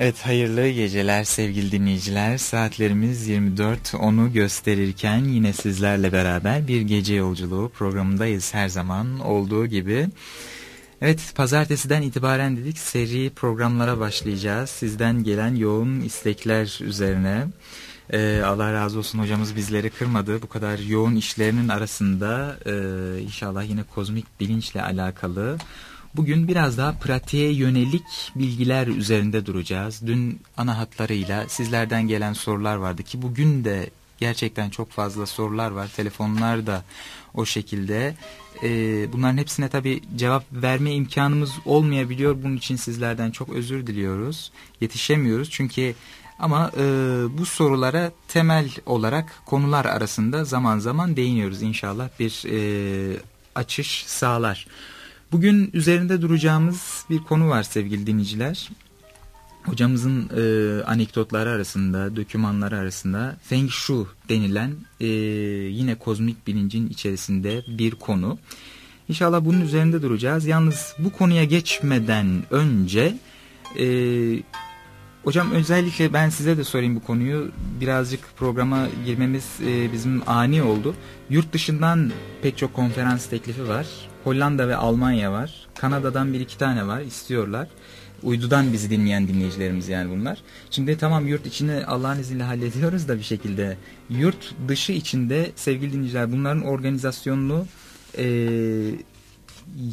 Evet hayırlı geceler sevgili dinleyiciler. Saatlerimiz 24.10'u gösterirken yine sizlerle beraber bir gece yolculuğu programındayız her zaman olduğu gibi. Evet pazartesiden itibaren dedik seri programlara başlayacağız. Sizden gelen yoğun istekler üzerine. Ee, Allah razı olsun hocamız bizleri kırmadı. Bu kadar yoğun işlerinin arasında e, inşallah yine kozmik bilinçle alakalı Bugün biraz daha pratiğe yönelik bilgiler üzerinde duracağız. Dün ana hatlarıyla sizlerden gelen sorular vardı ki bugün de gerçekten çok fazla sorular var. Telefonlar da o şekilde. Ee, bunların hepsine tabii cevap verme imkanımız olmayabiliyor. Bunun için sizlerden çok özür diliyoruz. Yetişemiyoruz çünkü ama e, bu sorulara temel olarak konular arasında zaman zaman değiniyoruz. İnşallah bir e, açış sağlar. Bugün üzerinde duracağımız bir konu var sevgili dinleyiciler. Hocamızın e, anekdotları arasında, dokümanları arasında Feng Shui denilen e, yine kozmik bilincin içerisinde bir konu. İnşallah bunun üzerinde duracağız. Yalnız bu konuya geçmeden önce e, hocam özellikle ben size de sorayım bu konuyu. Birazcık programa girmemiz e, bizim ani oldu. Yurt dışından pek çok konferans teklifi var. Hollanda ve Almanya var. Kanada'dan bir iki tane var istiyorlar. Uydudan bizi dinleyen dinleyicilerimiz yani bunlar. Şimdi tamam yurt içini Allah'ın izniyle hallediyoruz da bir şekilde. Yurt dışı içinde sevgili dinleyiciler bunların organizasyonunu e,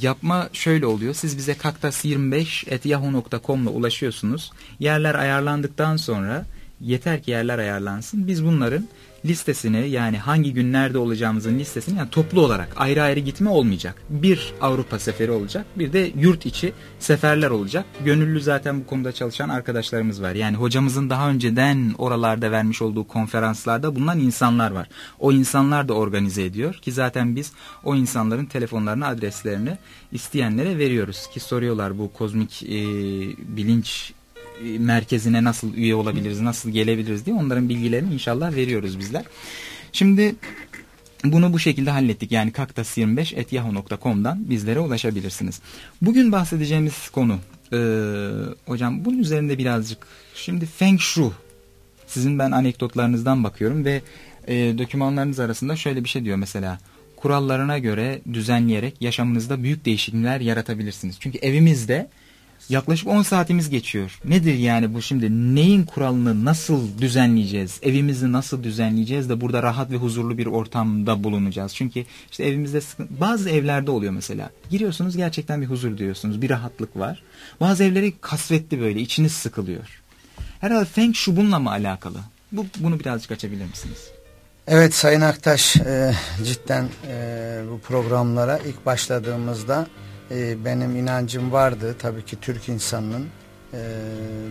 yapma şöyle oluyor. Siz bize kaktas25.yahoo.com ile ulaşıyorsunuz. Yerler ayarlandıktan sonra yeter ki yerler ayarlansın. Biz bunların listesini yani hangi günlerde olacağımızın listesini yani toplu olarak ayrı ayrı gitme olmayacak. Bir Avrupa seferi olacak bir de yurt içi seferler olacak. Gönüllü zaten bu konuda çalışan arkadaşlarımız var. Yani hocamızın daha önceden oralarda vermiş olduğu konferanslarda bulunan insanlar var. O insanlar da organize ediyor ki zaten biz o insanların telefonlarını adreslerini isteyenlere veriyoruz. Ki soruyorlar bu kozmik e, bilinç merkezine nasıl üye olabiliriz, nasıl gelebiliriz diye onların bilgilerini inşallah veriyoruz bizler. Şimdi bunu bu şekilde hallettik. Yani kaktas25.yahoo.com'dan bizlere ulaşabilirsiniz. Bugün bahsedeceğimiz konu e, hocam bunun üzerinde birazcık şimdi Feng Shui sizin ben anekdotlarınızdan bakıyorum ve e, dokümanlarınız arasında şöyle bir şey diyor mesela kurallarına göre düzenleyerek yaşamınızda büyük değişiklikler yaratabilirsiniz. Çünkü evimizde Yaklaşık 10 saatimiz geçiyor. Nedir yani bu şimdi neyin kuralını nasıl düzenleyeceğiz? Evimizi nasıl düzenleyeceğiz de burada rahat ve huzurlu bir ortamda bulunacağız? Çünkü işte evimizde sıkıntı, bazı evlerde oluyor mesela. Giriyorsunuz gerçekten bir huzur diyorsunuz. Bir rahatlık var. Bazı evleri kasvetli böyle içiniz sıkılıyor. Herhalde Feng Shui bununla mı alakalı? Bu, bunu birazcık açabilir misiniz? Evet Sayın Aktaş e, cidden e, bu programlara ilk başladığımızda e, benim inancım vardı. Tabii ki Türk insanının e,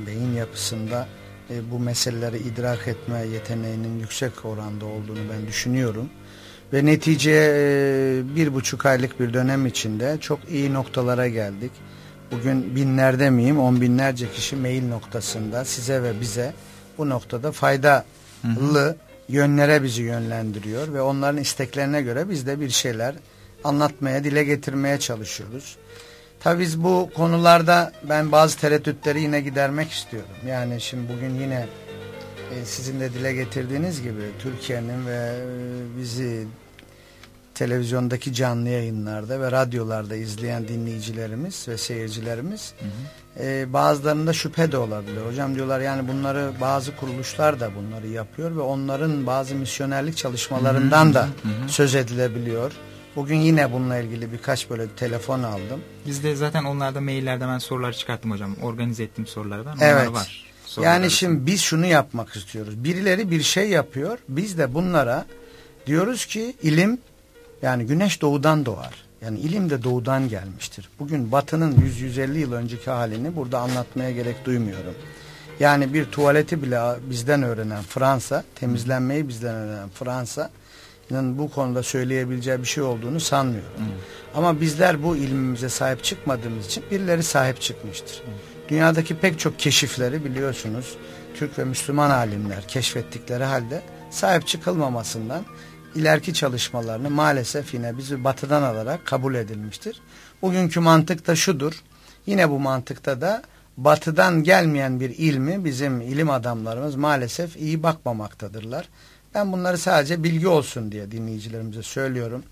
beyin yapısında e, bu meseleleri idrak etme yeteneğinin yüksek oranda olduğunu ben düşünüyorum. Ve netice e, bir buçuk aylık bir dönem içinde çok iyi noktalara geldik. Bugün binlerde miyim on binlerce kişi mail noktasında size ve bize bu noktada faydalı hı hı. yönlere bizi yönlendiriyor ve onların isteklerine göre biz de bir şeyler anlatmaya, dile getirmeye çalışıyoruz. Tabii biz bu konularda ben bazı tereddütleri yine gidermek istiyorum. Yani şimdi bugün yine e, sizin de dile getirdiğiniz gibi Türkiye'nin ve e, bizi televizyondaki canlı yayınlarda ve radyolarda izleyen dinleyicilerimiz ve seyircilerimiz hı hı. E, bazılarında şüphe de olabilir. Hocam diyorlar yani bunları bazı kuruluşlar da bunları yapıyor ve onların bazı misyonerlik çalışmalarından hı hı. da hı hı. söz edilebiliyor. Bugün yine bununla ilgili birkaç böyle telefon aldım. Biz de zaten onlarda maillerde ben soruları çıkarttım hocam. Organize ettiğim sorulardan. Evet. var. Yani şimdi biz şunu yapmak istiyoruz. Birileri bir şey yapıyor. Biz de bunlara diyoruz ki ilim yani güneş doğudan doğar. Yani ilim de doğudan gelmiştir. Bugün batının 100-150 yıl önceki halini burada anlatmaya gerek duymuyorum. Yani bir tuvaleti bile bizden öğrenen Fransa, temizlenmeyi bizden öğrenen Fransa bu konuda söyleyebileceği bir şey olduğunu sanmıyorum. Hı. Ama bizler bu ilmimize sahip çıkmadığımız için birileri sahip çıkmıştır. Hı. Dünyadaki pek çok keşifleri biliyorsunuz Türk ve Müslüman alimler keşfettikleri halde sahip çıkılmamasından ileriki çalışmalarını maalesef yine bizi batıdan alarak kabul edilmiştir. Bugünkü mantık da şudur. Yine bu mantıkta da batıdan gelmeyen bir ilmi bizim ilim adamlarımız maalesef iyi bakmamaktadırlar. Ben bunları sadece bilgi olsun diye dinleyicilerimize söylüyorum.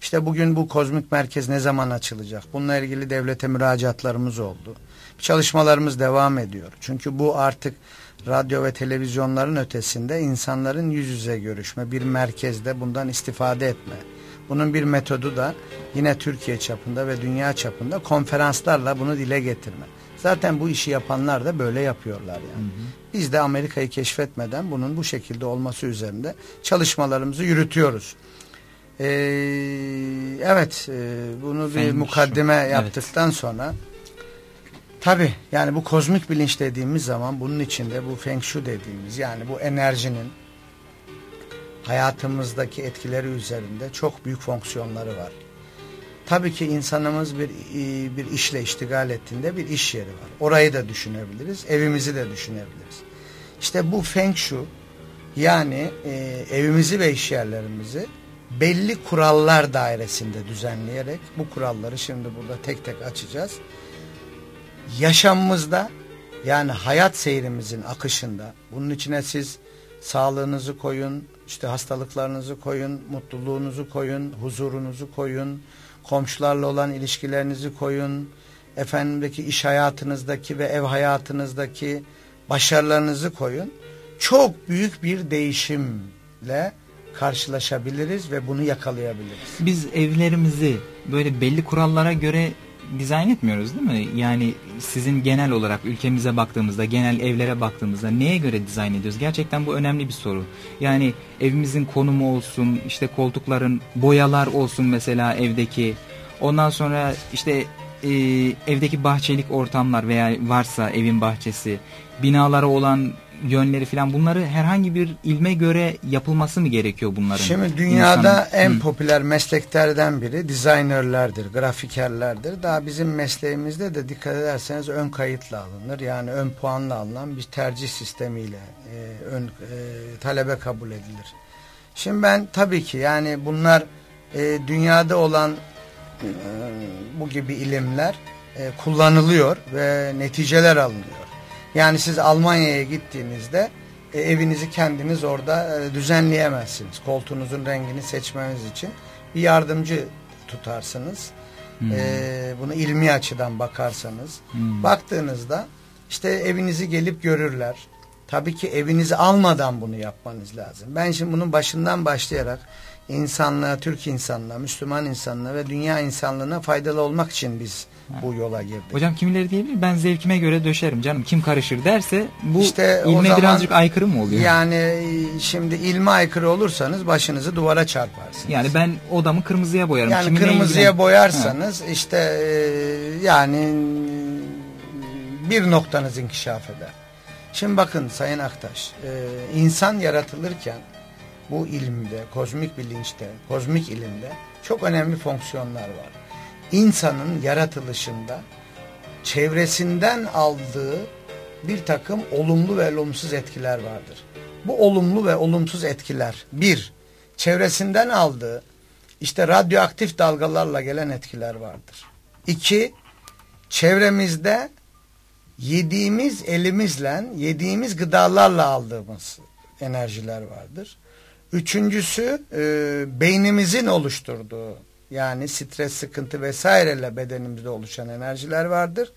İşte bugün bu kozmik merkez ne zaman açılacak? Bununla ilgili devlete müracaatlarımız oldu. Çalışmalarımız devam ediyor. Çünkü bu artık radyo ve televizyonların ötesinde insanların yüz yüze görüşme, bir merkezde bundan istifade etme. Bunun bir metodu da yine Türkiye çapında ve dünya çapında konferanslarla bunu dile getirme. Zaten bu işi yapanlar da böyle yapıyorlar yani. Hı hı. Biz de Amerika'yı keşfetmeden bunun bu şekilde olması üzerinde çalışmalarımızı yürütüyoruz. Ee, evet e, bunu bir mukaddime yaptıktan evet. sonra tabi yani bu kozmik bilinç dediğimiz zaman bunun içinde bu feng shui dediğimiz yani bu enerjinin hayatımızdaki etkileri üzerinde çok büyük fonksiyonları var. Tabii ki insanımız bir bir işle iştigal ettiğinde bir iş yeri var. Orayı da düşünebiliriz, evimizi de düşünebiliriz. İşte bu feng shui yani e, evimizi ve iş yerlerimizi belli kurallar dairesinde düzenleyerek bu kuralları şimdi burada tek tek açacağız. Yaşamımızda yani hayat seyrimizin akışında bunun içine siz sağlığınızı koyun, işte hastalıklarınızı koyun, mutluluğunuzu koyun, huzurunuzu koyun, komşularla olan ilişkilerinizi koyun, efendimdeki iş hayatınızdaki ve ev hayatınızdaki başarılarınızı koyun. Çok büyük bir değişimle karşılaşabiliriz ve bunu yakalayabiliriz. Biz evlerimizi böyle belli kurallara göre dizayn etmiyoruz değil mi? Yani sizin genel olarak ülkemize baktığımızda, genel evlere baktığımızda neye göre dizayn ediyoruz? Gerçekten bu önemli bir soru. Yani evimizin konumu olsun, işte koltukların boyalar olsun mesela evdeki. Ondan sonra işte e, evdeki bahçelik ortamlar veya varsa evin bahçesi, binalara olan yönleri falan bunları herhangi bir ilme göre yapılması mı gerekiyor bunların? Şimdi dünyada İnsanın... en Hı. popüler mesleklerden biri designerlerdir, grafikerlerdir. Daha bizim mesleğimizde de dikkat ederseniz ön kayıtla alınır. Yani ön puanla alınan bir tercih sistemiyle e, ön e, talebe kabul edilir. Şimdi ben tabii ki yani bunlar e, dünyada olan e, bu gibi ilimler e, kullanılıyor ve neticeler alınıyor. Yani siz Almanya'ya gittiğinizde e, evinizi kendiniz orada e, düzenleyemezsiniz. Koltuğunuzun rengini seçmeniz için bir yardımcı tutarsınız. Hmm. E, bunu ilmi açıdan bakarsanız. Hmm. Baktığınızda işte evinizi gelip görürler. Tabii ki evinizi almadan bunu yapmanız lazım. Ben şimdi bunun başından başlayarak insanlığa, Türk insanlığa, Müslüman insanlığa ve dünya insanlığına faydalı olmak için biz bu yola girdik. Hocam kimileri diyebilir ben zevkime göre döşerim canım kim karışır derse bu işte ilme zaman, birazcık aykırı mı oluyor? Yani şimdi ilme aykırı olursanız başınızı duvara çarparsınız. Yani ben odamı kırmızıya boyarım. Yani Kimine kırmızıya ilgilen... boyarsanız ha. işte e, yani bir noktanız inkişaf eder. Şimdi bakın Sayın Aktaş e, insan yaratılırken bu ilimde, kozmik bilinçte, kozmik ilimde çok önemli fonksiyonlar var insanın yaratılışında çevresinden aldığı bir takım olumlu ve olumsuz etkiler vardır. Bu olumlu ve olumsuz etkiler bir, çevresinden aldığı işte radyoaktif dalgalarla gelen etkiler vardır. İki, çevremizde yediğimiz elimizle, yediğimiz gıdalarla aldığımız enerjiler vardır. Üçüncüsü e, beynimizin oluşturduğu yani stres, sıkıntı vesaireyle bedenimizde oluşan enerjiler vardır.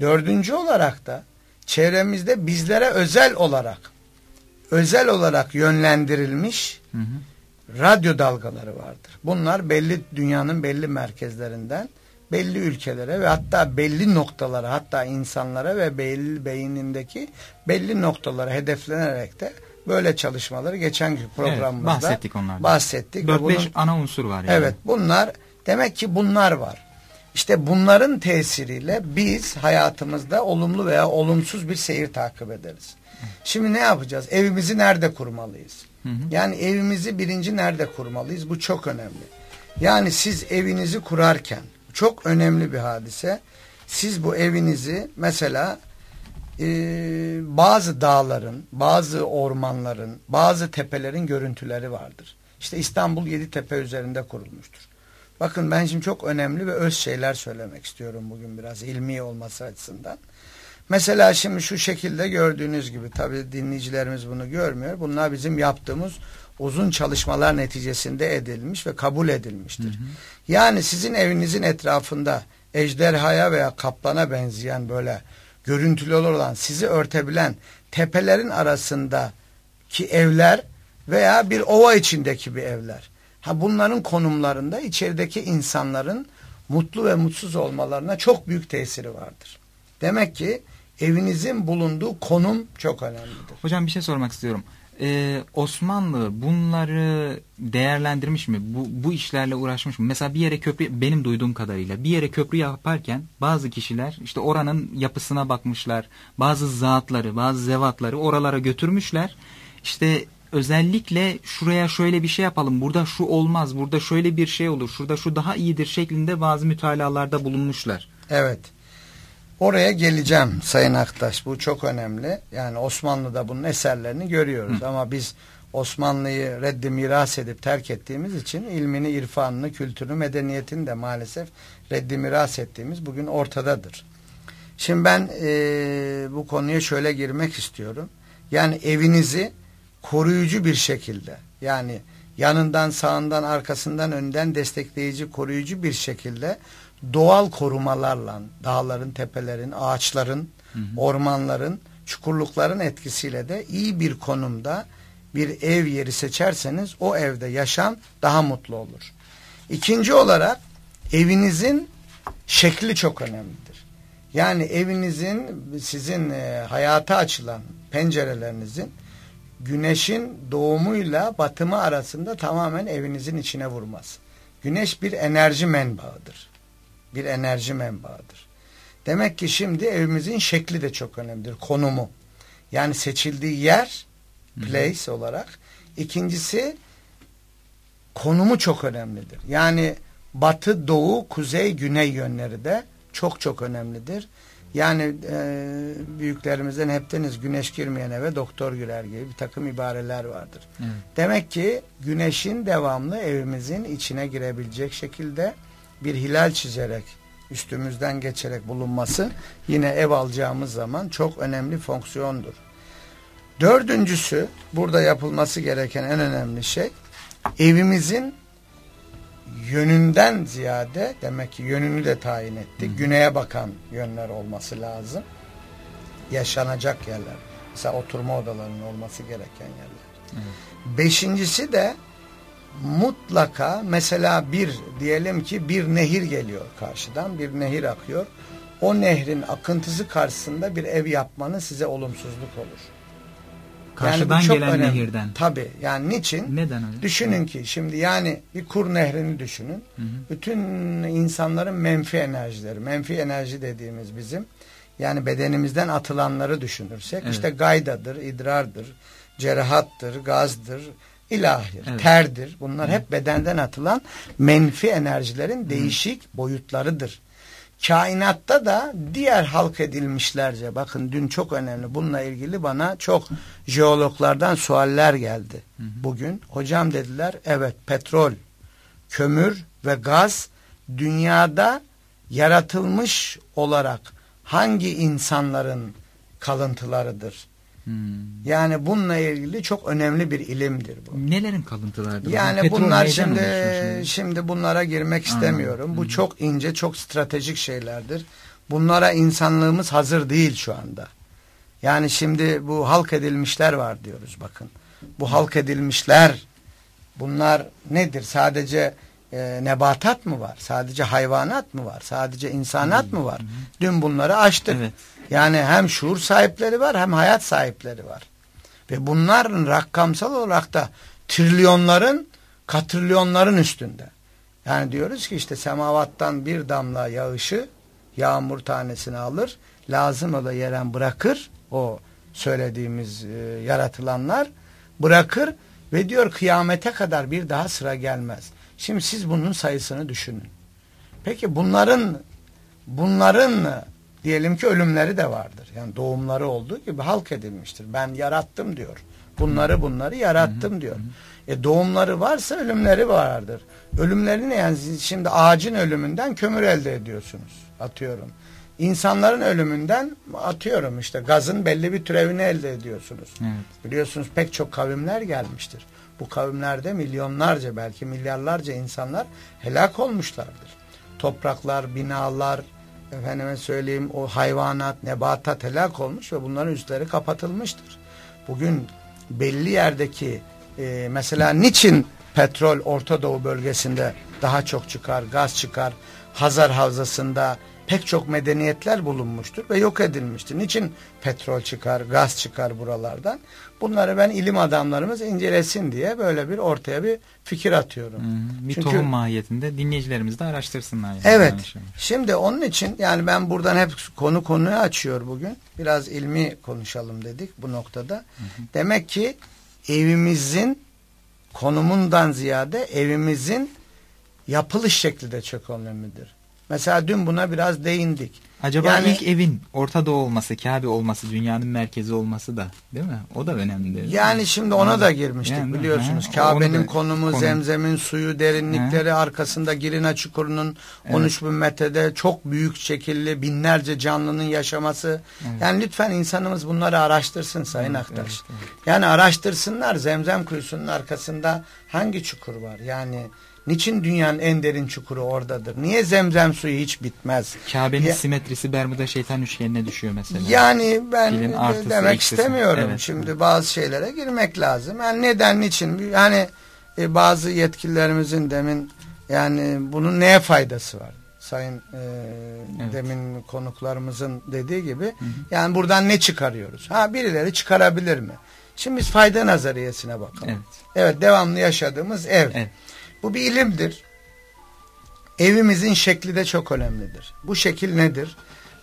Dördüncü olarak da çevremizde bizlere özel olarak özel olarak yönlendirilmiş hı hı. radyo dalgaları vardır. Bunlar belli dünyanın belli merkezlerinden belli ülkelere ve hatta belli noktalara hatta insanlara ve belli beynindeki belli noktalara hedeflenerek de böyle çalışmaları geçen programımızda evet, bahsettik onlardan. Bahsettik. 4-5 ana unsur var yani. Evet bunlar demek ki bunlar var. İşte bunların tesiriyle biz hayatımızda olumlu veya olumsuz bir seyir takip ederiz. Şimdi ne yapacağız? Evimizi nerede kurmalıyız? Hı hı. Yani evimizi birinci nerede kurmalıyız? Bu çok önemli. Yani siz evinizi kurarken çok önemli bir hadise. Siz bu evinizi mesela e, bazı dağların, bazı ormanların, bazı tepelerin görüntüleri vardır. İşte İstanbul yedi tepe üzerinde kurulmuştur. Bakın ben şimdi çok önemli ve öz şeyler söylemek istiyorum bugün biraz ilmi olması açısından. Mesela şimdi şu şekilde gördüğünüz gibi tabi dinleyicilerimiz bunu görmüyor. Bunlar bizim yaptığımız uzun çalışmalar neticesinde edilmiş ve kabul edilmiştir. Hı hı. Yani sizin evinizin etrafında ejderhaya veya kaplana benzeyen böyle görüntülü olan sizi örtebilen tepelerin arasındaki evler veya bir ova içindeki bir evler. Ha bunların konumlarında içerideki insanların mutlu ve mutsuz olmalarına çok büyük tesiri vardır. Demek ki evinizin bulunduğu konum çok önemlidir. Hocam bir şey sormak istiyorum. Ee, Osmanlı bunları değerlendirmiş mi? Bu, bu işlerle uğraşmış mı? Mesela bir yere köprü, benim duyduğum kadarıyla bir yere köprü yaparken bazı kişiler işte oranın yapısına bakmışlar. Bazı zatları, bazı zevatları oralara götürmüşler. İşte özellikle şuraya şöyle bir şey yapalım, burada şu olmaz, burada şöyle bir şey olur, şurada şu daha iyidir şeklinde bazı mütalalarda bulunmuşlar. Evet. Oraya geleceğim Sayın Aktaş. Bu çok önemli. Yani Osmanlı'da bunun eserlerini görüyoruz. Hı. Ama biz Osmanlı'yı reddi miras edip terk ettiğimiz için ilmini, irfanını, kültürünü, medeniyetini de maalesef reddi miras ettiğimiz bugün ortadadır. Şimdi ben e, bu konuya şöyle girmek istiyorum. Yani evinizi koruyucu bir şekilde yani yanından, sağından, arkasından, önden destekleyici, koruyucu bir şekilde doğal korumalarla dağların, tepelerin, ağaçların, hı hı. ormanların, çukurlukların etkisiyle de iyi bir konumda bir ev yeri seçerseniz o evde yaşam daha mutlu olur. İkinci olarak evinizin şekli çok önemlidir. Yani evinizin sizin e, hayata açılan pencerelerinizin güneşin doğumuyla batımı arasında tamamen evinizin içine vurmaz. Güneş bir enerji menbaıdır bir enerji menbaıdır. Demek ki şimdi evimizin şekli de çok önemlidir. Konumu. Yani seçildiği yer, place Hı -hı. olarak. İkincisi konumu çok önemlidir. Yani batı, doğu, kuzey, güney yönleri de çok çok önemlidir. Yani e, büyüklerimizden hepteniz güneş girmeyen eve doktor girer gibi bir takım ibareler vardır. Evet. Demek ki güneşin devamlı evimizin içine girebilecek şekilde bir hilal çizerek üstümüzden geçerek bulunması yine ev alacağımız zaman çok önemli fonksiyondur. Dördüncüsü burada yapılması gereken en önemli şey evimizin yönünden ziyade demek ki yönünü de tayin ettik. Hı. Güneye bakan yönler olması lazım. Yaşanacak yerler. Mesela oturma odalarının olması gereken yerler. Hı. Beşincisi de mutlaka mesela bir diyelim ki bir nehir geliyor karşıdan bir nehir akıyor. O nehrin akıntısı karşısında bir ev yapmanın size olumsuzluk olur. Karşıdan yani gelen önemli. nehirden. Tabi yani niçin? Neden öyle? Düşünün ki şimdi yani bir kur nehrini düşünün. Hı hı. Bütün insanların menfi enerjileri. Menfi enerji dediğimiz bizim yani bedenimizden atılanları düşünürsek evet. işte gaydadır, idrardır, cerahattır, gazdır, ilahi, evet. terdir. Bunlar hep bedenden atılan menfi enerjilerin değişik boyutlarıdır. Kainatta da diğer halk edilmişlerce bakın dün çok önemli bununla ilgili bana çok jeologlardan sualler geldi. Bugün hocam dediler evet petrol, kömür ve gaz dünyada yaratılmış olarak hangi insanların kalıntılarıdır? Hmm. Yani bununla ilgili çok önemli bir ilimdir bu. Nelerin kalıntılarıdır? Yani Petrol bunlar şimdi, şimdi bunlara girmek istemiyorum. Aa, bu hmm. çok ince, çok stratejik şeylerdir. Bunlara insanlığımız hazır değil şu anda. Yani şimdi bu halk edilmişler var diyoruz bakın. Bu halk edilmişler bunlar nedir? Sadece e, nebatat mı var? Sadece hayvanat mı var? Sadece insanat hmm. mı var? Hmm. Dün bunları açtık. Evet. Yani hem şuur sahipleri var hem hayat sahipleri var. Ve bunların rakamsal olarak da trilyonların katrilyonların üstünde. Yani diyoruz ki işte semavattan bir damla yağışı yağmur tanesini alır. Lazım ola yeren bırakır. O söylediğimiz e, yaratılanlar bırakır ve diyor kıyamete kadar bir daha sıra gelmez. Şimdi siz bunun sayısını düşünün. Peki bunların bunların diyelim ki ölümleri de vardır. Yani doğumları olduğu gibi halk edilmiştir. Ben yarattım diyor. Bunları bunları yarattım diyor. E doğumları varsa ölümleri vardır. Ölümleri ne yani şimdi ağacın ölümünden kömür elde ediyorsunuz. atıyorum. İnsanların ölümünden atıyorum işte gazın belli bir türevini elde ediyorsunuz. Evet. Biliyorsunuz pek çok kavimler gelmiştir. Bu kavimlerde milyonlarca belki milyarlarca insanlar helak olmuşlardır. Topraklar, binalar, efendime söyleyeyim o hayvanat, nebatat helak olmuş ve bunların üstleri kapatılmıştır. Bugün belli yerdeki e, mesela niçin petrol Orta Doğu bölgesinde daha çok çıkar, gaz çıkar, Hazar Havzası'nda pek çok medeniyetler bulunmuştur ve yok edilmiştir. Niçin petrol çıkar, gaz çıkar buralardan? Bunları ben ilim adamlarımız incelesin diye böyle bir ortaya bir fikir atıyorum. Hı, bir Çünkü, tohum mahiyetinde dinleyicilerimiz de araştırsınlar. Yani evet. Şimdi onun için yani ben buradan hep konu konuyu açıyor bugün. Biraz ilmi konuşalım dedik bu noktada. Hı hı. Demek ki evimizin konumundan ziyade evimizin yapılış şekli de çok önemlidir. Mesela dün buna biraz değindik. Acaba yani, ilk evin Orta Doğu olması, Kabe olması, dünyanın merkezi olması da değil mi? O da önemli. Yani şimdi ona da girmiştik yani, biliyorsunuz. Kabe'nin konumu, konu. zemzemin suyu, derinlikleri, ha. arkasında Girina Çukuru'nun evet. 13 bin metrede çok büyük şekilli binlerce canlının yaşaması. Evet. Yani lütfen insanımız bunları araştırsın Sayın evet, Aktaş. Evet, evet. Yani araştırsınlar zemzem kuyusunun arkasında hangi çukur var? Yani Niçin dünyanın en derin çukuru oradadır? Niye zemzem suyu hiç bitmez? Kabe'nin simetrisi Bermuda şeytan üçgenine düşüyor mesela. Yani ben artısı, demek eksisi. istemiyorum. Evet. Şimdi bazı şeylere girmek lazım. Yani neden niçin? Hani e, bazı yetkililerimizin demin yani bunun neye faydası var? Sayın e, evet. demin konuklarımızın dediği gibi. Hı hı. Yani buradan ne çıkarıyoruz? Ha birileri çıkarabilir mi? Şimdi biz fayda nazariyesine bakalım. Evet. Evet devamlı yaşadığımız ev. Evet. Bu bir ilimdir. Evimizin şekli de çok önemlidir. Bu şekil nedir?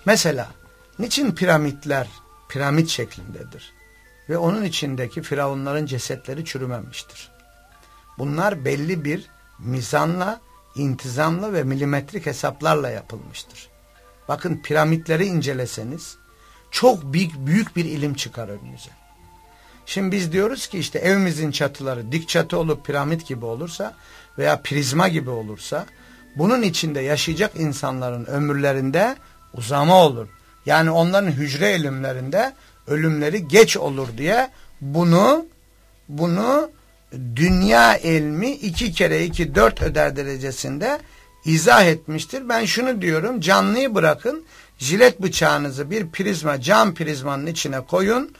Mesela niçin piramitler piramit şeklindedir? Ve onun içindeki firavunların cesetleri çürümemiştir. Bunlar belli bir mizanla, intizamla ve milimetrik hesaplarla yapılmıştır. Bakın piramitleri inceleseniz çok büyük, büyük bir ilim çıkar önünüze. Şimdi biz diyoruz ki işte evimizin çatıları dik çatı olup piramit gibi olursa veya prizma gibi olursa bunun içinde yaşayacak insanların ömürlerinde uzama olur. Yani onların hücre ölümlerinde ölümleri geç olur diye bunu bunu dünya ilmi iki kere iki dört öder derecesinde izah etmiştir. Ben şunu diyorum canlıyı bırakın jilet bıçağınızı bir prizma cam prizmanın içine koyun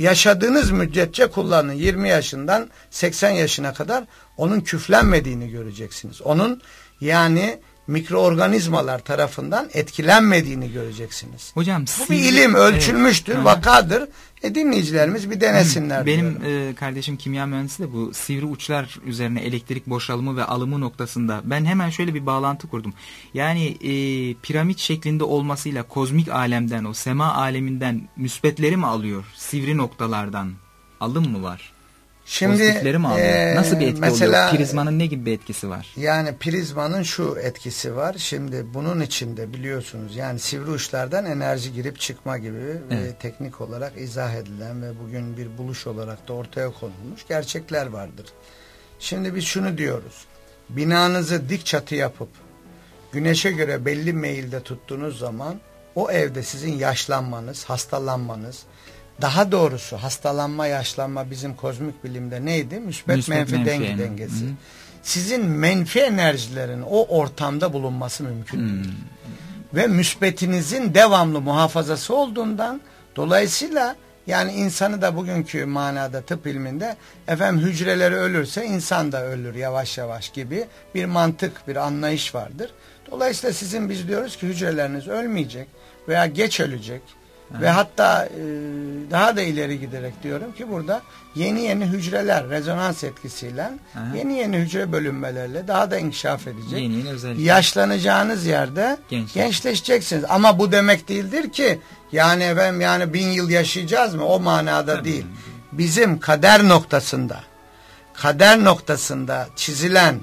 yaşadığınız müddetçe kullanın. 20 yaşından 80 yaşına kadar onun küflenmediğini göreceksiniz. Onun yani mikroorganizmalar tarafından etkilenmediğini göreceksiniz. Hocam bu bir ilim ölçülmüştür, evet. vakadır. E dinleyicilerimiz bir denesinler. Benim e, kardeşim kimya mühendisi de bu sivri uçlar üzerine elektrik boşalımı ve alımı noktasında ben hemen şöyle bir bağlantı kurdum. Yani e, piramit şeklinde olmasıyla kozmik alemden o sema aleminden müsbetleri mi alıyor? Sivri noktalardan alım mı var? Şimdi mi alıyor? E, Nasıl bir etki mesela, oluyor? Prizmanın ne gibi bir etkisi var? Yani prizmanın şu etkisi var. Şimdi bunun içinde biliyorsunuz yani sivri uçlardan enerji girip çıkma gibi evet. ve teknik olarak izah edilen ve bugün bir buluş olarak da ortaya konulmuş gerçekler vardır. Şimdi biz şunu diyoruz. Binanızı dik çatı yapıp güneşe göre belli meyilde tuttuğunuz zaman o evde sizin yaşlanmanız, hastalanmanız, daha doğrusu hastalanma, yaşlanma bizim kozmik bilimde neydi? Müsbet, Müsbet menfi, menfi denge dengesi. Hı. Sizin menfi enerjilerin o ortamda bulunması mümkün değil. Ve müsbetinizin devamlı muhafazası olduğundan dolayısıyla yani insanı da bugünkü manada tıp ilminde efendim hücreleri ölürse insan da ölür yavaş yavaş gibi bir mantık, bir anlayış vardır. Dolayısıyla sizin biz diyoruz ki hücreleriniz ölmeyecek veya geç ölecek ve hatta e, daha da ileri giderek diyorum ki burada yeni yeni hücreler rezonans etkisiyle Aha. yeni yeni hücre bölünmelerle daha da inkişaf edecek. Yeni yeni Yaşlanacağınız yerde Gençler. gençleşeceksiniz. Ama bu demek değildir ki yani efendim yani bin yıl yaşayacağız mı? O manada Tabii. değil. Bizim kader noktasında kader noktasında çizilen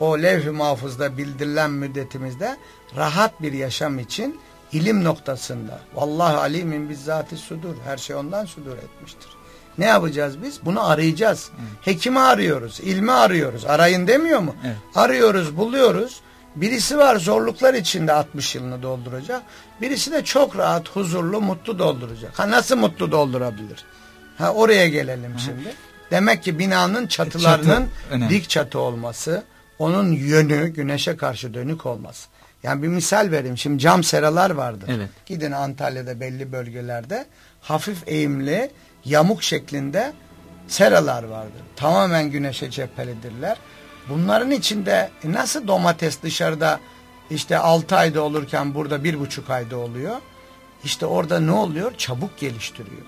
o levh-i mahfuzda bildirilen müddetimizde rahat bir yaşam için ilim noktasında vallahi alimin bizzati sudur her şey ondan sudur etmiştir. Ne yapacağız biz? Bunu arayacağız. Evet. Hekimi arıyoruz, ilmi arıyoruz. Arayın demiyor mu? Evet. Arıyoruz, buluyoruz. Birisi var zorluklar içinde 60 yılını dolduracak. Birisi de çok rahat, huzurlu, mutlu dolduracak. Ha nasıl mutlu doldurabilir? Ha oraya gelelim Hı. şimdi. Demek ki binanın çatılarının çatı, dik çatı olması, onun yönü güneşe karşı dönük olması. Yani bir misal vereyim. Şimdi cam seralar vardır. Evet. Gidin Antalya'da belli bölgelerde hafif eğimli, yamuk şeklinde seralar vardır. Tamamen güneşe cephelidirler. Bunların içinde nasıl domates dışarıda işte 6 ayda olurken burada bir buçuk ayda oluyor. İşte orada ne oluyor? Çabuk geliştiriyor.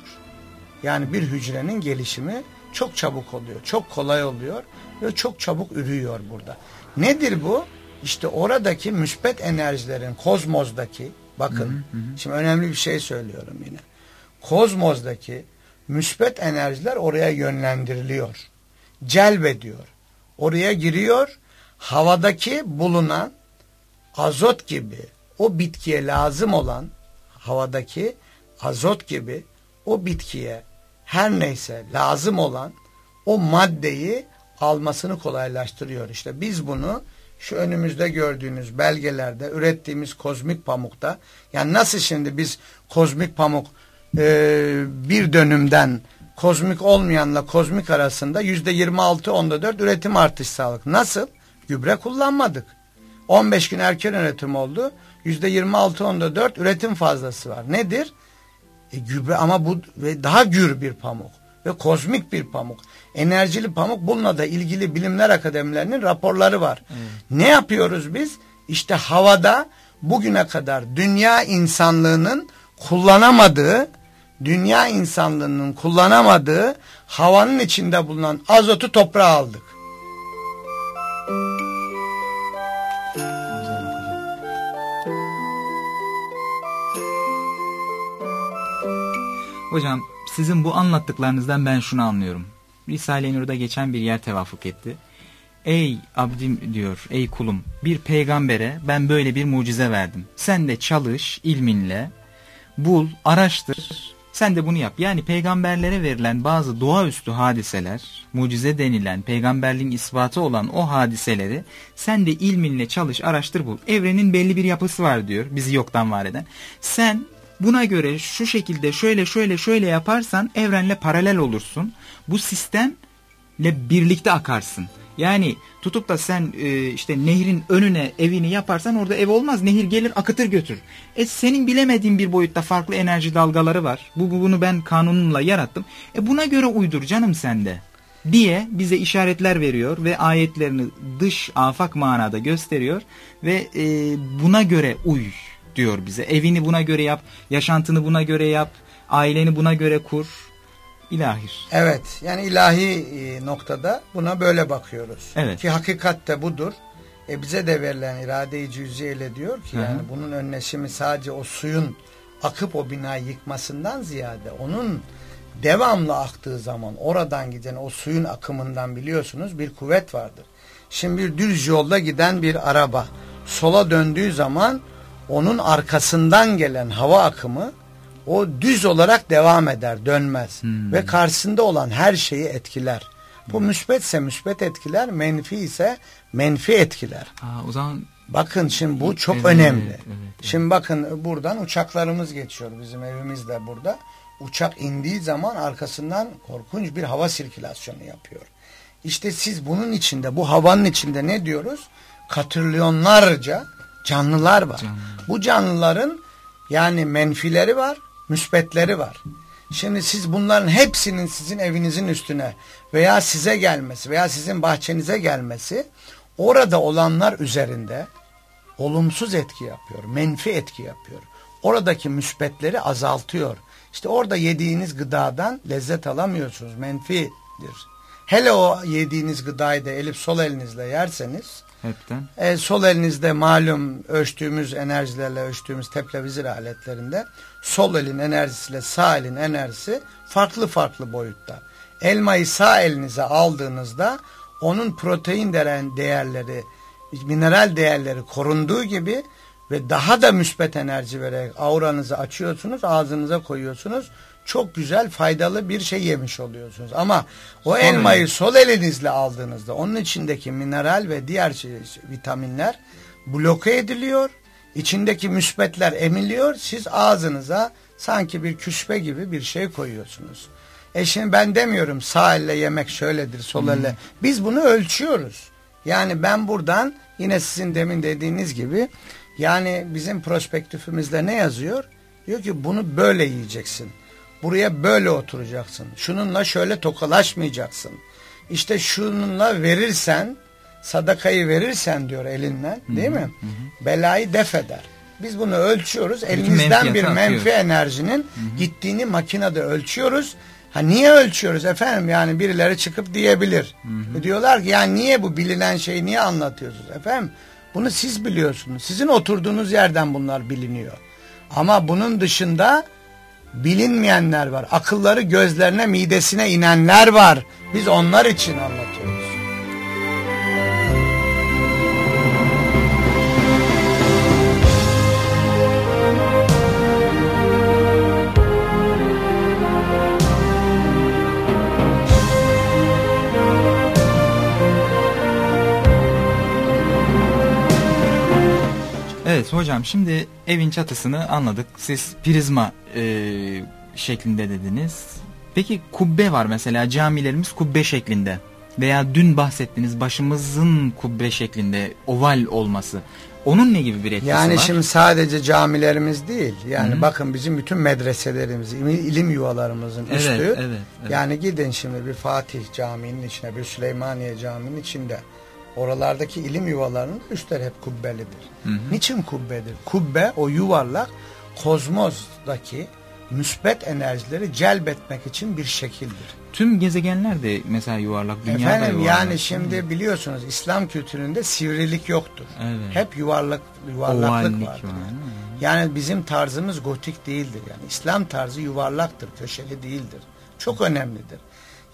Yani bir hücrenin gelişimi çok çabuk oluyor. Çok kolay oluyor ve çok çabuk ürüyor burada. Nedir bu? İşte oradaki müspet enerjilerin kozmozdaki bakın hı hı hı. şimdi önemli bir şey söylüyorum yine. Kozmozdaki müspet enerjiler oraya yönlendiriliyor. Celbediyor. Oraya giriyor. Havadaki bulunan azot gibi o bitkiye lazım olan havadaki azot gibi o bitkiye her neyse lazım olan o maddeyi almasını kolaylaştırıyor. İşte biz bunu şu önümüzde gördüğünüz belgelerde ürettiğimiz kozmik pamukta yani nasıl şimdi biz kozmik pamuk e, bir dönümden kozmik olmayanla kozmik arasında yüzde yirmi altı onda dört üretim artış sağladık. Nasıl? Gübre kullanmadık. 15 gün erken üretim oldu. Yüzde yirmi altı onda dört üretim fazlası var. Nedir? E, gübre ama bu ve daha gür bir pamuk ve kozmik bir pamuk. Enerjili pamuk bununla da ilgili bilimler akademilerinin raporları var. Evet. Ne yapıyoruz biz? İşte havada bugüne kadar dünya insanlığının kullanamadığı dünya insanlığının kullanamadığı havanın içinde bulunan azotu toprağa aldık. Hocam sizin bu anlattıklarınızdan ben şunu anlıyorum. Risale-i Nur'da geçen bir yer tevafuk etti. Ey abdim diyor, ey kulum bir peygambere ben böyle bir mucize verdim. Sen de çalış ilminle, bul, araştır, sen de bunu yap. Yani peygamberlere verilen bazı doğaüstü hadiseler, mucize denilen, peygamberliğin ispatı olan o hadiseleri sen de ilminle çalış, araştır, bul. Evrenin belli bir yapısı var diyor, bizi yoktan var eden. Sen buna göre şu şekilde şöyle şöyle şöyle yaparsan evrenle paralel olursun. Bu sistemle birlikte akarsın. Yani tutup da sen e, işte nehrin önüne evini yaparsan orada ev olmaz. Nehir gelir akıtır götür. E senin bilemediğin bir boyutta farklı enerji dalgaları var. Bu, bunu ben kanunumla yarattım. E buna göre uydur canım sende diye bize işaretler veriyor ve ayetlerini dış afak manada gösteriyor ve e, buna göre uy diyor bize. Evini buna göre yap, yaşantını buna göre yap, aileni buna göre kur ilahir. Evet yani ilahi e, noktada buna böyle bakıyoruz. Evet. Ki hakikat de budur. E bize de verilen irade-i cüziyeyle diyor ki Hı -hı. yani bunun önleşimi sadece o suyun akıp o binayı yıkmasından ziyade onun devamlı aktığı zaman oradan giden o suyun akımından biliyorsunuz bir kuvvet vardır. Şimdi bir düz yolda giden bir araba sola döndüğü zaman onun arkasından gelen hava akımı o düz olarak devam eder, dönmez. Hmm. Ve karşısında olan her şeyi etkiler. Bu hmm. müsbetse müsbet etkiler, menfi ise menfi etkiler. Aa, o zaman Bakın şimdi bu çok evet, önemli. Evet, evet. Şimdi bakın buradan uçaklarımız geçiyor. Bizim evimiz de burada. Uçak indiği zaman arkasından korkunç bir hava sirkülasyonu yapıyor. İşte siz bunun içinde, bu havanın içinde ne diyoruz? Katrilyonlarca canlılar var. Canlı. Bu canlıların yani menfileri var, müspetleri var. Şimdi siz bunların hepsinin sizin evinizin üstüne veya size gelmesi veya sizin bahçenize gelmesi orada olanlar üzerinde olumsuz etki yapıyor, menfi etki yapıyor. Oradaki müspetleri azaltıyor. İşte orada yediğiniz gıdadan lezzet alamıyorsunuz, menfidir. Hele o yediğiniz gıdayı da elip sol elinizle yerseniz Hepten. E, sol elinizde malum ölçtüğümüz enerjilerle ölçtüğümüz teplavizir aletlerinde sol elin enerjisiyle sağ elin enerjisi farklı farklı boyutta. Elmayı sağ elinize aldığınızda onun protein değerleri, mineral değerleri korunduğu gibi ve daha da müspet enerji vererek auranızı açıyorsunuz, ağzınıza koyuyorsunuz çok güzel faydalı bir şey yemiş oluyorsunuz. Ama o elmayı el. sol elinizle aldığınızda onun içindeki mineral ve diğer şey, vitaminler bloke ediliyor. İçindeki müsbetler emiliyor. Siz ağzınıza sanki bir küspe gibi bir şey koyuyorsunuz. E şimdi ben demiyorum sağ elle yemek şöyledir sol elle. Hmm. Biz bunu ölçüyoruz. Yani ben buradan yine sizin demin dediğiniz gibi yani bizim prospektifimizde ne yazıyor? Diyor ki bunu böyle yiyeceksin. Buraya böyle oturacaksın. Şununla şöyle tokalaşmayacaksın. İşte şununla verirsen sadakayı verirsen diyor elinden değil mi? Hı hı. Belayı def eder. Biz bunu ölçüyoruz. Elimizden bir menfi enerjinin hı hı. gittiğini makinede ölçüyoruz. Ha niye ölçüyoruz efendim? Yani birileri çıkıp diyebilir. Hı hı. Diyorlar ki yani niye bu bilinen şeyi niye anlatıyorsunuz efendim? Bunu siz biliyorsunuz. Sizin oturduğunuz yerden bunlar biliniyor. Ama bunun dışında bilinmeyenler var. Akılları gözlerine, midesine inenler var. Biz onlar için anlatıyoruz. Evet hocam şimdi evin çatısını anladık. Siz prizma e, şeklinde dediniz. Peki kubbe var mesela camilerimiz kubbe şeklinde. Veya dün bahsettiğiniz başımızın kubbe şeklinde oval olması. Onun ne gibi bir etkisi yani var? Yani şimdi sadece camilerimiz değil. Yani Hı -hı. bakın bizim bütün medreselerimiz, ilim yuvalarımızın evet, üstü. Evet, evet. Yani gidin şimdi bir Fatih Camii'nin içine, bir Süleymaniye Camii'nin içinde. Oralardaki ilim yuvalarının üstleri hep kubbelidir. Hı hı. Niçin kubbedir? Kubbe o yuvarlak kozmozdaki müsbet enerjileri celbetmek için bir şekildir. Tüm gezegenler de mesela yuvarlak, dünya Efendim, da yuvarlak. yani şimdi biliyorsunuz İslam kültüründe sivrilik yoktur. Evet. Hep yuvarlak yuvarlaklık Ovallik vardır. Var. Yani bizim tarzımız gotik değildir. Yani İslam tarzı yuvarlaktır, köşeli değildir. Çok önemlidir.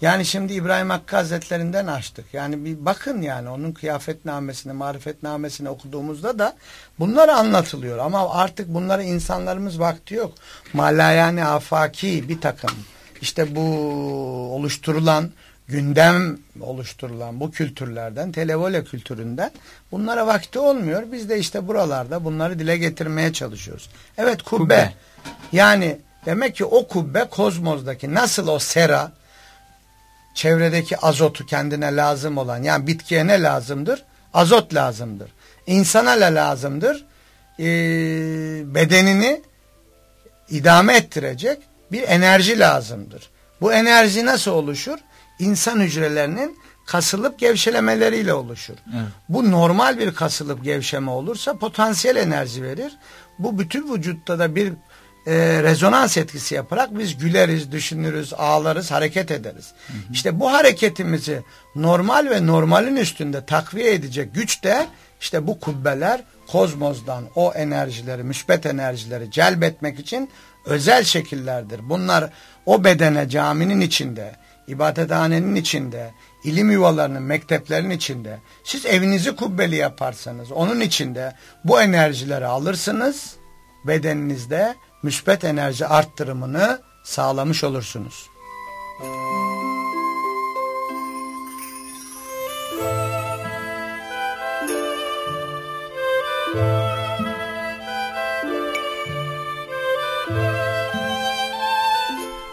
Yani şimdi İbrahim Hakkı Hazretlerinden açtık. Yani bir bakın yani onun kıyafetnamesini, marifetnamesini okuduğumuzda da bunlar anlatılıyor. Ama artık bunları insanlarımız vakti yok. Malayani afaki bir takım işte bu oluşturulan gündem oluşturulan bu kültürlerden, televole kültüründen bunlara vakti olmuyor. Biz de işte buralarda bunları dile getirmeye çalışıyoruz. Evet kubbe. kubbe. Yani demek ki o kubbe kozmozdaki nasıl o sera çevredeki azotu kendine lazım olan yani bitkiye ne lazımdır? Azot lazımdır. İnsana ne lazımdır? Ee, bedenini idame ettirecek bir enerji lazımdır. Bu enerji nasıl oluşur? İnsan hücrelerinin kasılıp gevşelemeleriyle oluşur. Evet. Bu normal bir kasılıp gevşeme olursa potansiyel enerji verir. Bu bütün vücutta da bir e, rezonans etkisi yaparak biz güleriz, düşünürüz, ağlarız, hareket ederiz. Hı hı. İşte bu hareketimizi normal ve normalin üstünde takviye edecek güç de işte bu kubbeler kozmosdan o enerjileri, müsbet enerjileri celbetmek için özel şekillerdir. Bunlar o bedene caminin içinde, ibadethanenin içinde, ilim yuvalarının, mekteplerin içinde, siz evinizi kubbeli yaparsanız onun içinde bu enerjileri alırsınız, bedeninizde müsbet enerji arttırımını sağlamış olursunuz.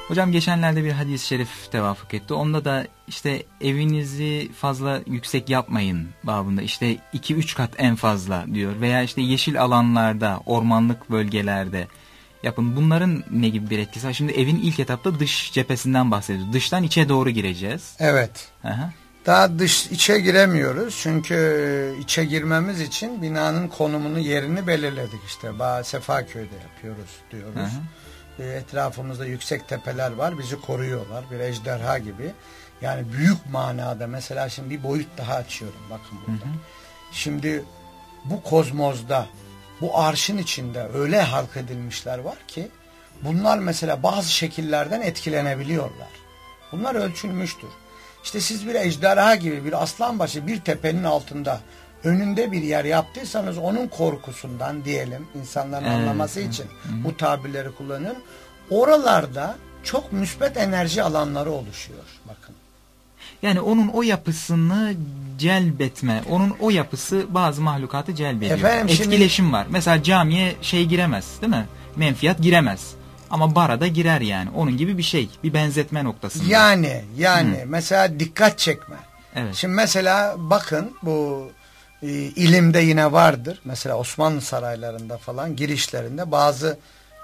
Hocam geçenlerde bir hadis-i şerif tevafuk etti. Onda da işte evinizi fazla yüksek yapmayın babında. İşte 2-3 kat en fazla diyor. Veya işte yeşil alanlarda, ormanlık bölgelerde yapın. Bunların ne gibi bir etkisi var? Şimdi evin ilk etapta dış cephesinden bahsediyoruz. Dıştan içe doğru gireceğiz. Evet. Aha. Daha dış içe giremiyoruz. Çünkü içe girmemiz için binanın konumunu, yerini belirledik işte. Ba Sefaköy'de yapıyoruz diyoruz. Aha. Etrafımızda yüksek tepeler var. Bizi koruyorlar. Bir ejderha gibi. Yani büyük manada mesela şimdi bir boyut daha açıyorum. Bakın burada. Hı hı. Şimdi bu kozmozda bu arşın içinde öyle halk edilmişler var ki bunlar mesela bazı şekillerden etkilenebiliyorlar. Bunlar ölçülmüştür. İşte siz bir ejderha gibi bir aslan başı bir tepenin altında önünde bir yer yaptıysanız onun korkusundan diyelim insanların evet. anlaması için bu tabirleri kullanıyorum. Oralarda çok müsbet enerji alanları oluşuyor bakın. Yani onun o yapısını celbetme, onun o yapısı bazı mahlukatı celbediyor. Efendim, Etkileşim şimdi... var. Mesela camiye şey giremez değil mi? Menfiyat giremez. Ama bara da girer yani. Onun gibi bir şey. Bir benzetme noktasında. Yani yani Hı. mesela dikkat çekme. Evet. Şimdi mesela bakın bu e, ilimde yine vardır. Mesela Osmanlı saraylarında falan girişlerinde bazı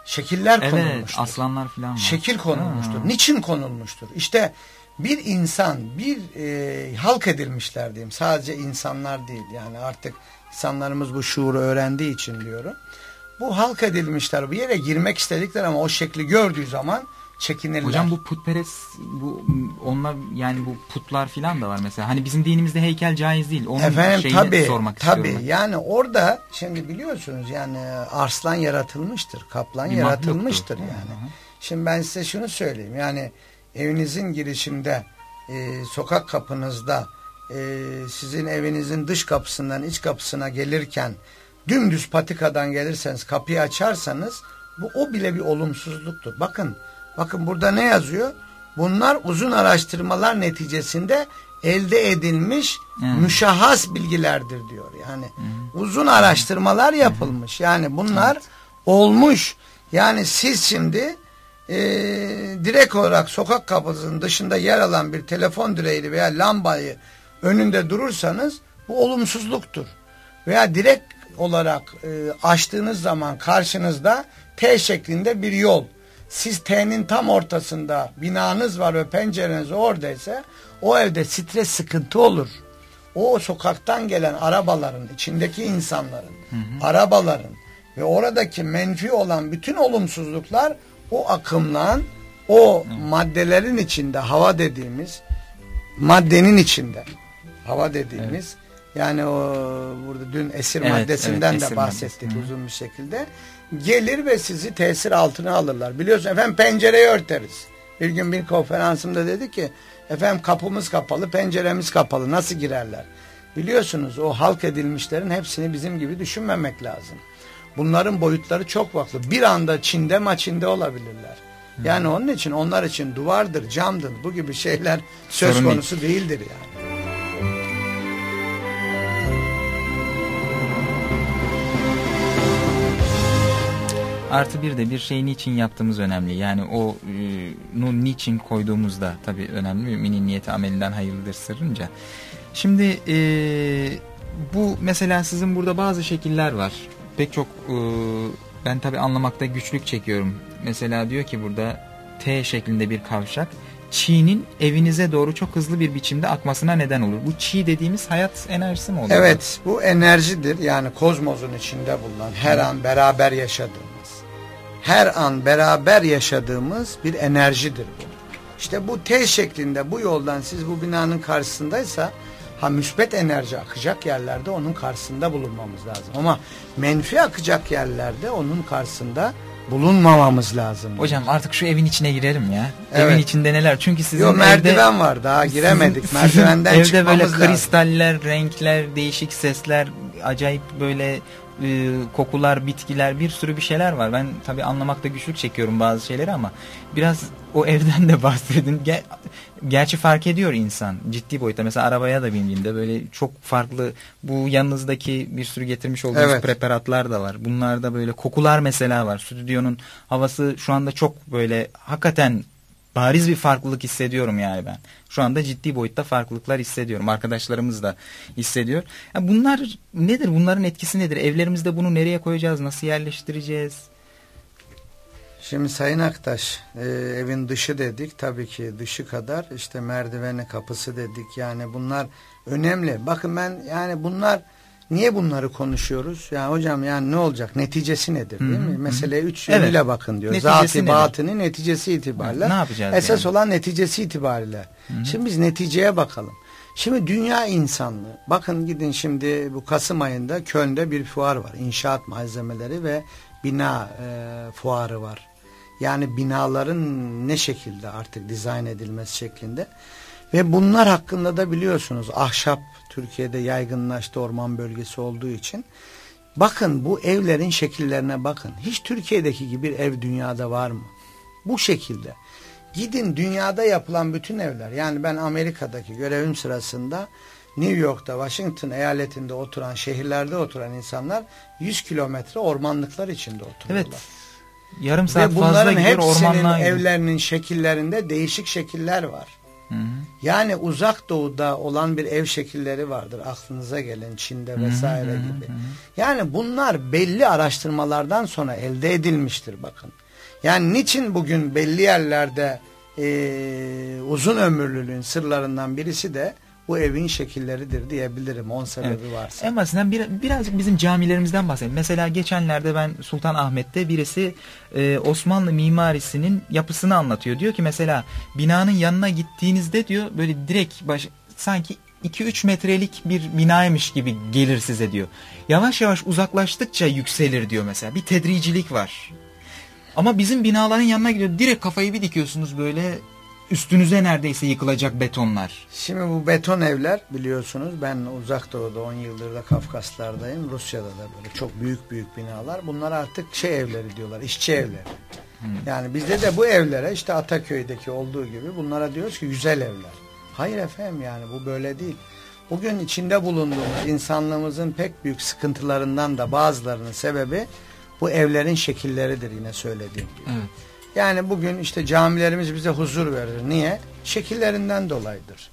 şekiller evet, konulmuştur. aslanlar falan var. Şekil konulmuştur. Ha. Niçin konulmuştur? İşte bir insan, bir e, halk edilmişler diyeyim. Sadece insanlar değil. Yani artık insanlarımız bu şuuru öğrendiği için diyorum. Bu halk edilmişler. Bir yere girmek istedikler ama o şekli gördüğü zaman çekinirler. Hocam bu putperest bu onlar yani bu putlar filan da var mesela. Hani bizim dinimizde heykel caiz değil. Onun Efendim, şeyini tabii, sormak tabii. istiyorum. Yani orada şimdi biliyorsunuz yani arslan yaratılmıştır. Kaplan Bir yaratılmıştır yani. Hı hı. Şimdi ben size şunu söyleyeyim. Yani evinizin girişinde e, sokak kapınızda e, sizin evinizin dış kapısından iç kapısına gelirken dümdüz patikadan gelirseniz kapıyı açarsanız bu o bile bir olumsuzluktur. Bakın bakın burada ne yazıyor? Bunlar uzun araştırmalar neticesinde elde edilmiş hmm. müşahhas bilgilerdir diyor. Yani hmm. uzun araştırmalar yapılmış. Yani bunlar evet. olmuş. Yani siz şimdi e, direkt olarak sokak kapısının dışında yer alan bir telefon direğini veya lambayı önünde durursanız bu olumsuzluktur. Veya direkt olarak e, açtığınız zaman karşınızda T şeklinde bir yol. Siz T'nin tam ortasında binanız var ve pencereniz oradaysa o evde stres sıkıntı olur. O sokaktan gelen arabaların, içindeki insanların, hı hı. arabaların ve oradaki menfi olan bütün olumsuzluklar o akımlan o hı. maddelerin içinde hava dediğimiz maddenin içinde hava dediğimiz evet yani o burada dün esir evet, maddesinden evet, de bahsettik maddesi. uzun bir şekilde. Gelir ve sizi tesir altına alırlar. Biliyorsun efendim pencereyi örteriz. Bir gün bir konferansımda dedi ki efendim kapımız kapalı, penceremiz kapalı. Nasıl girerler? Biliyorsunuz o halk edilmişlerin hepsini bizim gibi düşünmemek lazım. Bunların boyutları çok farklı. Bir anda Çin'de maçinde olabilirler. Yani onun için onlar için duvardır, camdır bu gibi şeyler söz Sorun konusu değil. değildir yani. Artı bir de bir şeyin niçin yaptığımız önemli. Yani o e, niçin koyduğumuzda tabii önemli. Müminin niyeti amelinden hayırlıdır sırrınca. Şimdi e, bu mesela sizin burada bazı şekiller var. Pek çok e, ben tabii anlamakta güçlük çekiyorum. Mesela diyor ki burada T şeklinde bir kavşak çiğnin evinize doğru çok hızlı bir biçimde akmasına neden olur. Bu çiğ dediğimiz hayat enerjisi mi oluyor? Evet bu enerjidir yani kozmosun içinde bulunan her an beraber yaşadığımız her an beraber yaşadığımız bir enerjidir bu. İşte bu T şeklinde bu yoldan siz bu binanın karşısındaysa ha müsbet enerji akacak yerlerde onun karşısında bulunmamız lazım. Ama menfi akacak yerlerde onun karşısında bulunmamamız lazım. Hocam artık şu evin içine girelim ya. Evet. Evin içinde neler? Çünkü sizin Yo, merdiven evde, var daha giremedik. Sizin, Merdivenden sizin evde böyle kristaller, lazım. renkler, değişik sesler, acayip böyle e, kokular, bitkiler bir sürü bir şeyler var. Ben tabi anlamakta güçlük çekiyorum bazı şeyleri ama biraz o evden de bahsedin. Ger gerçi fark ediyor insan ciddi boyutta. Mesela arabaya da bindiğimde böyle çok farklı bu yanınızdaki bir sürü getirmiş olduğunuz evet. preparatlar da var. Bunlarda böyle kokular mesela var. Stüdyonun havası şu anda çok böyle hakikaten bariz bir farklılık hissediyorum yani ben. Şu anda ciddi boyutta farklılıklar hissediyorum. Arkadaşlarımız da hissediyor. Yani bunlar nedir? Bunların etkisi nedir? Evlerimizde bunu nereye koyacağız? Nasıl yerleştireceğiz? Şimdi Sayın Aktaş e, evin dışı dedik tabii ki dışı kadar işte merdiveni kapısı dedik yani bunlar önemli. Bakın ben yani bunlar Niye bunları konuşuyoruz? Ya hocam yani ne olacak? Neticesi nedir değil mi? Meseleye üç evet. yönüyle bakın diyor. Zati batını neticesi itibariyle. Ne yapacağız Esas yani? olan neticesi itibariyle. Hı -hı. Şimdi biz neticeye bakalım. Şimdi dünya insanlığı. Bakın gidin şimdi bu Kasım ayında Köln'de bir fuar var. İnşaat malzemeleri ve bina e, fuarı var. Yani binaların ne şekilde artık dizayn edilmesi şeklinde. Ve bunlar hakkında da biliyorsunuz ahşap Türkiye'de yaygınlaştı orman bölgesi olduğu için. Bakın bu evlerin şekillerine bakın. Hiç Türkiye'deki gibi bir ev dünyada var mı? Bu şekilde. Gidin dünyada yapılan bütün evler. Yani ben Amerika'daki görevim sırasında New York'ta, Washington eyaletinde oturan, şehirlerde oturan insanlar 100 kilometre ormanlıklar içinde oturuyorlar. Evet. Yarım saat Ve fazla gidiyor ormanlığa evlerinin şekillerinde değişik şekiller var. Hı hı. Yani uzak doğuda olan bir ev şekilleri vardır. Aklınıza gelen Çin'de vesaire hı hı, gibi. Hı. Yani bunlar belli araştırmalardan sonra elde edilmiştir bakın. Yani niçin bugün belli yerlerde e, uzun ömürlülüğün sırlarından birisi de bu evin şekilleridir diyebilirim. On sebebi evet. varsa. En basitinden bir, birazcık bizim camilerimizden bahsedelim. Mesela geçenlerde ben Sultan Ahmet'te birisi e, Osmanlı mimarisinin yapısını anlatıyor. Diyor ki mesela binanın yanına gittiğinizde diyor böyle direkt baş, sanki 2-3 metrelik bir binaymış gibi gelir size diyor. Yavaş yavaş uzaklaştıkça yükselir diyor mesela. Bir tedricilik var. Ama bizim binaların yanına gidiyor. Direkt kafayı bir dikiyorsunuz böyle üstünüze neredeyse yıkılacak betonlar. Şimdi bu beton evler biliyorsunuz ben uzak doğuda 10 yıldır da Kafkaslardayım. Rusya'da da böyle çok büyük büyük binalar. Bunlar artık şey evleri diyorlar işçi evleri. Hmm. Yani bizde de bu evlere işte Ataköy'deki olduğu gibi bunlara diyoruz ki güzel evler. Hayır efendim yani bu böyle değil. Bugün içinde bulunduğumuz insanlığımızın pek büyük sıkıntılarından da bazılarının sebebi bu evlerin şekilleridir yine söylediğim gibi. Evet. Yani bugün işte camilerimiz bize huzur verir. Niye? Şekillerinden dolayıdır.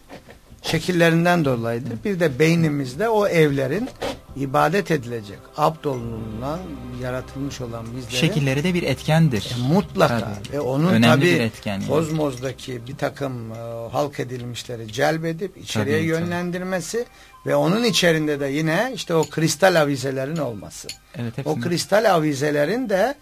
Şekillerinden dolayıdır. Bir de beynimizde o evlerin ibadet edilecek, abdolunan yaratılmış olan bizlere şekilleri de bir etkendir. E, mutlaka. Tabii. Ve onun Önemli tabii bir etken yani. kozmozdaki bir takım e, halk edilmişleri celbedip içeriye tabii, yönlendirmesi tabii. ve onun içerisinde de yine işte o kristal avizelerin olması. Evet, o kristal avizelerin de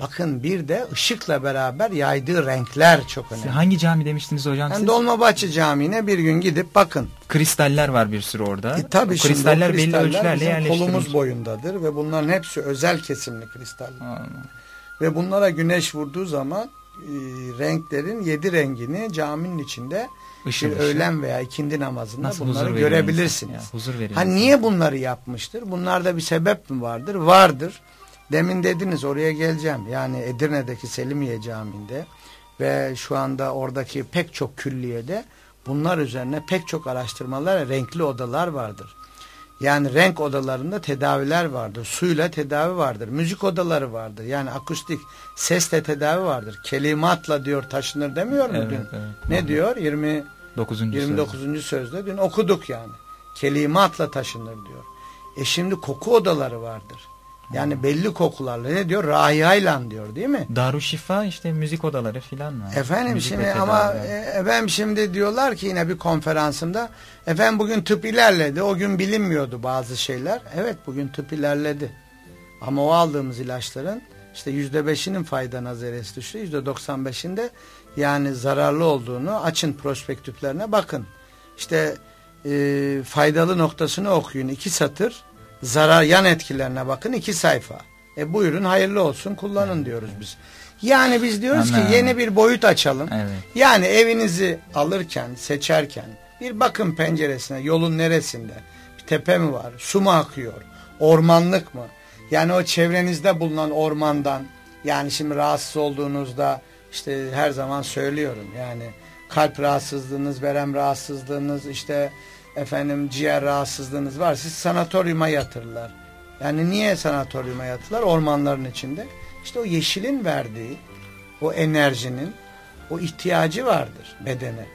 Bakın bir de ışıkla beraber yaydığı renkler çok önemli. Hangi cami demiştiniz hocam yani siz? Dolmabahçe Camii'ne bir gün gidip bakın. Kristaller var bir sürü orada. E, tabii o kristaller, o kristaller belli ölçülerle yerleştirilmiş. kolumuz boyundadır ve bunların hepsi özel kesimli kristaller. Ve bunlara güneş vurduğu zaman e, renklerin yedi rengini caminin içinde Işıl bir ışıl. öğlen veya ikindi namazında Nasıl bunları görebilirsiniz. Ya, huzur. Ha niye bunları yapmıştır? Bunlarda bir sebep mi vardır? Vardır. Demin dediniz oraya geleceğim. Yani Edirne'deki Selimiye Camii'nde ve şu anda oradaki pek çok külliyede bunlar üzerine pek çok araştırmalar renkli odalar vardır. Yani renk odalarında tedaviler vardır. Suyla tedavi vardır. Müzik odaları vardır. Yani akustik sesle tedavi vardır. Kelimatla diyor taşınır demiyor mu evet, dün? Evet, ne diyor? 29. 29. Sözde. sözde dün okuduk yani. Kelimatla taşınır diyor. E şimdi koku odaları vardır. Yani belli kokularla ne diyor? Rahiyayla diyor değil mi? Darüşşifa işte müzik odaları filan mı? Efendim müzik şimdi ama e, efendim şimdi diyorlar ki yine bir konferansımda efendim bugün tıp ilerledi. O gün bilinmiyordu bazı şeyler. Evet bugün tıp ilerledi. Ama o aldığımız ilaçların işte yüzde beşinin fayda nazaresi düştü. Yüzde doksan beşinde yani zararlı olduğunu açın prospektüplerine bakın. İşte e, faydalı noktasını okuyun. iki satır zarar yan etkilerine bakın iki sayfa. E buyurun hayırlı olsun kullanın diyoruz biz. Yani biz diyoruz Anladım. ki yeni bir boyut açalım. Evet. Yani evinizi alırken, seçerken bir bakın penceresine yolun neresinde? Bir tepe mi var? Su mu akıyor? Ormanlık mı? Yani o çevrenizde bulunan ormandan yani şimdi rahatsız olduğunuzda işte her zaman söylüyorum yani kalp rahatsızlığınız, verem rahatsızlığınız işte efendim ciğer rahatsızlığınız var siz sanatoryuma yatırırlar. Yani niye sanatoryuma yatırırlar? Ormanların içinde. İşte o yeşilin verdiği o enerjinin o ihtiyacı vardır bedene.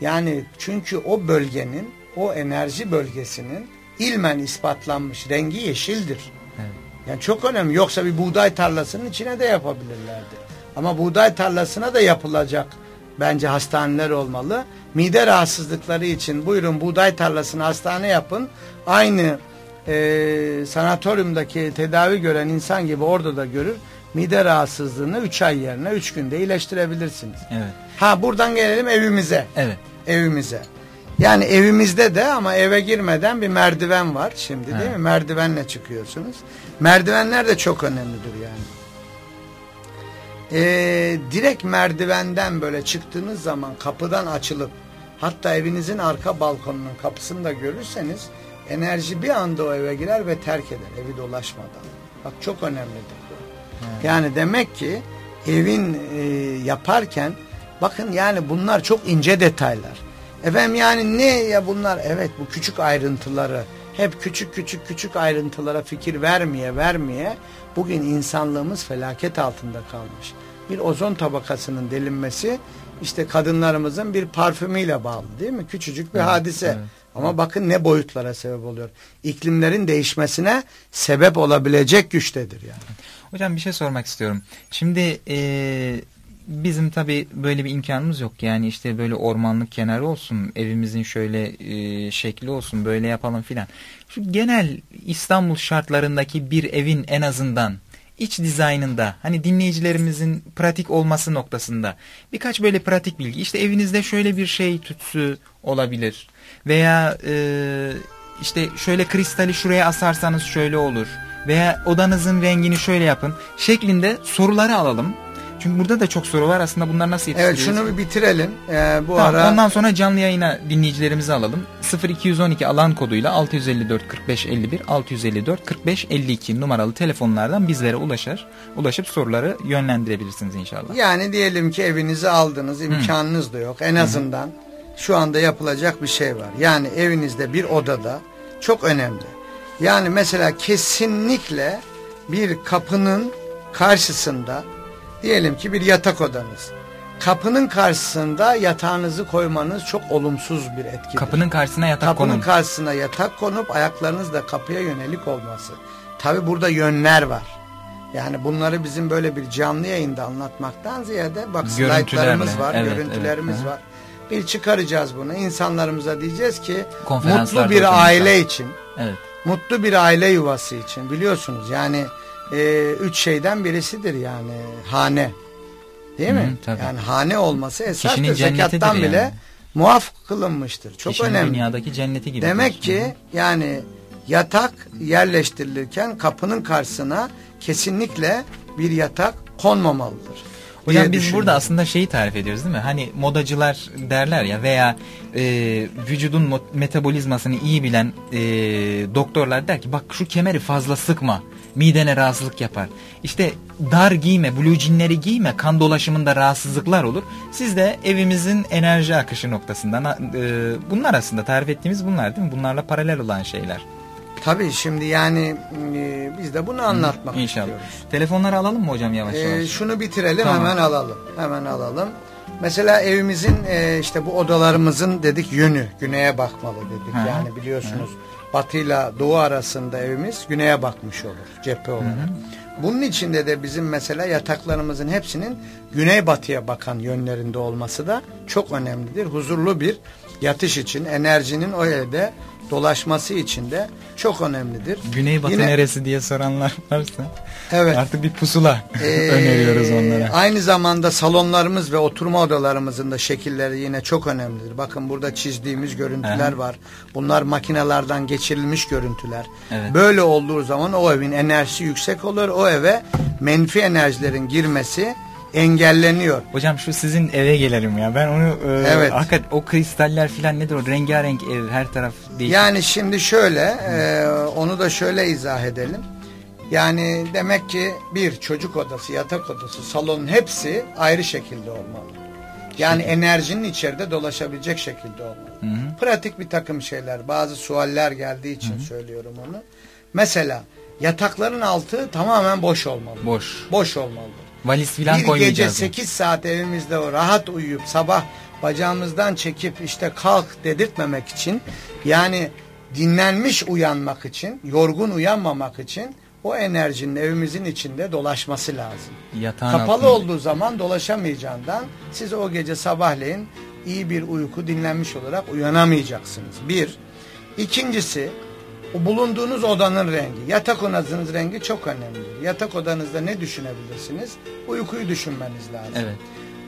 Yani çünkü o bölgenin o enerji bölgesinin ilmen ispatlanmış rengi yeşildir. Evet. Yani çok önemli. Yoksa bir buğday tarlasının içine de yapabilirlerdi. Ama buğday tarlasına da yapılacak bence hastaneler olmalı. Mide rahatsızlıkları için buyurun buğday tarlasını hastane yapın. Aynı e, sanatoryumdaki tedavi gören insan gibi orada da görür. Mide rahatsızlığını 3 ay yerine 3 günde iyileştirebilirsiniz. Evet. Ha buradan gelelim evimize. Evet. Evimize. Yani evimizde de ama eve girmeden bir merdiven var şimdi evet. değil mi? Merdivenle çıkıyorsunuz. Merdivenler de çok önemlidir yani e, direkt merdivenden böyle çıktığınız zaman kapıdan açılıp hatta evinizin arka balkonunun kapısını da görürseniz enerji bir anda o eve girer ve terk eder evi dolaşmadan. Bak çok önemlidir bu. Evet. Yani demek ki evin e, yaparken Bakın yani bunlar çok ince detaylar. Efendim yani ne ya bunlar? Evet bu küçük ayrıntıları hep küçük küçük küçük ayrıntılara fikir vermeye vermeye bugün insanlığımız felaket altında kalmış. Bir ozon tabakasının delinmesi işte kadınlarımızın bir parfümüyle bağlı değil mi? Küçücük bir evet, hadise. Evet. Ama bakın ne boyutlara sebep oluyor. İklimlerin değişmesine sebep olabilecek güçtedir yani. Hocam bir şey sormak istiyorum. Şimdi e, bizim tabi böyle bir imkanımız yok. Yani işte böyle ormanlık kenarı olsun, evimizin şöyle e, şekli olsun, böyle yapalım filan. Şu genel İstanbul şartlarındaki bir evin en azından iç dizaynında hani dinleyicilerimizin pratik olması noktasında birkaç böyle pratik bilgi. İşte evinizde şöyle bir şey tütsü olabilir veya e, işte şöyle kristali şuraya asarsanız şöyle olur veya odanızın rengini şöyle yapın şeklinde soruları alalım. Çünkü burada da çok soru var aslında bunlar nasıl yetiştiriyoruz? Evet şunu bir bitirelim. Ee, bu tamam, ara... Ondan sonra canlı yayına dinleyicilerimizi alalım. 0212 alan koduyla 654 45 51 654 45 52 numaralı telefonlardan bizlere ulaşır. Ulaşıp soruları yönlendirebilirsiniz inşallah. Yani diyelim ki evinizi aldınız imkanınız Hı. da yok. En azından Hı. şu anda yapılacak bir şey var. Yani evinizde bir odada çok önemli. Yani mesela kesinlikle bir kapının karşısında Diyelim ki bir yatak odanız. Kapının karşısında yatağınızı koymanız çok olumsuz bir etkidir. Kapının karşısına yatak Kapının konun. karşısına yatak konup ayaklarınız da kapıya yönelik olması. Tabi burada yönler var. Yani bunları bizim böyle bir canlı yayında anlatmaktan ziyade bak slaytlarımız var, evet, görüntülerimiz evet. var. Bir çıkaracağız bunu. İnsanlarımıza diyeceğiz ki mutlu bir aile için. Evet. Mutlu bir aile yuvası için biliyorsunuz yani e, üç şeyden birisidir yani hane. Değil mi? Hı, tabii. Yani hane olması esastır. Zekattan bile yani. muaf kılınmıştır. Çok Kişinin önemli. dünyadaki cenneti gibi. Demek ki Hı. yani yatak yerleştirilirken kapının karşısına kesinlikle bir yatak konmamalıdır. Hocam biz burada aslında şeyi tarif ediyoruz değil mi? Hani modacılar derler ya veya e, vücudun metabolizmasını iyi bilen e, doktorlar der ki bak şu kemeri fazla sıkma midene rahatsızlık yapar. İşte dar giyme, blue jeanleri giyme, kan dolaşımında rahatsızlıklar olur. Siz de evimizin enerji akışı noktasından e, bunlar aslında tarif ettiğimiz bunlar değil mi? Bunlarla paralel olan şeyler. Tabii şimdi yani e, biz de bunu anlatmak Hı, İnşallah. istiyoruz. Telefonları alalım mı hocam yavaş yavaş? Ee, şunu bitirelim tamam. hemen alalım. Hemen alalım. Mesela evimizin e, işte bu odalarımızın dedik yönü güneye bakmalı dedik. Hı. Yani biliyorsunuz Hı. Batıyla doğu arasında evimiz güneye bakmış olur cephe olarak. Hı. Bunun içinde de bizim mesela yataklarımızın hepsinin güney batıya bakan yönlerinde olması da çok önemlidir. Huzurlu bir yatış için enerjinin o evde dolaşması için de çok önemlidir. Güneybatı Yine, neresi diye soranlar varsa evet, artık bir pusula e, öneriyoruz onlara. Aynı zamanda salonlarımız ve oturma odalarımızın da şekilleri yine çok önemlidir. Bakın burada çizdiğimiz görüntüler Aha. var. Bunlar makinelerden geçirilmiş görüntüler. Evet. Böyle olduğu zaman o evin enerjisi yüksek olur. O eve menfi enerjilerin girmesi engelleniyor. Hocam şu sizin eve gelelim ya. Ben onu e, evet. hakikat o kristaller filan nedir o rengarenk ev her taraf değişik. Yani şimdi şöyle e, onu da şöyle izah edelim. Yani demek ki bir çocuk odası, yatak odası, salonun hepsi ayrı şekilde olmalı. Yani Şimdi. enerjinin içeride dolaşabilecek şekilde olmalı. Hı hı. Pratik bir takım şeyler, bazı sualler geldiği için hı hı. söylüyorum onu. Mesela yatakların altı tamamen boş olmalı. Boş. Boş olmalıdır. Valiz filan Bir gece 8 saat evimizde o rahat uyuyup sabah bacağımızdan çekip işte kalk dedirtmemek için yani dinlenmiş uyanmak için, yorgun uyanmamak için o enerjinin evimizin içinde dolaşması lazım. Yatağın Kapalı altında. olduğu zaman dolaşamayacağından siz o gece sabahleyin iyi bir uyku dinlenmiş olarak uyanamayacaksınız. Bir. İkincisi o bulunduğunuz odanın rengi, yatak odanızın rengi çok önemlidir. Yatak odanızda ne düşünebilirsiniz? Uykuyu düşünmeniz lazım. Evet.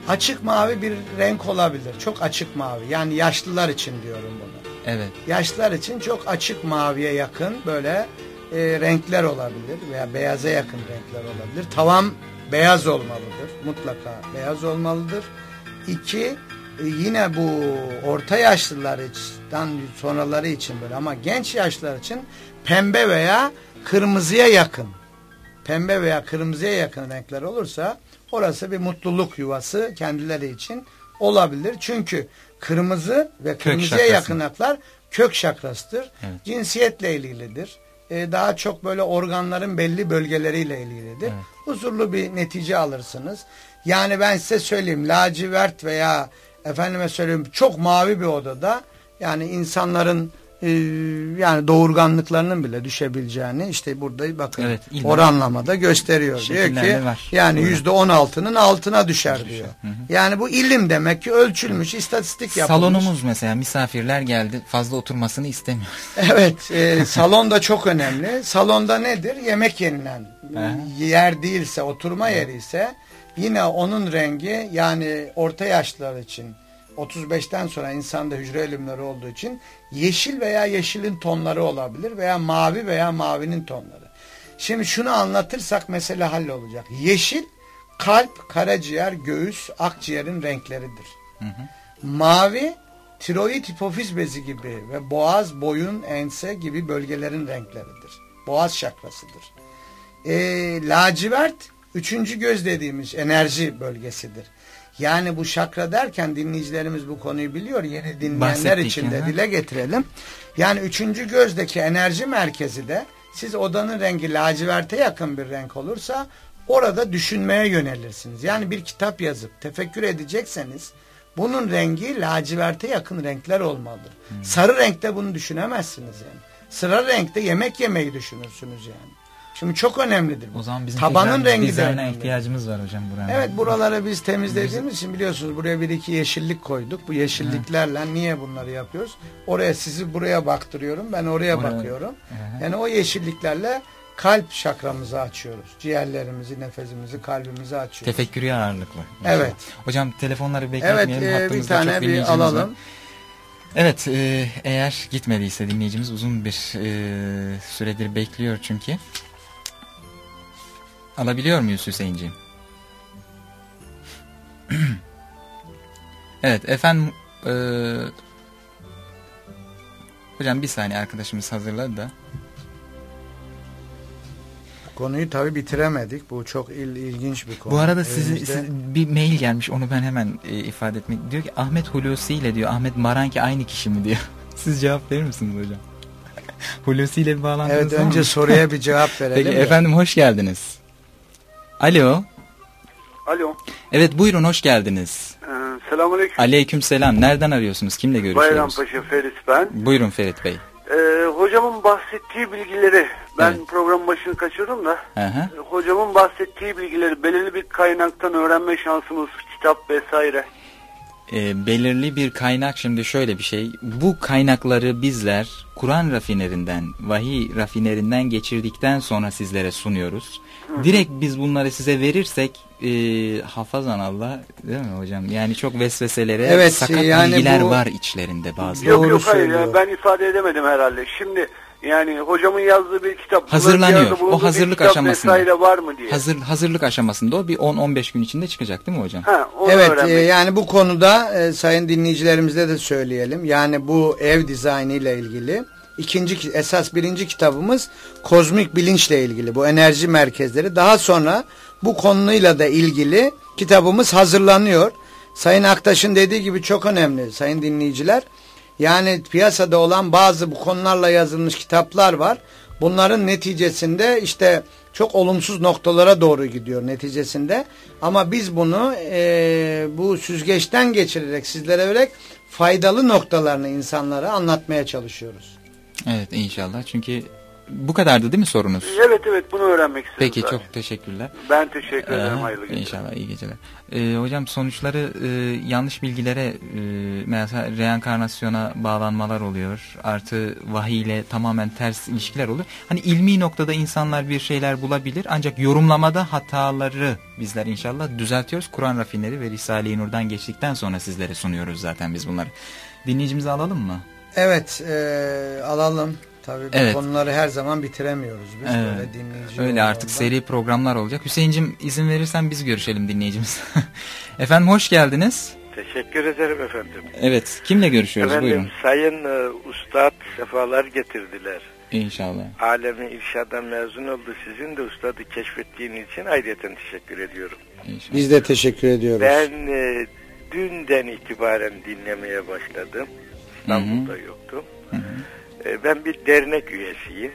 Açık mavi bir renk olabilir. Çok açık mavi. Yani yaşlılar için diyorum bunu. Evet. Yaşlılar için çok açık maviye yakın böyle e, renkler olabilir veya beyaza yakın renkler olabilir. Tavan beyaz olmalıdır. Mutlaka beyaz olmalıdır. İki, yine bu orta yaşlılar için sonraları için böyle ama genç yaşlılar için pembe veya kırmızıya yakın pembe veya kırmızıya yakın renkler olursa orası bir mutluluk yuvası kendileri için olabilir. Çünkü kırmızı ve kırmızıya yakın aklar kök şakrasıdır. Evet. Cinsiyetle ilgilidir. Ee, daha çok böyle organların belli bölgeleriyle ilgilidir. Evet. Huzurlu bir netice alırsınız. Yani ben size söyleyeyim lacivert veya efendime söyleyeyim çok mavi bir odada yani insanların e, yani doğurganlıklarının bile düşebileceğini işte burada bakın evet, oranlamada gösteriyor. Diyor ki var. yani yüzde on altının altına düşer diyor. Hı hı. Yani bu ilim demek ki ölçülmüş, istatistik yapılmış. Salonumuz mesela misafirler geldi fazla oturmasını istemiyoruz. Evet e, salon da çok önemli. Salonda nedir? Yemek yenilen yer değilse oturma yeri ise yine onun rengi yani orta yaşlılar için 35'ten sonra insanda hücre ölümleri olduğu için yeşil veya yeşilin tonları olabilir veya mavi veya mavinin tonları. Şimdi şunu anlatırsak mesele hallolacak. Yeşil kalp, karaciğer, göğüs, akciğerin renkleridir. Hı hı. Mavi tiroid hipofiz bezi gibi ve boğaz, boyun, ense gibi bölgelerin renkleridir. Boğaz şakrasıdır. E, lacivert üçüncü göz dediğimiz enerji bölgesidir. Yani bu şakra derken dinleyicilerimiz bu konuyu biliyor. Yeni dinleyenler için de dile getirelim. Yani üçüncü gözdeki enerji merkezi de siz odanın rengi laciverte yakın bir renk olursa orada düşünmeye yönelirsiniz. Yani bir kitap yazıp tefekkür edecekseniz bunun rengi laciverte yakın renkler olmalıdır. Hmm. Sarı renkte bunu düşünemezsiniz yani. Sıra renkte yemek yemeyi düşünürsünüz yani. Şimdi çok önemlidir. Bu. O zaman bizim tabanın rengi de önemli. ihtiyacımız var hocam buraya. Evet buraları biz temizlediğimiz için biliyorsunuz buraya bir iki yeşillik koyduk. Bu yeşilliklerle Hı. niye bunları yapıyoruz? Oraya sizi buraya baktırıyorum. Ben oraya Oraya. bakıyorum. Hı. Yani o yeşilliklerle kalp şakramızı açıyoruz. Ciğerlerimizi, nefesimizi, kalbimizi açıyoruz. Tefekkürü ağırlıklı. Evet. Hocam telefonları bekletmeyelim. Evet e, bir tane bir alalım. Var. Evet e, eğer gitmediyse dinleyicimiz uzun bir e, süredir bekliyor çünkü. Alabiliyor muyuz Hüseyin'ciğim? evet efendim e, hocam bir saniye arkadaşımız hazırladı da. Konuyu tabi bitiremedik. Bu çok il, ilginç bir konu. Bu arada sizi, siz, bir mail gelmiş onu ben hemen e, ifade etmek. Diyor ki Ahmet Hulusi ile diyor Ahmet Maranki aynı kişi mi diyor. Siz cevap verir misiniz hocam? Hulusi ile bir bağlantınız evet, var mı? Evet önce soruya bir cevap verelim. Peki efendim hoş geldiniz. Alo. Alo. Evet buyurun hoş geldiniz. Ee, Selamünaleyküm. Aleyküm selam. Nereden arıyorsunuz? Kimle görüşüyoruz? Bayrampaşa Ferit ben. Buyurun Ferit Bey. Ee, hocamın bahsettiği bilgileri ben evet. program başını kaçırdım da. Hı hı. Hocamın bahsettiği bilgileri belirli bir kaynaktan öğrenme şansımız kitap vesaire. E, belirli bir kaynak şimdi şöyle bir şey. Bu kaynakları bizler Kur'an rafinerinden, vahiy rafinerinden geçirdikten sonra sizlere sunuyoruz. Direkt biz bunları size verirsek e, hafazan Allah değil mi hocam? Yani çok vesveselere evet, sakat yani bilgiler bu... var içlerinde bazı. Yok yok hayır ya, ben ifade edemedim herhalde. Şimdi yani hocamın yazdığı bir kitap. Hazırlanıyor. O hazırlık aşamasında. var mı diye. Hazır, hazırlık aşamasında o bir 10-15 gün içinde çıkacak değil mi hocam? Ha, evet e, yani bu konuda e, sayın dinleyicilerimize de söyleyelim. Yani bu ev dizaynı ile ilgili ikinci esas birinci kitabımız kozmik bilinçle ilgili bu enerji merkezleri. Daha sonra bu konuyla da ilgili kitabımız hazırlanıyor. Sayın Aktaş'ın dediği gibi çok önemli sayın dinleyiciler. Yani piyasada olan bazı bu konularla yazılmış kitaplar var. Bunların neticesinde işte çok olumsuz noktalara doğru gidiyor neticesinde. Ama biz bunu e, bu süzgeçten geçirerek sizlere vererek faydalı noktalarını insanlara anlatmaya çalışıyoruz. Evet inşallah çünkü bu kadardı değil mi sorunuz? Evet evet bunu öğrenmek istedim. Peki zaten. çok teşekkürler. Ben teşekkür ederim. Ee, hayırlı geceler. İnşallah iyi geceler. Ee, hocam sonuçları e, yanlış bilgilere e, mesela reenkarnasyona bağlanmalar oluyor. Artı vahiy ile tamamen ters ilişkiler olur. Hani ilmi noktada insanlar bir şeyler bulabilir ancak yorumlamada hataları bizler inşallah düzeltiyoruz. Kur'an rafinleri ve Risale-i Nur'dan geçtikten sonra sizlere sunuyoruz zaten biz bunları. Dinleyicimizi alalım mı? Evet e, alalım. Tabii bu evet. konuları her zaman bitiremiyoruz biz evet. böyle dinleyici. Öyle artık seri programlar olacak. Hüseyin'cim izin verirsen biz görüşelim dinleyicimiz. efendim hoş geldiniz. Teşekkür ederim efendim. Evet kimle görüşüyoruz efendim, buyurun. Sayın e, Ustad sefalar getirdiler. İnşallah. Alemi irşadan mezun oldu. Sizin de ustadı keşfettiğiniz için ayrıca teşekkür ediyorum. İnşallah. Biz de teşekkür ediyoruz. Ben e, dünden itibaren dinlemeye başladım. İstanbul'da yoktum. Hı hı. E, ben bir dernek üyesiyim.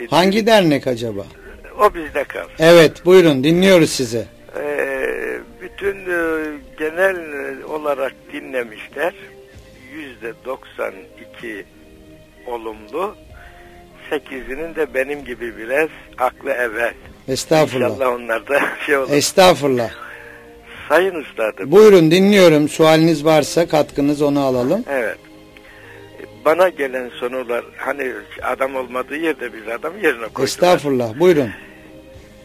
E, Hangi dernek acaba? O bizde kalsın. Evet buyurun dinliyoruz sizi. E, bütün e, genel olarak dinlemişler. Yüzde 92 olumlu. Sekizinin de benim gibi biraz aklı evvel. Estağfurullah. İnşallah onlar da şey olur. Estağfurullah. Sayın Üstadım. Buyurun dinliyorum. Sualiniz varsa katkınız onu alalım. Evet. Bana gelen sorular hani adam olmadığı yerde biz adam yerine koydular. Estağfurullah. Buyurun.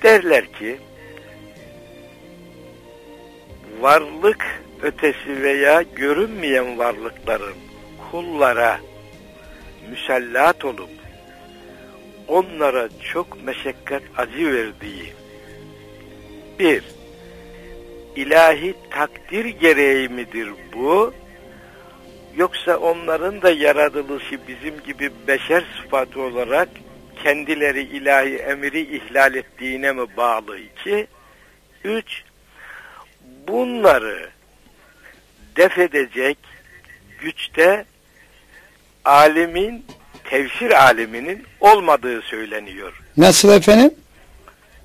Derler ki varlık ötesi veya görünmeyen varlıkların kullara müsellat olup onlara çok meşakkat acı verdiği bir ilahi takdir gereği midir bu? Yoksa onların da yaratılışı bizim gibi beşer sıfatı olarak kendileri ilahi emri ihlal ettiğine mi bağlı iki? Üç, bunları def edecek güçte alimin, tefsir aliminin olmadığı söyleniyor. Nasıl efendim?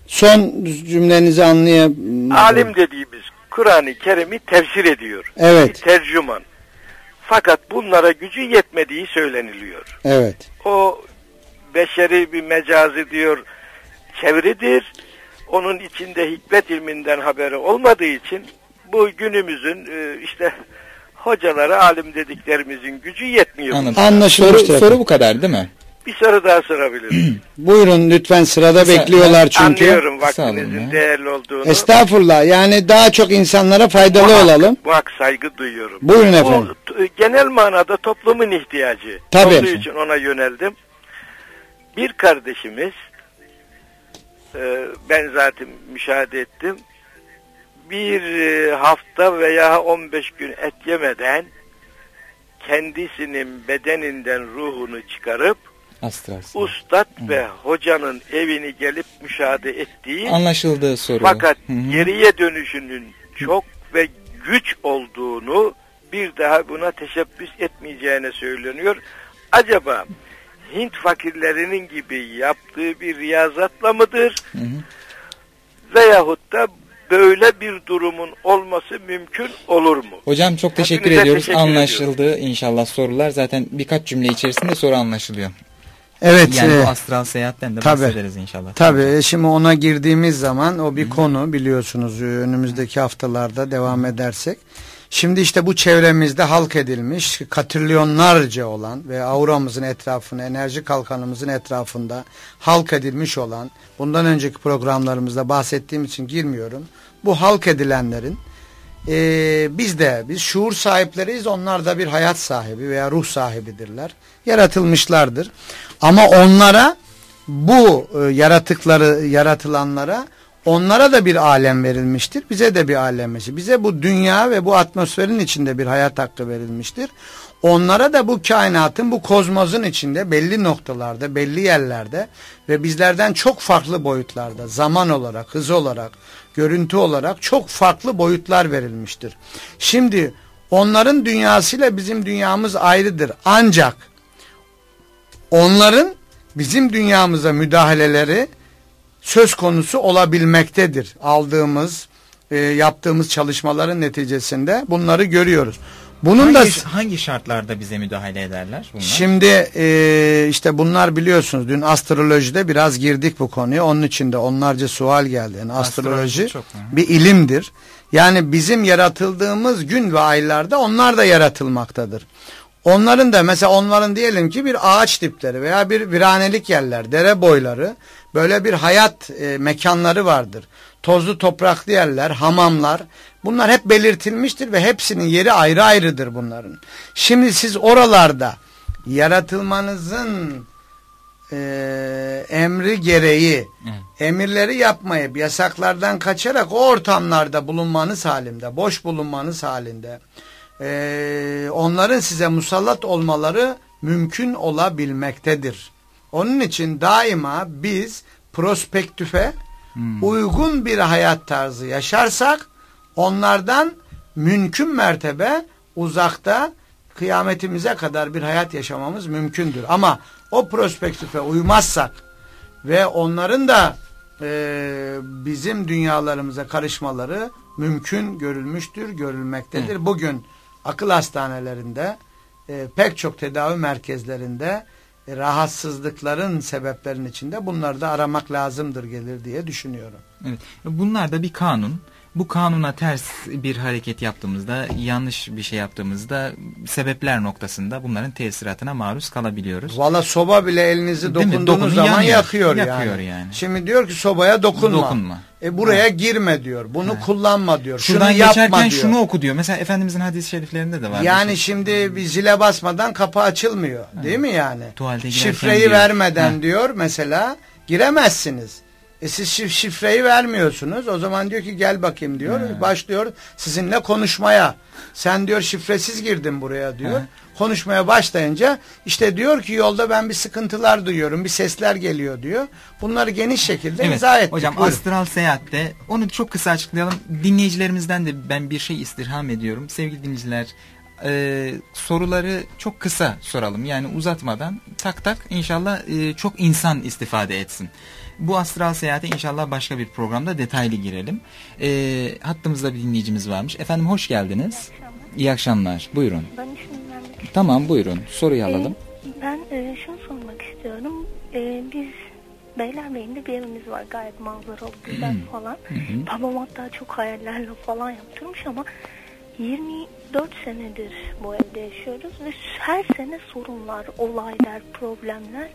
Son cümlenizi anlayamadım. Alim dediğimiz Kur'an-ı Kerim'i tefsir ediyor. Evet. Bir tercüman. Fakat bunlara gücü yetmediği söyleniliyor. Evet. O beşeri bir mecazi diyor çeviridir. Onun içinde hikmet ilminden haberi olmadığı için bu günümüzün e, işte hocalara alim dediklerimizin gücü yetmiyor. Anladım. Anlaşılmıştır. Soru, soru bu kadar değil mi? Bir soru daha sorabilirim. Buyurun lütfen sırada Sa bekliyorlar çünkü. Anlıyorum vaktinizin değerli olduğunu. Estağfurullah yani daha çok insanlara faydalı muhak, olalım. Muhak saygı duyuyorum. Buyurun efendim. Bu genel manada toplumun ihtiyacı. Tabii. Olduğu için ona yöneldim. Bir kardeşimiz e, ben zaten müşahede ettim. Bir e, hafta veya 15 gün et yemeden kendisinin bedeninden ruhunu çıkarıp Astral. Ustad Hı. ve hocanın evini gelip müşahede ettiği anlaşıldığı soru. Fakat Hı -hı. geriye dönüşünün çok ve güç olduğunu bir daha buna teşebbüs etmeyeceğine söyleniyor. Acaba Hint fakirlerinin gibi yaptığı bir riyazatla mıdır? Hı hı. Veyahut da böyle bir durumun olması mümkün olur mu? Hocam çok teşekkür Hepinize ediyoruz. Teşekkür Anlaşıldı ediyorum. inşallah sorular. Zaten birkaç cümle içerisinde soru anlaşılıyor. Evet. Yani e, bu astral seyahatten de tabii, bahsederiz inşallah. Tabii. E, şimdi ona girdiğimiz zaman o bir Hı -hı. konu biliyorsunuz e, önümüzdeki haftalarda devam edersek. Şimdi işte bu çevremizde halk edilmiş katrilyonlarca olan ve auramızın etrafında, enerji kalkanımızın etrafında halk edilmiş olan, bundan önceki programlarımızda bahsettiğim için girmiyorum. Bu halk edilenlerin e, biz de, biz şuur sahipleriyiz, onlar da bir hayat sahibi veya ruh sahibidirler. Yaratılmışlardır. Ama onlara bu e, yaratıkları, yaratılanlara Onlara da bir alem verilmiştir. Bize de bir alem verilmiştir. Bize bu dünya ve bu atmosferin içinde bir hayat hakkı verilmiştir. Onlara da bu kainatın, bu kozmozun içinde belli noktalarda, belli yerlerde ve bizlerden çok farklı boyutlarda, zaman olarak, hız olarak, görüntü olarak çok farklı boyutlar verilmiştir. Şimdi onların dünyasıyla bizim dünyamız ayrıdır. Ancak onların bizim dünyamıza müdahaleleri söz konusu olabilmektedir. Aldığımız, e, yaptığımız çalışmaların neticesinde bunları görüyoruz. Bunun hangi, da hangi şartlarda bize müdahale ederler bunlar? Şimdi e, işte bunlar biliyorsunuz dün astrolojide biraz girdik bu konuya. Onun için de onlarca sual geldi. Yani astroloji, astroloji bir ilimdir. Yani bizim yaratıldığımız gün ve aylarda onlar da yaratılmaktadır. Onların da mesela onların diyelim ki bir ağaç tipleri veya bir viranelik yerler, dere boyları böyle bir hayat e, mekanları vardır. Tozlu topraklı yerler, hamamlar bunlar hep belirtilmiştir ve hepsinin yeri ayrı ayrıdır bunların. Şimdi siz oralarda yaratılmanızın e, emri gereği emirleri yapmayıp yasaklardan kaçarak o ortamlarda bulunmanız halinde, boş bulunmanız halinde e, onların size musallat olmaları mümkün olabilmektedir. Onun için daima biz prospektüfe hmm. uygun bir hayat tarzı yaşarsak onlardan mümkün mertebe uzakta kıyametimize kadar bir hayat yaşamamız mümkündür. Ama o prospektife uymazsak ve onların da e, bizim dünyalarımıza karışmaları mümkün görülmüştür, görülmektedir. Hı. Bugün akıl hastanelerinde e, pek çok tedavi merkezlerinde e, rahatsızlıkların sebeplerinin içinde bunları da aramak lazımdır gelir diye düşünüyorum. Evet. Bunlar da bir kanun bu kanuna ters bir hareket yaptığımızda, yanlış bir şey yaptığımızda sebepler noktasında bunların tesiratına maruz kalabiliyoruz. Valla soba bile elinizi dokunduğunuz zaman yanıyor, yakıyor, yakıyor yani. yani. Şimdi diyor ki sobaya dokunma. Dokunma. E buraya ha. girme diyor. Bunu ha. kullanma diyor. Şuradan şunu yapma diyor. şunu oku diyor. Mesela Efendimizin hadis-i şeriflerinde de var. Yani şimdi bir zile basmadan kapı açılmıyor. Ha. Değil mi yani? Tuvalete Şifreyi diyor. vermeden ha. diyor mesela giremezsiniz. E siz şifreyi vermiyorsunuz. O zaman diyor ki gel bakayım diyor. He. Başlıyor sizinle konuşmaya. Sen diyor şifresiz girdin buraya diyor. He. Konuşmaya başlayınca işte diyor ki yolda ben bir sıkıntılar duyuyorum. Bir sesler geliyor diyor. Bunları geniş şekilde evet. izah ettik. Hocam Buyurun. astral seyahatte onu çok kısa açıklayalım. Dinleyicilerimizden de ben bir şey istirham ediyorum. Sevgili dinleyiciler e, soruları çok kısa soralım. Yani uzatmadan tak tak inşallah e, çok insan istifade etsin. Bu astral seyahate inşallah başka bir programda detaylı girelim. E, hattımızda bir dinleyicimiz varmış. Efendim hoş geldiniz. İyi akşamlar. İyi akşamlar. Buyurun. Ben Tamam buyurun. Soruyu alalım. Ee, ben e, şunu sormak istiyorum. E, biz Beylerbeyi'nde bir evimiz var gayet manzaralı güzel falan. Babam hatta çok hayallerle falan yaptırmış ama 24 senedir bu evde yaşıyoruz ve her sene sorunlar, olaylar, problemler.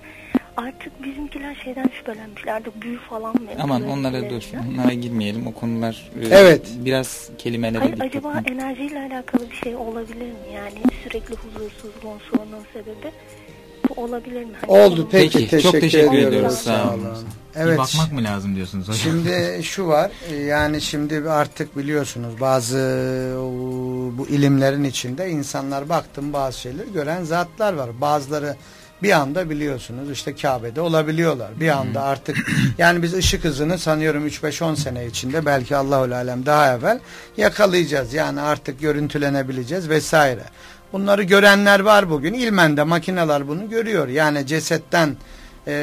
Artık bizimkiler şeyden şüphelenmişlerdi. Büyü falan mı? Aman onlara dur. Onlara girmeyelim. O konular e, evet. biraz kelimeleri Hayır acaba tutma. enerjiyle alakalı bir şey olabilir mi? Yani sürekli huzursuzluğun sorunun sebebi bu olabilir mi? Hani Oldu peki, peki teşekkür çok teşekkür ediyoruz. Sağ olun. Evet. Bir bakmak mı lazım diyorsunuz hocam? Şimdi şu var e, yani şimdi artık biliyorsunuz bazı bu ilimlerin içinde insanlar baktım bazı şeyler gören zatlar var. Bazıları bir anda biliyorsunuz işte Kabe'de olabiliyorlar. Bir anda artık yani biz ışık hızını sanıyorum 3-5-10 sene içinde belki Allahü Alem daha evvel yakalayacağız. Yani artık görüntülenebileceğiz vesaire. Bunları görenler var bugün. İlmen de makineler bunu görüyor. Yani cesetten e,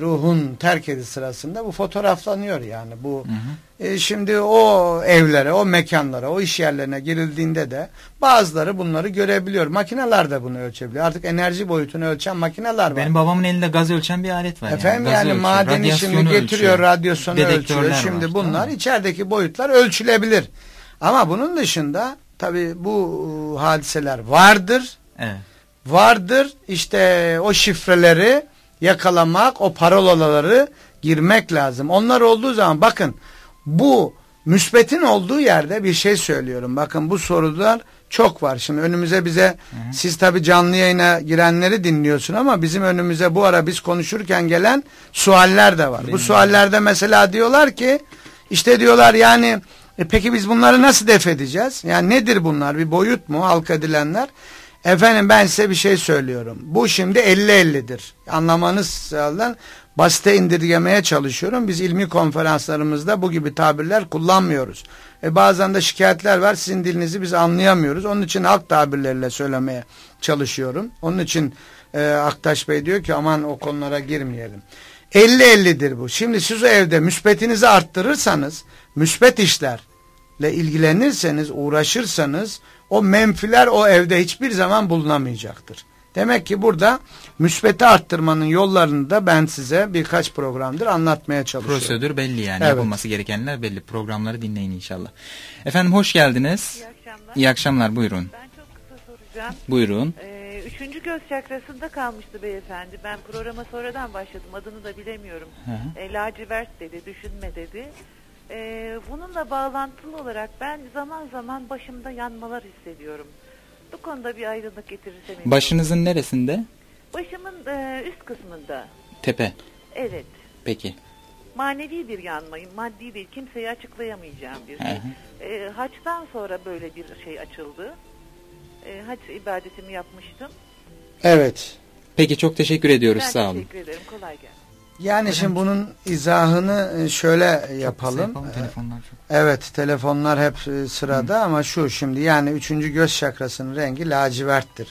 ruhun terk ediş sırasında bu fotoğraflanıyor yani. Bu hı hı. E, şimdi o evlere o mekanlara o iş yerlerine girildiğinde de bazıları bunları görebiliyor. Makineler de bunu ölçebiliyor. Artık enerji boyutunu ölçen makineler var. Benim babamın elinde gaz ölçen bir alet var efendim yani, yani madeni şimdi getiriyor ölçüyor. radyasyonu ölçüyor. Şimdi var, bunlar içerideki boyutlar ölçülebilir. Ama bunun dışında tabi bu e, hadiseler vardır. Evet. vardır. İşte o şifreleri yakalamak, o parolaları girmek lazım. Onlar olduğu zaman bakın bu müsbetin olduğu yerde bir şey söylüyorum. Bakın bu sorular çok var. Şimdi önümüze bize hı hı. siz tabi canlı yayına girenleri dinliyorsun ama bizim önümüze bu ara biz konuşurken gelen sualler de var. Değil bu suallerde mesela diyorlar ki işte diyorlar yani e peki biz bunları nasıl def edeceğiz? Yani nedir bunlar? Bir boyut mu halk edilenler? Efendim ben size bir şey söylüyorum. Bu şimdi 50-50'dir. Anlamanız lazım. Basite indirgemeye çalışıyorum. Biz ilmi konferanslarımızda bu gibi tabirler kullanmıyoruz. E bazen de şikayetler var. Sizin dilinizi biz anlayamıyoruz. Onun için halk tabirleriyle söylemeye çalışıyorum. Onun için e, Aktaş Bey diyor ki aman o konulara girmeyelim. 50-50'dir bu. Şimdi siz o evde müspetinizi arttırırsanız, müspet işlerle ilgilenirseniz, uğraşırsanız o menfiler o evde hiçbir zaman bulunamayacaktır. Demek ki burada müsbeti arttırmanın yollarını da ben size birkaç programdır anlatmaya çalışıyorum. Prosedür belli yani evet. yapılması gerekenler belli. Programları dinleyin inşallah. Efendim hoş geldiniz. İyi akşamlar. İyi akşamlar buyurun. Ben çok kısa soracağım. Buyurun. Ee, üçüncü göz çakrasında kalmıştı beyefendi. Ben programa sonradan başladım adını da bilemiyorum. Hı E, lacivert dedi düşünme dedi. Ee, bununla bağlantılı olarak ben zaman zaman başımda yanmalar hissediyorum. Bu konuda bir aydınlık getirirsem. Başınızın neresinde? Başımın e, üst kısmında. Tepe. Evet. Peki. Manevi bir yanmayım, maddi değil. Kimseye açıklayamayacağım bir şey. E, haçtan sonra böyle bir şey açıldı. E, haç ibadetimi yapmıştım. Evet. Peki çok teşekkür ediyoruz. Ben Sağ olun. teşekkür ederim. Kolay gelsin. Yani evet. şimdi bunun izahını e, şöyle yapalım. yapalım. Telefonlar çok. Evet telefonlar hep e, sırada Hı. ama şu şimdi yani üçüncü göz çakrasının rengi laciverttir.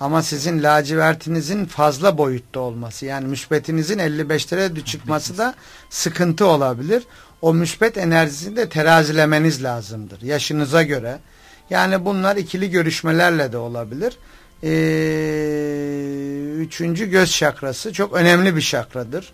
Ama sizin lacivertinizin fazla boyutta olması yani müsbetinizin 55'lere çıkması da sıkıntı olabilir. O müsbet enerjisini de terazilemeniz lazımdır yaşınıza göre. Yani bunlar ikili görüşmelerle de olabilir. Ee, üçüncü göz çakrası çok önemli bir çakradır.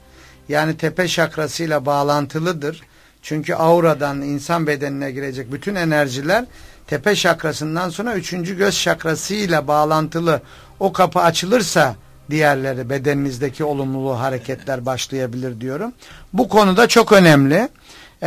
Yani tepe çakrasıyla bağlantılıdır. Çünkü auradan insan bedenine girecek bütün enerjiler tepe çakrasından sonra üçüncü göz çakrasıyla bağlantılı. O kapı açılırsa diğerleri bedeninizdeki olumlu hareketler başlayabilir diyorum. Bu konuda çok önemli. Ee,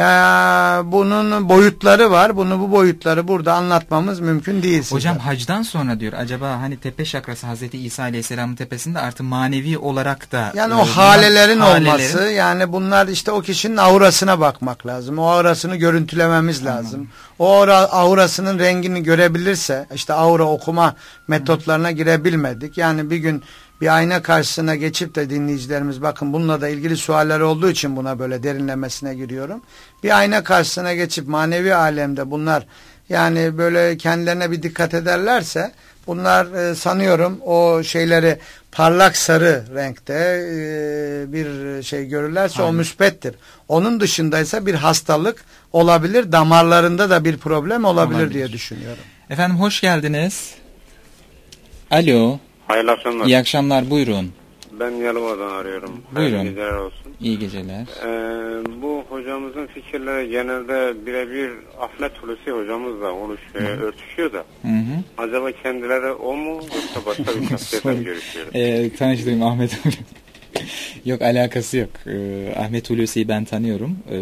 bunun boyutları var. Bunu bu boyutları burada anlatmamız mümkün değil. Size. Hocam hacdan sonra diyor acaba hani tepe şakrası Hazreti İsa Aleyhisselam'ın tepesinde artı manevi olarak da yani o e, halelerin, halelerin olması yani bunlar işte o kişinin aurasına bakmak lazım. O aurasını görüntülememiz lazım. Anladım. O aura, aurasının rengini görebilirse işte aura okuma metotlarına girebilmedik. Yani bir gün bir ayna karşısına geçip de dinleyicilerimiz bakın bununla da ilgili sualler olduğu için buna böyle derinlemesine giriyorum. Bir ayna karşısına geçip manevi alemde bunlar yani böyle kendilerine bir dikkat ederlerse bunlar e, sanıyorum o şeyleri parlak sarı renkte e, bir şey görürlerse Aynen. o müspettir. Onun dışındaysa bir hastalık olabilir damarlarında da bir problem olabilir, olabilir. diye düşünüyorum. Efendim hoş geldiniz. Alo. Hayırlı akşamlar. İyi akşamlar buyurun. Ben Yalova'dan arıyorum. Buyurun. Hayırlı geceler olsun. İyi geceler. Ee, bu hocamızın fikirleri genelde birebir Ahmet Hulusi hocamızla oluş, e, örtüşüyor da. Hı hı. Acaba kendileri o mu yoksa başka bir şahsiyetle görüşüyor? Ee, tanıştığım Ahmet Hulusi. yok alakası yok. Ee, Ahmet Hulusi'yi ben tanıyorum. Ee,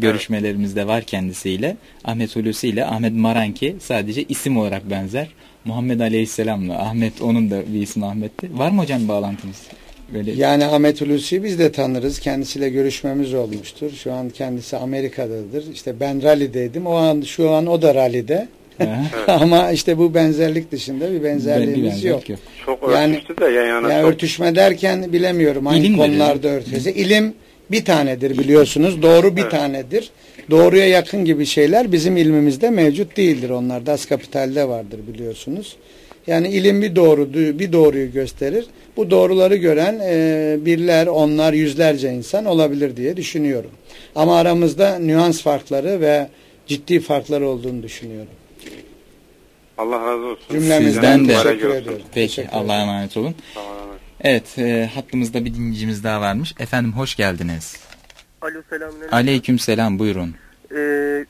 görüşmelerimiz de var kendisiyle. Ahmet Hulusi ile Ahmet Maranki sadece isim olarak benzer. Muhammed Aleyhisselam'la Ahmet onun da bir ismi Ahmet'ti. Var mı hocam bağlantınız? Böyle... Yani Ahmet Hulusi'yi biz de tanırız. Kendisiyle görüşmemiz olmuştur. Şu an kendisi Amerika'dadır. İşte ben rallideydim. O an şu an o da rallide. Ama işte bu benzerlik dışında bir benzerliğimiz bir yok. yok. Çok yani, örtüştü de yani, yani çok... örtüşme derken bilemiyorum hangi İlim konularda örtüşse. İlim bir tanedir biliyorsunuz. Doğru bir evet. tanedir. Doğruya yakın gibi şeyler bizim ilmimizde mevcut değildir. Onlar Das Kapital'de vardır biliyorsunuz. Yani ilim bir doğru bir doğruyu gösterir. Bu doğruları gören e, birler, onlar, yüzlerce insan olabilir diye düşünüyorum. Ama aramızda nüans farkları ve ciddi farklar olduğunu düşünüyorum. Allah razı olsun. Cümlemizden de. Teşekkür ediyorum. Peki Allah'a emanet olun. Tamam. Evet e, hattımızda bir dinleyicimiz daha varmış. Efendim hoş geldiniz. Alo selamünaleyküm. Aleyküm selam buyurun. Ee,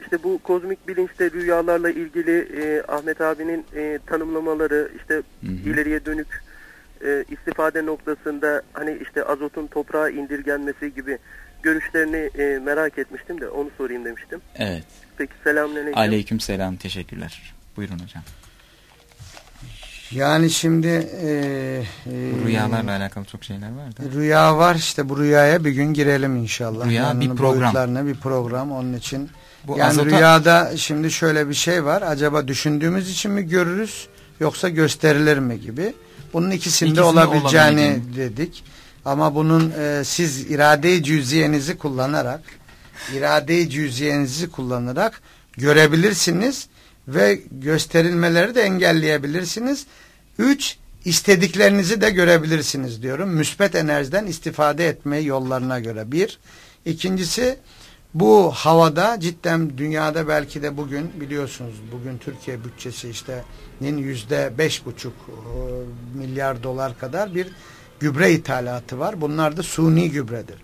işte bu kozmik bilinçte rüyalarla ilgili e, Ahmet abinin e, tanımlamaları işte hı hı. ileriye dönük e, istifade noktasında hani işte azotun toprağa indirgenmesi gibi görüşlerini e, merak etmiştim de onu sorayım demiştim. Evet. Peki selamünaleyküm. Aleyküm selam teşekkürler. Buyurun hocam. Yani şimdi e, e, rüyalarla alakalı çok şeyler var da. Rüya var işte bu rüyaya bir gün girelim inşallah. Rüya yani bir program. bir program onun için. Bu yani azota... rüyada şimdi şöyle bir şey var. Acaba düşündüğümüz için mi görürüz yoksa gösterilir mi gibi. Bunun ikisinde olabileceğini dedik. Ama bunun e, siz irade-i cüziyenizi kullanarak irade-i cüziyenizi kullanarak görebilirsiniz ve gösterilmeleri de engelleyebilirsiniz. Üç, istediklerinizi de görebilirsiniz diyorum. Müspet enerjiden istifade etme yollarına göre. Bir. İkincisi bu havada cidden dünyada belki de bugün biliyorsunuz bugün Türkiye bütçesi işte yüzde beş buçuk e, milyar dolar kadar bir gübre ithalatı var. Bunlar da suni gübredir.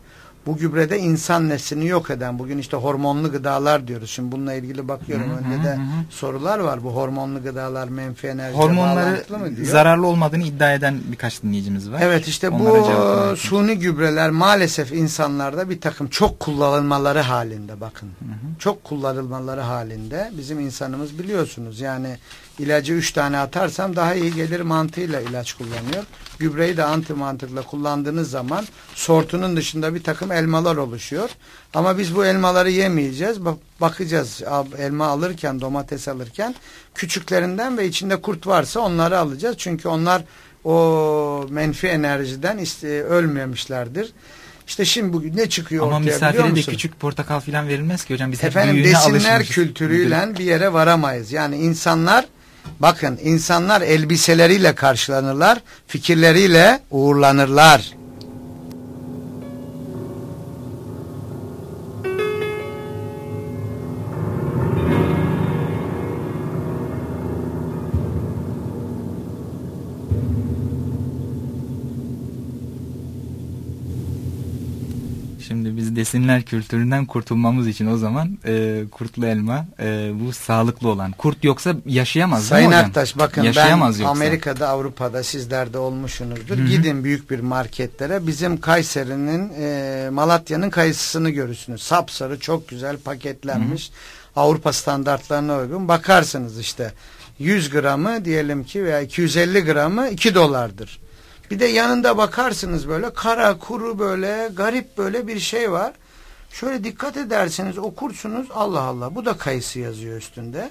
Bu gübrede insan neslini yok eden bugün işte hormonlu gıdalar diyoruz. Şimdi bununla ilgili bakıyorum hı, önde hı, de hı. sorular var. Bu hormonlu gıdalar menfi enerji Hormonları mı diyor. zararlı olmadığını iddia eden birkaç dinleyicimiz var. Evet işte Onlara bu suni gübreler maalesef insanlarda bir takım çok kullanılmaları halinde bakın. Hı hı. Çok kullanılmaları halinde bizim insanımız biliyorsunuz yani ilacı üç tane atarsam daha iyi gelir mantığıyla ilaç kullanıyor. Gübreyi de anti mantıkla kullandığınız zaman sortunun dışında bir takım elmalar oluşuyor. Ama biz bu elmaları yemeyeceğiz. Bakacağız elma alırken, domates alırken küçüklerinden ve içinde kurt varsa onları alacağız. Çünkü onlar o menfi enerjiden ölmemişlerdir. İşte şimdi bugün ne çıkıyor Ama ortaya misafire de küçük portakal falan verilmez ki hocam. Biz Efendim desinler kültürüyle bir yere varamayız. Yani insanlar bakın insanlar elbiseleriyle karşılanırlar, fikirleriyle uğurlanırlar. Desinler kültüründen kurtulmamız için o zaman e, kurtlu elma e, bu sağlıklı olan. Kurt yoksa yaşayamaz Sayın Aktaş bakın yaşayamaz ben yoksa. Amerika'da Avrupa'da sizlerde olmuşsunuzdur. Hı -hı. Gidin büyük bir marketlere bizim Kayseri'nin e, Malatya'nın kayısısını görürsünüz. Sapsarı çok güzel paketlenmiş. Hı -hı. Avrupa standartlarına uygun. Bakarsınız işte 100 gramı diyelim ki veya 250 gramı 2 dolardır. Bir de yanında bakarsınız böyle kara kuru böyle garip böyle bir şey var. Şöyle dikkat ederseniz okursunuz Allah Allah bu da kayısı yazıyor üstünde.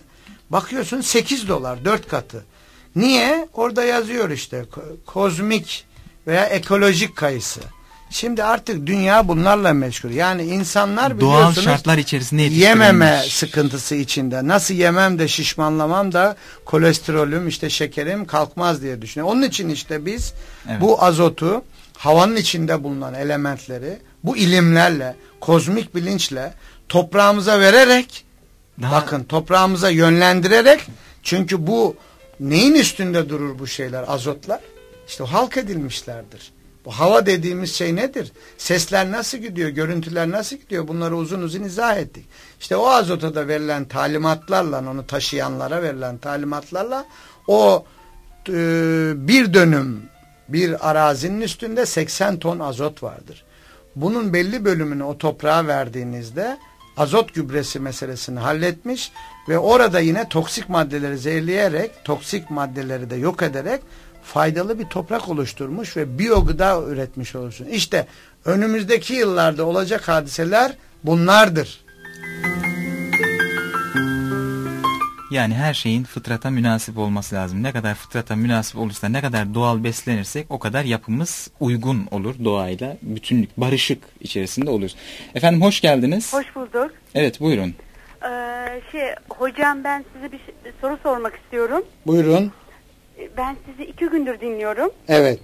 Bakıyorsun 8 dolar 4 katı. Niye? Orada yazıyor işte kozmik veya ekolojik kayısı. Şimdi artık dünya bunlarla meşgul. Yani insanlar doğal şartlar içerisinde yememe sıkıntısı içinde. Nasıl yemem de şişmanlamam da kolesterolüm işte şekerim kalkmaz diye düşünüyor. Onun için işte biz evet. bu azotu havanın içinde bulunan elementleri bu ilimlerle, kozmik bilinçle toprağımıza vererek Daha... bakın toprağımıza yönlendirerek çünkü bu neyin üstünde durur bu şeyler azotlar? İşte halk edilmişlerdir. Bu hava dediğimiz şey nedir? Sesler nasıl gidiyor? Görüntüler nasıl gidiyor? Bunları uzun uzun izah ettik. İşte o azota da verilen talimatlarla onu taşıyanlara verilen talimatlarla o e, bir dönüm bir arazinin üstünde 80 ton azot vardır. Bunun belli bölümünü o toprağa verdiğinizde azot gübresi meselesini halletmiş ve orada yine toksik maddeleri zehirleyerek, toksik maddeleri de yok ederek faydalı bir toprak oluşturmuş ve biyogıda üretmiş olursun. İşte önümüzdeki yıllarda olacak hadiseler bunlardır. Yani her şeyin fıtrata münasip olması lazım. Ne kadar fıtrata münasip olursa, ne kadar doğal beslenirsek o kadar yapımız uygun olur doğayla. Bütünlük, barışık içerisinde oluruz. Efendim hoş geldiniz. Hoş bulduk. Evet buyurun. Ee, şey hocam ben size bir soru sormak istiyorum. Buyurun. Ben sizi iki gündür dinliyorum. Evet.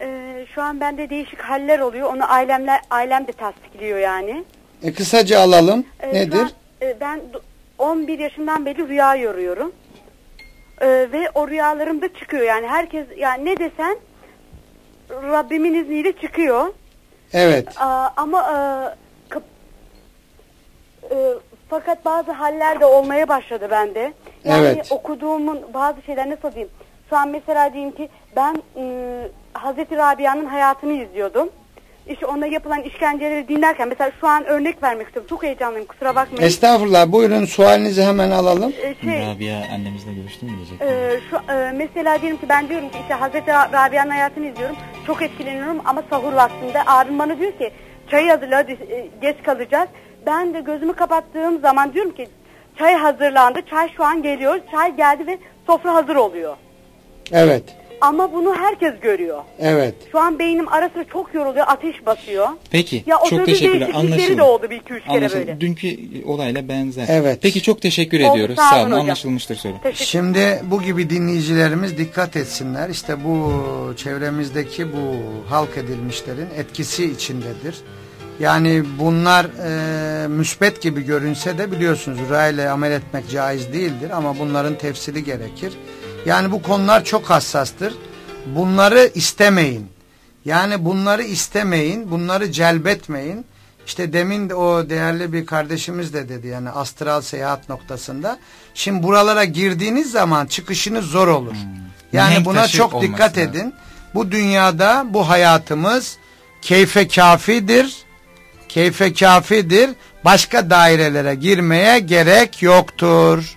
Ee, şu an bende değişik haller oluyor. Onu ailemler ailem de tasdikliyor yani. E, kısaca alalım. Ee, Nedir? An, e, ben 11 yaşından beri rüya yoruyorum. Ee, ve o rüyalarımda çıkıyor. Yani herkes yani ne desen Rabbimin izniyle çıkıyor. Evet. Ee, ama e, e, fakat bazı haller de olmaya başladı bende. Yani evet. okuduğumun bazı şeyler nasıl diyeyim? Şu an mesela diyeyim ki ben e, Hazreti Rabia'nın hayatını izliyordum. İşte ona yapılan işkenceleri dinlerken mesela şu an örnek vermek istiyorum. Çok heyecanlıyım kusura bakmayın. Estağfurullah buyurun sualinizi hemen alalım. Ee, şey, Rabia annemizle görüştün mü diyecek? E, şu, e, mesela diyelim ki ben diyorum ki işte Hazreti Rabia'nın hayatını izliyorum. Çok etkileniyorum ama sahur vaktinde abim bana diyor ki çayı hazırla hadi e, geç kalacağız. Ben de gözümü kapattığım zaman diyorum ki çay hazırlandı. Çay şu an geliyor. Çay geldi ve sofra hazır oluyor. Evet. Ama bunu herkes görüyor. Evet. Şu an beynim arasında çok yoruluyor, ateş basıyor. Peki, ya, çok teşekkürler. Anlaşıldı. de oldu bir iki üç kere böyle. Dünkü olayla benzer. Evet. Peki çok teşekkür oldu, ediyoruz. Sağ olun, Sağ olun anlaşılmıştır soru. Şimdi bu gibi dinleyicilerimiz dikkat etsinler. İşte bu çevremizdeki bu halk edilmişlerin etkisi içindedir. Yani bunlar e, müsbet gibi görünse de biliyorsunuz rüyayla amel etmek caiz değildir ama bunların tefsiri gerekir. Yani bu konular çok hassastır. Bunları istemeyin. Yani bunları istemeyin, bunları celbetmeyin. İşte demin de o değerli bir kardeşimiz de dedi yani astral seyahat noktasında. Şimdi buralara girdiğiniz zaman çıkışınız zor olur. Hmm. Yani Mihenk buna çok dikkat edin. Bu dünyada bu hayatımız keyfe kafidir. Keyfe kafidir. Başka dairelere girmeye gerek yoktur.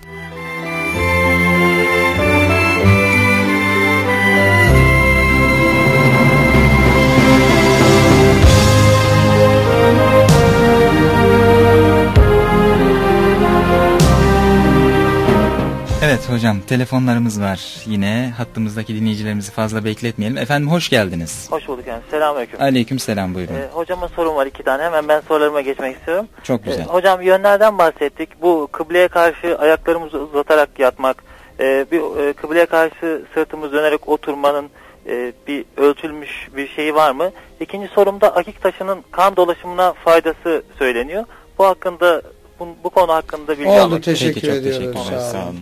Evet hocam telefonlarımız var yine hattımızdaki dinleyicilerimizi fazla bekletmeyelim. Efendim hoş geldiniz. Hoş bulduk yani selamünaleyküm. Aleyküm selam buyurun. Ee, hocama sorum var iki tane hemen ben sorularıma geçmek istiyorum. Çok güzel. Ee, hocam yönlerden bahsettik bu kıbleye karşı ayaklarımızı uzatarak yatmak e, bir e, kıbleye karşı sırtımız dönerek oturmanın e, bir ölçülmüş bir şeyi var mı? İkinci sorumda akik taşının kan dolaşımına faydası söyleniyor. Bu hakkında bu, bu konu hakkında bilgi Oldu almak. teşekkür Peki, ediyoruz. Teşekkür sağ, sağ olun.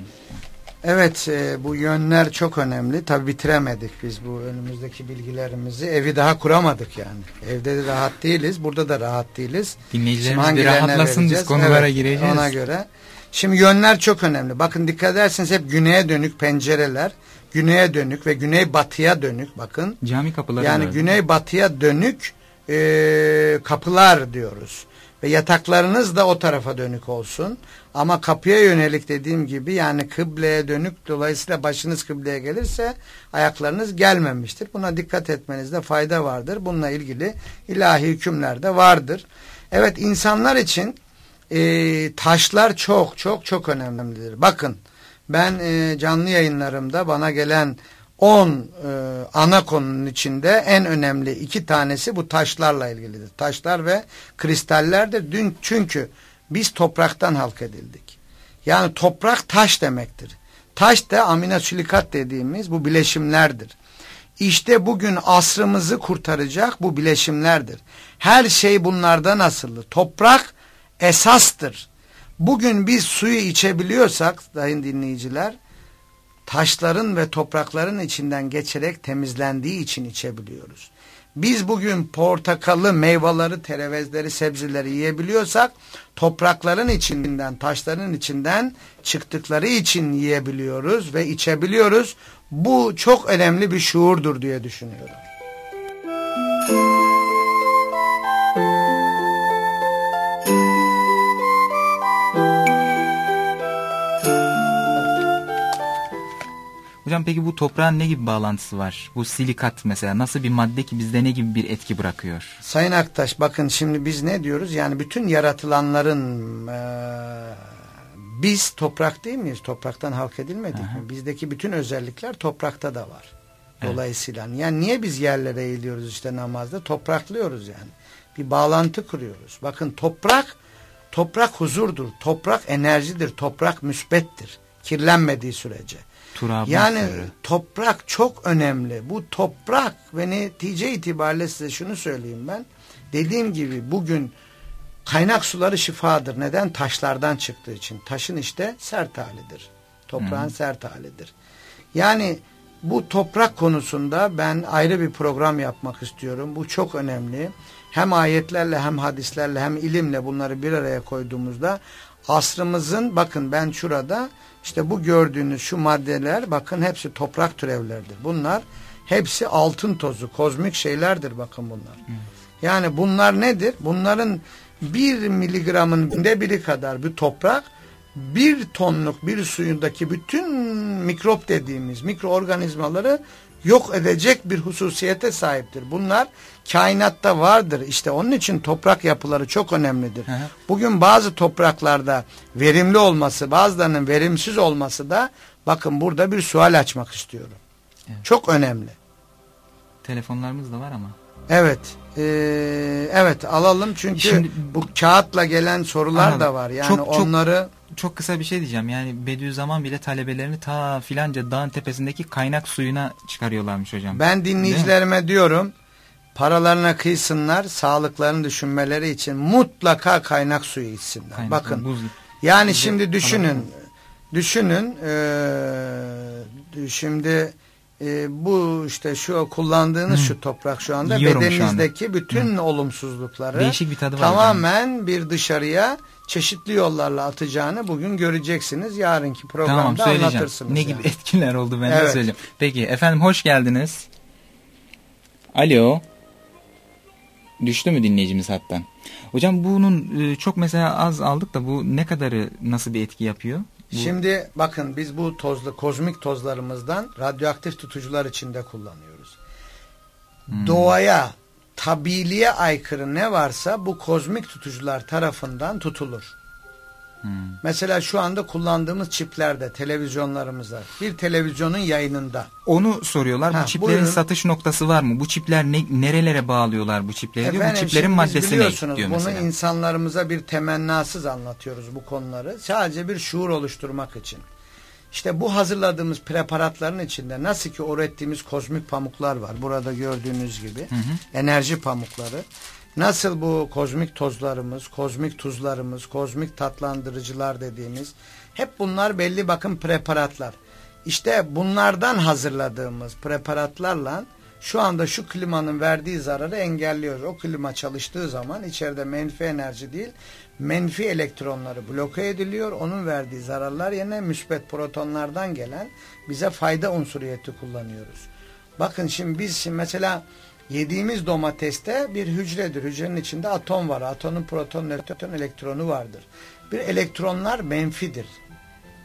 Evet e, bu yönler çok önemli. Tabi bitiremedik biz bu önümüzdeki bilgilerimizi. Evi daha kuramadık yani. Evde de rahat değiliz. Burada da rahat değiliz. Dinleyicilerimiz bir rahatlasın biz konulara evet, gireceğiz. Ona göre. Şimdi yönler çok önemli. Bakın dikkat ederseniz hep güneye dönük pencereler. Güneye dönük ve güney batıya dönük bakın. Cami kapıları. Yani güney batıya dönük e, kapılar diyoruz. Ve yataklarınız da o tarafa dönük olsun. Ama kapıya yönelik dediğim gibi yani kıbleye dönük dolayısıyla başınız kıbleye gelirse ayaklarınız gelmemiştir. Buna dikkat etmenizde fayda vardır. Bununla ilgili ilahi hükümler de vardır. Evet insanlar için e, taşlar çok çok çok önemlidir. Bakın ben e, canlı yayınlarımda bana gelen 10 e, ana konunun içinde en önemli iki tanesi bu taşlarla ilgilidir. Taşlar ve kristallerdir. Dün çünkü biz topraktan halk edildik. Yani toprak taş demektir. Taş da aminosilikat dediğimiz bu bileşimlerdir. İşte bugün asrımızı kurtaracak bu bileşimlerdir. Her şey bunlardan asıllı. Toprak esastır. Bugün biz suyu içebiliyorsak sayın dinleyiciler taşların ve toprakların içinden geçerek temizlendiği için içebiliyoruz. Biz bugün portakalı, meyveleri, terevezleri, sebzeleri yiyebiliyorsak toprakların içinden, taşların içinden çıktıkları için yiyebiliyoruz ve içebiliyoruz. Bu çok önemli bir şuurdur diye düşünüyorum. Hocam peki bu toprağın ne gibi bağlantısı var? Bu silikat mesela nasıl bir madde ki bizde ne gibi bir etki bırakıyor? Sayın Aktaş bakın şimdi biz ne diyoruz? Yani bütün yaratılanların e, biz toprak değil miyiz? Topraktan halk edilmedik Aha. mi? Bizdeki bütün özellikler toprakta da var. Dolayısıyla evet. yani niye biz yerlere eğiliyoruz işte namazda? Topraklıyoruz yani. Bir bağlantı kuruyoruz. Bakın toprak toprak huzurdur. Toprak enerjidir. Toprak müsbettir. Kirlenmediği sürece. Turabın yani sarı. toprak çok önemli. Bu toprak ve netice itibariyle size şunu söyleyeyim ben. Dediğim gibi bugün kaynak suları şifadır. Neden? Taşlardan çıktığı için. Taşın işte sert halidir. Toprağın hmm. sert halidir. Yani bu toprak konusunda ben ayrı bir program yapmak istiyorum. Bu çok önemli. Hem ayetlerle hem hadislerle hem ilimle bunları bir araya koyduğumuzda asrımızın bakın ben şurada işte bu gördüğünüz şu maddeler bakın hepsi toprak türevleridir. Bunlar hepsi altın tozu, kozmik şeylerdir bakın bunlar. Yani bunlar nedir? Bunların bir miligramın binde biri kadar bir toprak bir tonluk bir suyundaki bütün mikrop dediğimiz mikroorganizmaları yok edecek bir hususiyete sahiptir. Bunlar kainatta vardır. İşte onun için toprak yapıları çok önemlidir. Hı hı. Bugün bazı topraklarda verimli olması, bazılarının verimsiz olması da bakın burada bir sual açmak istiyorum. Evet. Çok önemli. Telefonlarımız da var ama. Evet. Ee, evet alalım çünkü Şimdi, bu kağıtla gelen sorular anladım. da var. Yani çok, onları çok, kısa bir şey diyeceğim. Yani Bediüzzaman bile talebelerini ta filanca dağın tepesindeki kaynak suyuna çıkarıyorlarmış hocam. Ben dinleyicilerime diyorum paralarına kıysınlar, sağlıklarını düşünmeleri için mutlaka kaynak suyu içsinler. Kaynak, Bakın. Buz, yani buz, şimdi düşünün. Düşünün. E, şimdi e, bu işte şu kullandığınız Hı. şu toprak şu anda Yiyorum bedeninizdeki şu anda. bütün Hı. olumsuzlukları Değişik bir tadı var tamamen yani. bir dışarıya çeşitli yollarla atacağını bugün göreceksiniz. Yarınki programda tamam, anlatırsınız. Ne yani. gibi etkiler oldu ben evet. de söyleyeceğim. Peki efendim hoş geldiniz. Alo. Düştü mü dinleyicimiz hattan? Hocam bunun e, çok mesela az aldık da bu ne kadarı nasıl bir etki yapıyor? Şimdi bakın biz bu tozlu kozmik tozlarımızdan radyoaktif tutucular içinde kullanıyoruz. Hmm. Doğaya, tabiliğe aykırı ne varsa bu kozmik tutucular tarafından tutulur. Hmm. Mesela şu anda kullandığımız çiplerde, televizyonlarımızda, bir televizyonun yayınında. Onu soruyorlar. Ha, bu çiplerin buyurun. satış noktası var mı? Bu çipler ne, nerelere bağlıyorlar bu çipleri? Efendim, diyor. Bu çiplerin maddesi ne diyor bunu mesela. insanlarımıza bir temennasız anlatıyoruz bu konuları. Sadece bir şuur oluşturmak için. İşte bu hazırladığımız preparatların içinde nasıl ki ürettiğimiz kozmik pamuklar var. Burada gördüğünüz gibi hı hı. enerji pamukları. Nasıl bu kozmik tozlarımız, kozmik tuzlarımız, kozmik tatlandırıcılar dediğimiz hep bunlar belli bakın preparatlar. İşte bunlardan hazırladığımız preparatlarla şu anda şu klimanın verdiği zararı engelliyoruz. O klima çalıştığı zaman içeride menfi enerji değil, menfi elektronları bloke ediliyor. Onun verdiği zararlar yerine müspet protonlardan gelen bize fayda unsuriyeti kullanıyoruz. Bakın şimdi biz şimdi mesela Yediğimiz domateste bir hücredir. Hücrenin içinde atom var. Atomun proton, nötron, elektronu vardır. Bir elektronlar menfidir.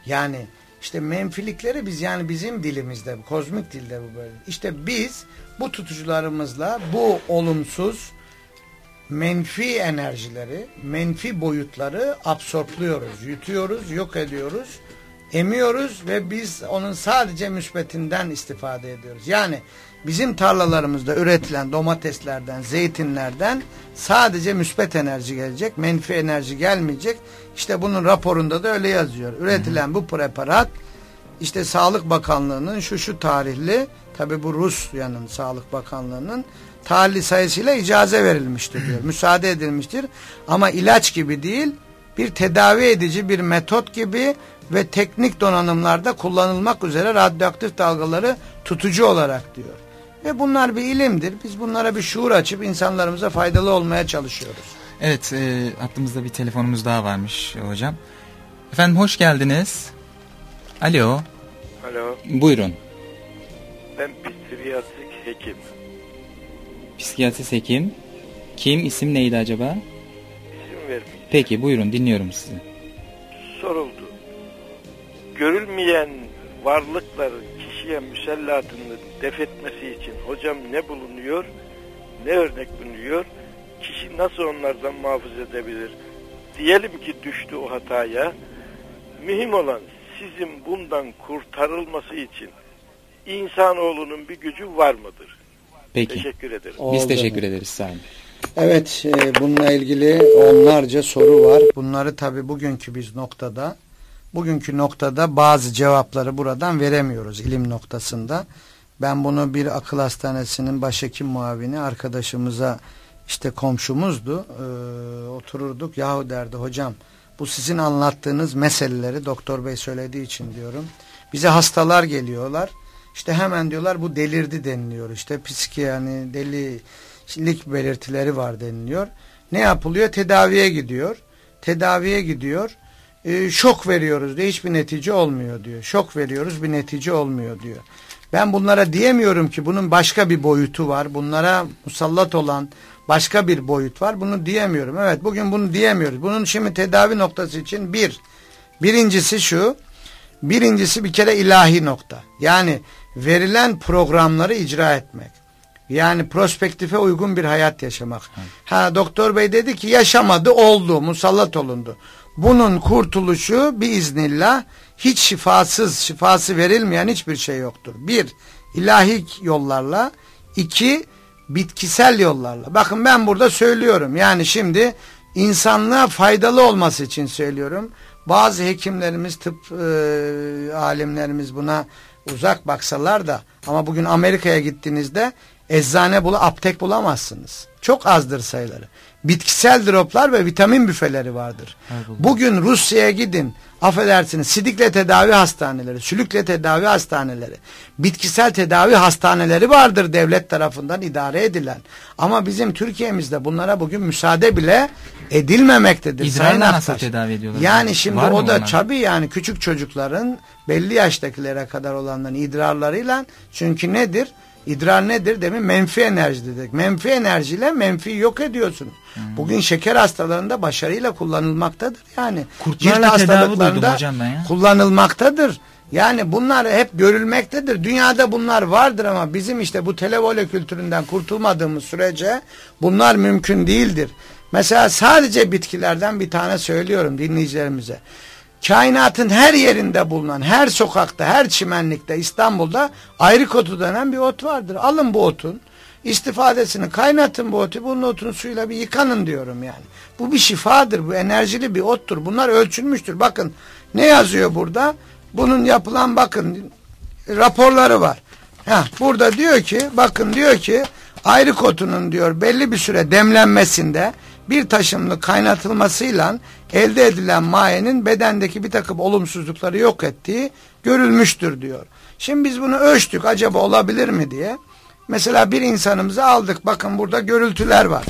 Yani işte menfilikleri biz yani bizim dilimizde, kozmik dilde bu böyle. İşte biz bu tutucularımızla bu olumsuz menfi enerjileri, menfi boyutları absorpluyoruz, yutuyoruz, yok ediyoruz, emiyoruz ve biz onun sadece müsbetinden istifade ediyoruz. Yani bizim tarlalarımızda üretilen domateslerden, zeytinlerden sadece müspet enerji gelecek, menfi enerji gelmeyecek. İşte bunun raporunda da öyle yazıyor. Üretilen bu preparat işte Sağlık Bakanlığı'nın şu şu tarihli, tabi bu Rusya'nın Sağlık Bakanlığı'nın tarihli sayısıyla icaze verilmiştir diyor. Müsaade edilmiştir. Ama ilaç gibi değil, bir tedavi edici bir metot gibi ve teknik donanımlarda kullanılmak üzere radyoaktif dalgaları tutucu olarak diyor. Ve bunlar bir ilimdir. Biz bunlara bir şuur açıp insanlarımıza faydalı olmaya çalışıyoruz. Evet, e, hattımızda bir telefonumuz daha varmış hocam. Efendim hoş geldiniz. Alo. Alo. Buyurun. Ben psikiyatrik hekim. Psikiyatrist hekim. Kim? İsim neydi acaba? İsim vermeyeyim. Peki buyurun dinliyorum sizi. Soruldu. Görülmeyen varlıkların kişiye müsellatını def etmesi için hocam ne bulunuyor, ne örnek bulunuyor, kişi nasıl onlardan muhafaza edebilir? Diyelim ki düştü o hataya, mühim olan sizin bundan kurtarılması için insanoğlunun bir gücü var mıdır? Peki. Teşekkür ederim. Biz teşekkür ederiz. Olun. Evet, e, bununla ilgili onlarca soru var. Bunları tabii bugünkü biz noktada Bugünkü noktada bazı cevapları buradan veremiyoruz ilim noktasında. Ben bunu bir akıl hastanesinin başhekim muavini arkadaşımıza işte komşumuzdu. Ee, otururduk. Yahu derdi hocam bu sizin anlattığınız meseleleri doktor bey söylediği için diyorum. Bize hastalar geliyorlar. İşte hemen diyorlar bu delirdi deniliyor. İşte psiki yani delilik belirtileri var deniliyor. Ne yapılıyor? Tedaviye gidiyor. Tedaviye gidiyor e, şok veriyoruz diye hiçbir netice olmuyor diyor. Şok veriyoruz bir netice olmuyor diyor. Ben bunlara diyemiyorum ki bunun başka bir boyutu var. Bunlara musallat olan başka bir boyut var. Bunu diyemiyorum. Evet bugün bunu diyemiyoruz. Bunun şimdi tedavi noktası için bir. Birincisi şu. Birincisi bir kere ilahi nokta. Yani verilen programları icra etmek. Yani prospektife uygun bir hayat yaşamak. Ha doktor bey dedi ki yaşamadı oldu musallat olundu. Bunun kurtuluşu biiznillah hiç şifasız, şifası verilmeyen hiçbir şey yoktur. Bir, ilahi yollarla. iki bitkisel yollarla. Bakın ben burada söylüyorum. Yani şimdi insanlığa faydalı olması için söylüyorum. Bazı hekimlerimiz, tıp e, alimlerimiz buna uzak baksalar da ama bugün Amerika'ya gittiğinizde eczane bula, aptek bulamazsınız. Çok azdır sayıları bitkisel droplar ve vitamin büfeleri vardır. Bugün Rusya'ya gidin. Affedersiniz sidikle tedavi hastaneleri, sülükle tedavi hastaneleri, bitkisel tedavi hastaneleri vardır devlet tarafından idare edilen. Ama bizim Türkiye'mizde bunlara bugün müsaade bile edilmemektedir. İdrarla nasıl tedavi ediyorlar? Yani şimdi Var o da tabii yani küçük çocukların belli yaştakilere kadar olanların idrarlarıyla çünkü nedir? İdrar nedir? Demin menfi enerji dedik. Menfi enerjiyle menfi yok ediyorsun. Hmm. Bugün şeker hastalarında başarıyla kullanılmaktadır. Yani Kurtlarla hastalıklarında hocam ben ya. kullanılmaktadır. Yani bunlar hep görülmektedir. Dünyada bunlar vardır ama bizim işte bu televole kültüründen kurtulmadığımız sürece bunlar mümkün değildir. Mesela sadece bitkilerden bir tane söylüyorum dinleyicilerimize. Kainatın her yerinde bulunan, her sokakta, her çimenlikte, İstanbul'da ayrık otu denen bir ot vardır. Alın bu otun istifadesini kaynatın bu otu. Bunun otunu suyla bir yıkanın diyorum yani. Bu bir şifadır. Bu enerjili bir ottur. Bunlar ölçülmüştür. Bakın ne yazıyor burada? Bunun yapılan bakın raporları var. Ha, burada diyor ki bakın diyor ki ayrık otunun diyor belli bir süre demlenmesinde bir taşımlı kaynatılmasıyla elde edilen mayenin bedendeki bir takım olumsuzlukları yok ettiği görülmüştür diyor. Şimdi biz bunu ölçtük acaba olabilir mi diye. Mesela bir insanımızı aldık. Bakın burada görüntüler var.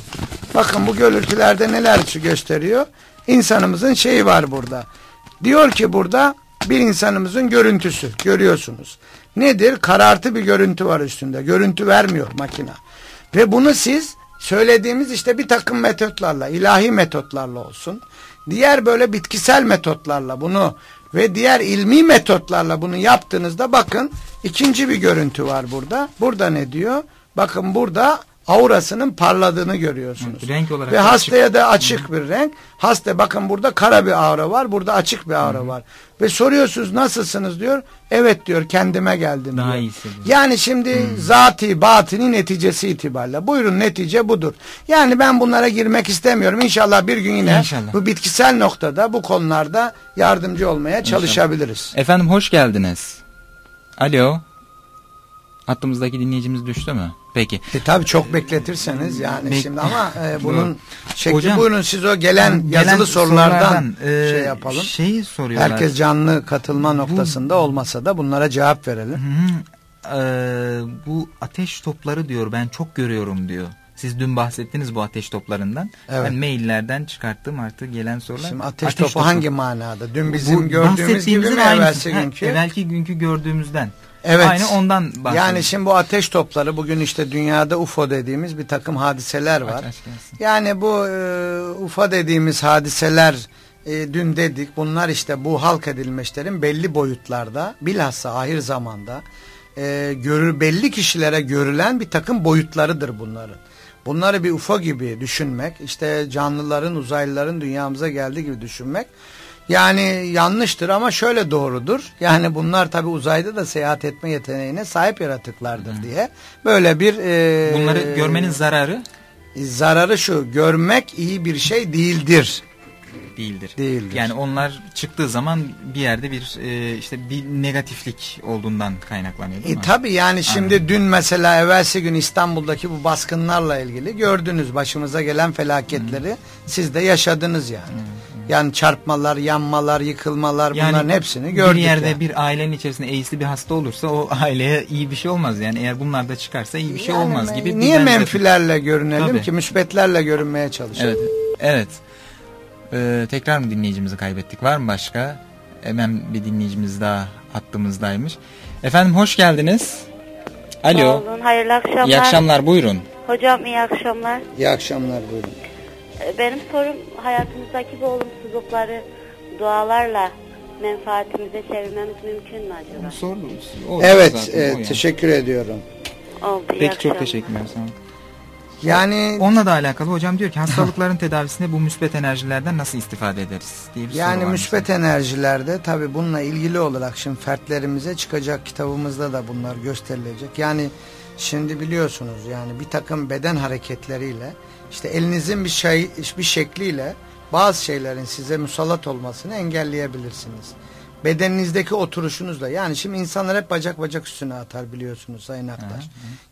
Bakın bu görüntülerde neler gösteriyor? İnsanımızın şeyi var burada. Diyor ki burada bir insanımızın görüntüsü. Görüyorsunuz. Nedir? Karartı bir görüntü var üstünde. Görüntü vermiyor makina. Ve bunu siz söylediğimiz işte bir takım metotlarla, ilahi metotlarla olsun. Diğer böyle bitkisel metotlarla bunu ve diğer ilmi metotlarla bunu yaptığınızda bakın ikinci bir görüntü var burada. Burada ne diyor? Bakın burada aurasının parladığını görüyorsunuz. Evet, renk olarak Ve hastaya açık. da açık bir renk. Hasta bakın burada kara bir aura var, burada açık bir aura Hı -hı. var. Ve soruyorsunuz nasılsınız diyor. Evet diyor kendime geldim Daha diyor. Yani şimdi Hı zati batini neticesi itibariyle. Buyurun netice budur. Yani ben bunlara girmek istemiyorum. İnşallah bir gün yine İnşallah. bu bitkisel noktada bu konularda yardımcı olmaya İnşallah. çalışabiliriz. Efendim hoş geldiniz. Alo. Hattımızdaki dinleyicimiz düştü mü? Peki. E tabi çok bekletirseniz yani Bek şimdi ama e, bunun şekli Hocam, buyurun siz o gelen, gelen yazılı sorulardan, sorulardan e, şey yapalım. Şeyi soruyorlar. Herkes canlı katılma noktasında bu, olmasa da bunlara cevap verelim. Hı, e, bu ateş topları diyor ben çok görüyorum diyor. Siz dün bahsettiniz bu ateş toplarından. Evet. Ben maillerden çıkarttım artık gelen sorular. Şimdi ateş, ateş topu, topu hangi manada? Dün bizim bu, gördüğümüz gibi mi evvelsi günkü? Evvelki günkü gördüğümüzden. Evet. Aynı ondan bahsediyor. Yani şimdi bu ateş topları bugün işte dünyada UFO dediğimiz bir takım hadiseler var. Yani bu e, UFO dediğimiz hadiseler e, dün dedik bunlar işte bu halk edilmişlerin belli boyutlarda bilhassa ahir zamanda e, görür belli kişilere görülen bir takım boyutlarıdır bunların. Bunları bir UFO gibi düşünmek, işte canlıların, uzaylıların dünyamıza geldiği gibi düşünmek yani yanlıştır ama şöyle doğrudur. Yani bunlar tabi uzayda da seyahat etme yeteneğine sahip yaratıklardır Hı. diye. Böyle bir... E, Bunları görmenin zararı? Zararı şu, görmek iyi bir şey değildir değildir. Değildir. Yani onlar çıktığı zaman bir yerde bir e, işte bir negatiflik olduğundan kaynaklanıyor değil e, mi? Tabii yani şimdi Anladım. dün mesela evvelsi gün İstanbul'daki bu baskınlarla ilgili gördünüz başımıza gelen felaketleri hmm. siz de yaşadınız yani. Hmm. Yani çarpmalar, yanmalar, yıkılmalar yani bunların hepsini gördük. Bir yerde yani. bir ailenin içerisinde eğisli bir hasta olursa o aileye iyi bir şey olmaz. Yani eğer bunlar da çıkarsa iyi bir şey yani olmaz gibi. Niye menfilerle görünelim Tabii. ki müsbetlerle görünmeye çalışalım? Evet. Evet. Ee, tekrar mı dinleyicimizi kaybettik? Var mı başka? Hemen bir dinleyicimiz daha hattımızdaymış. Efendim hoş geldiniz. Alo. Sağ olun, hayırlı akşamlar. İyi akşamlar, buyurun. Hocam iyi akşamlar. İyi akşamlar, buyurun. Ee, benim sorum hayatımızdaki bu olumsuzlukları dualarla menfaatimize çevirmemiz mümkün mü acaba? Sordunuz. Evet, e, teşekkür ediyorum. Oldu, Peki çok teşekkürler. Sağ olun. Yani onunla da alakalı hocam diyor ki hastalıkların tedavisinde bu müsbet enerjilerden nasıl istifade ederiz diye bir Yani müsbet enerjilerde tabi bununla ilgili olarak şimdi fertlerimize çıkacak kitabımızda da bunlar gösterilecek. Yani şimdi biliyorsunuz yani bir takım beden hareketleriyle işte elinizin bir şey bir şekliyle bazı şeylerin size musallat olmasını engelleyebilirsiniz bedeninizdeki oturuşunuzla yani şimdi insanlar hep bacak bacak üstüne atar biliyorsunuz Sayın Aktaş.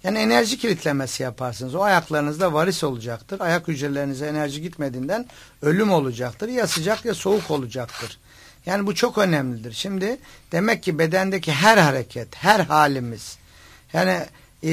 Yani enerji kilitlemesi yaparsınız. O ayaklarınızda varis olacaktır. Ayak hücrelerinize enerji gitmediğinden ölüm olacaktır. Ya sıcak ya soğuk olacaktır. Yani bu çok önemlidir. Şimdi demek ki bedendeki her hareket, her halimiz yani e,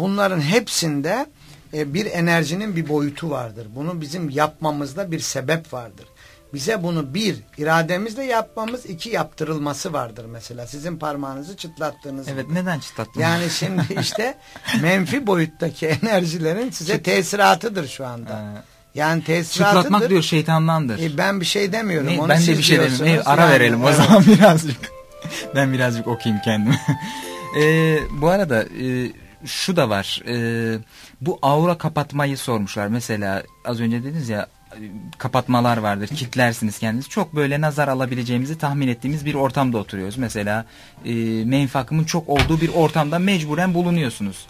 bunların hepsinde e, bir enerjinin bir boyutu vardır. Bunu bizim yapmamızda bir sebep vardır bize bunu bir irademizle yapmamız iki yaptırılması vardır mesela. Sizin parmağınızı çıtlattığınız evet gibi. neden çıtlattınız? Yani şimdi işte menfi boyuttaki enerjilerin size tesiratıdır şu anda. Ee, yani tesiratıdır. çıtlatmak diyor şeytandandır. E, ben bir şey demiyorum ne, onu ben de bir şey demiyorum. ara yani, verelim o evet. zaman birazcık. Ben birazcık okuyayım kendimi. Ee, bu arada e, şu da var. E, bu aura kapatmayı sormuşlar. Mesela az önce dediniz ya kapatmalar vardır. Kitlersiniz kendinizi. Çok böyle nazar alabileceğimizi tahmin ettiğimiz bir ortamda oturuyoruz. Mesela e, menfakımın çok olduğu bir ortamda mecburen bulunuyorsunuz.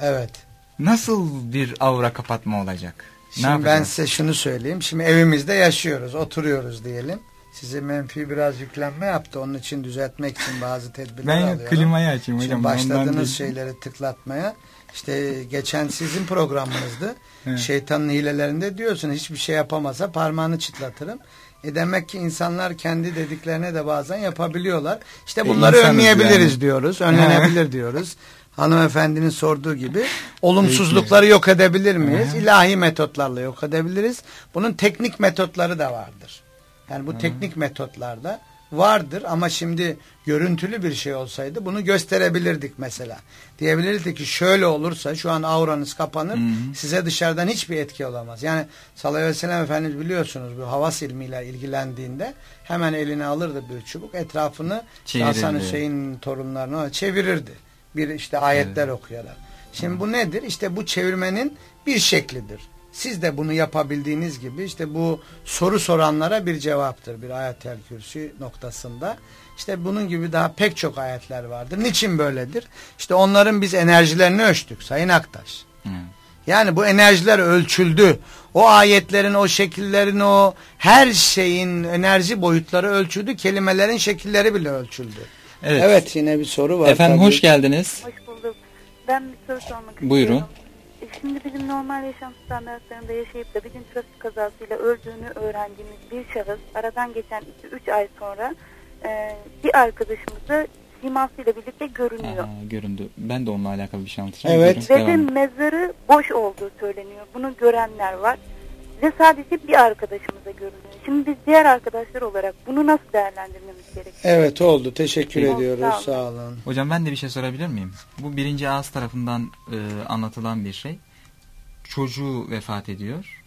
Evet. Nasıl bir aura kapatma olacak? Şimdi ben size şunu söyleyeyim. Şimdi evimizde yaşıyoruz, oturuyoruz diyelim. Size menfi biraz yüklenme yaptı. Onun için düzeltmek için bazı tedbirler ben alıyorum. Ben klimayı açayım hocam. Şimdi başladığınız şeyleri tıklatmaya. İşte geçen sizin programınızdı. Evet. Şeytanın hilelerinde diyorsun hiçbir şey yapamasa parmağını çıtlatırım. E demek ki insanlar kendi dediklerine de bazen yapabiliyorlar. İşte e, bunları e önleyebiliriz yani. diyoruz. Önlenebilir diyoruz. Hanımefendinin sorduğu gibi olumsuzlukları yok edebilir miyiz? İlahi metotlarla yok edebiliriz. Bunun teknik metotları da vardır. Yani bu teknik metotlarda vardır ama şimdi görüntülü bir şey olsaydı bunu gösterebilirdik mesela. Diyebilirdik ki şöyle olursa şu an auranız kapanır hı hı. size dışarıdan hiçbir etki olamaz. Yani sallallahu aleyhi ve sellem Efendimiz biliyorsunuz bu havas ilmiyle ilgilendiğinde hemen eline alırdı bir çubuk etrafını Hasan Hüseyin torunlarına çevirirdi. Bir işte ayetler evet. okuyarak. Şimdi hı. bu nedir? İşte bu çevirmenin bir şeklidir. Siz de bunu yapabildiğiniz gibi işte bu soru soranlara bir cevaptır. Bir ayet-el kürsü noktasında. İşte bunun gibi daha pek çok ayetler vardır. Niçin böyledir? İşte onların biz enerjilerini ölçtük Sayın Aktaş. Hmm. Yani bu enerjiler ölçüldü. O ayetlerin, o şekillerin, o her şeyin enerji boyutları ölçüldü. Kelimelerin şekilleri bile ölçüldü. Evet, evet yine bir soru var. Efendim tabii. hoş geldiniz. Hoş bulduk. Ben bir soru sormak istiyorum. Buyurun. Şimdi bizim normal yaşam standartlarında yaşayıp da bir gün trafik kazasıyla öldüğünü öğrendiğimiz bir şahıs aradan geçen 2-3 ay sonra e, bir arkadaşımızı simasıyla birlikte görünüyor. Aa, göründü. Ben de onunla alakalı bir şey anlatacağım. Evet. Ve de mezarı boş olduğu söyleniyor. Bunu görenler var. Ve sadece bir arkadaşımıza görünüyor. Şimdi biz diğer arkadaşlar olarak bunu nasıl değerlendirmemiz gerekiyor? Evet oldu. Teşekkür Peki. ediyoruz. Sağ olun. Sağ olun. Hocam ben de bir şey sorabilir miyim? Bu birinci ağız tarafından e, anlatılan bir şey çocuğu vefat ediyor.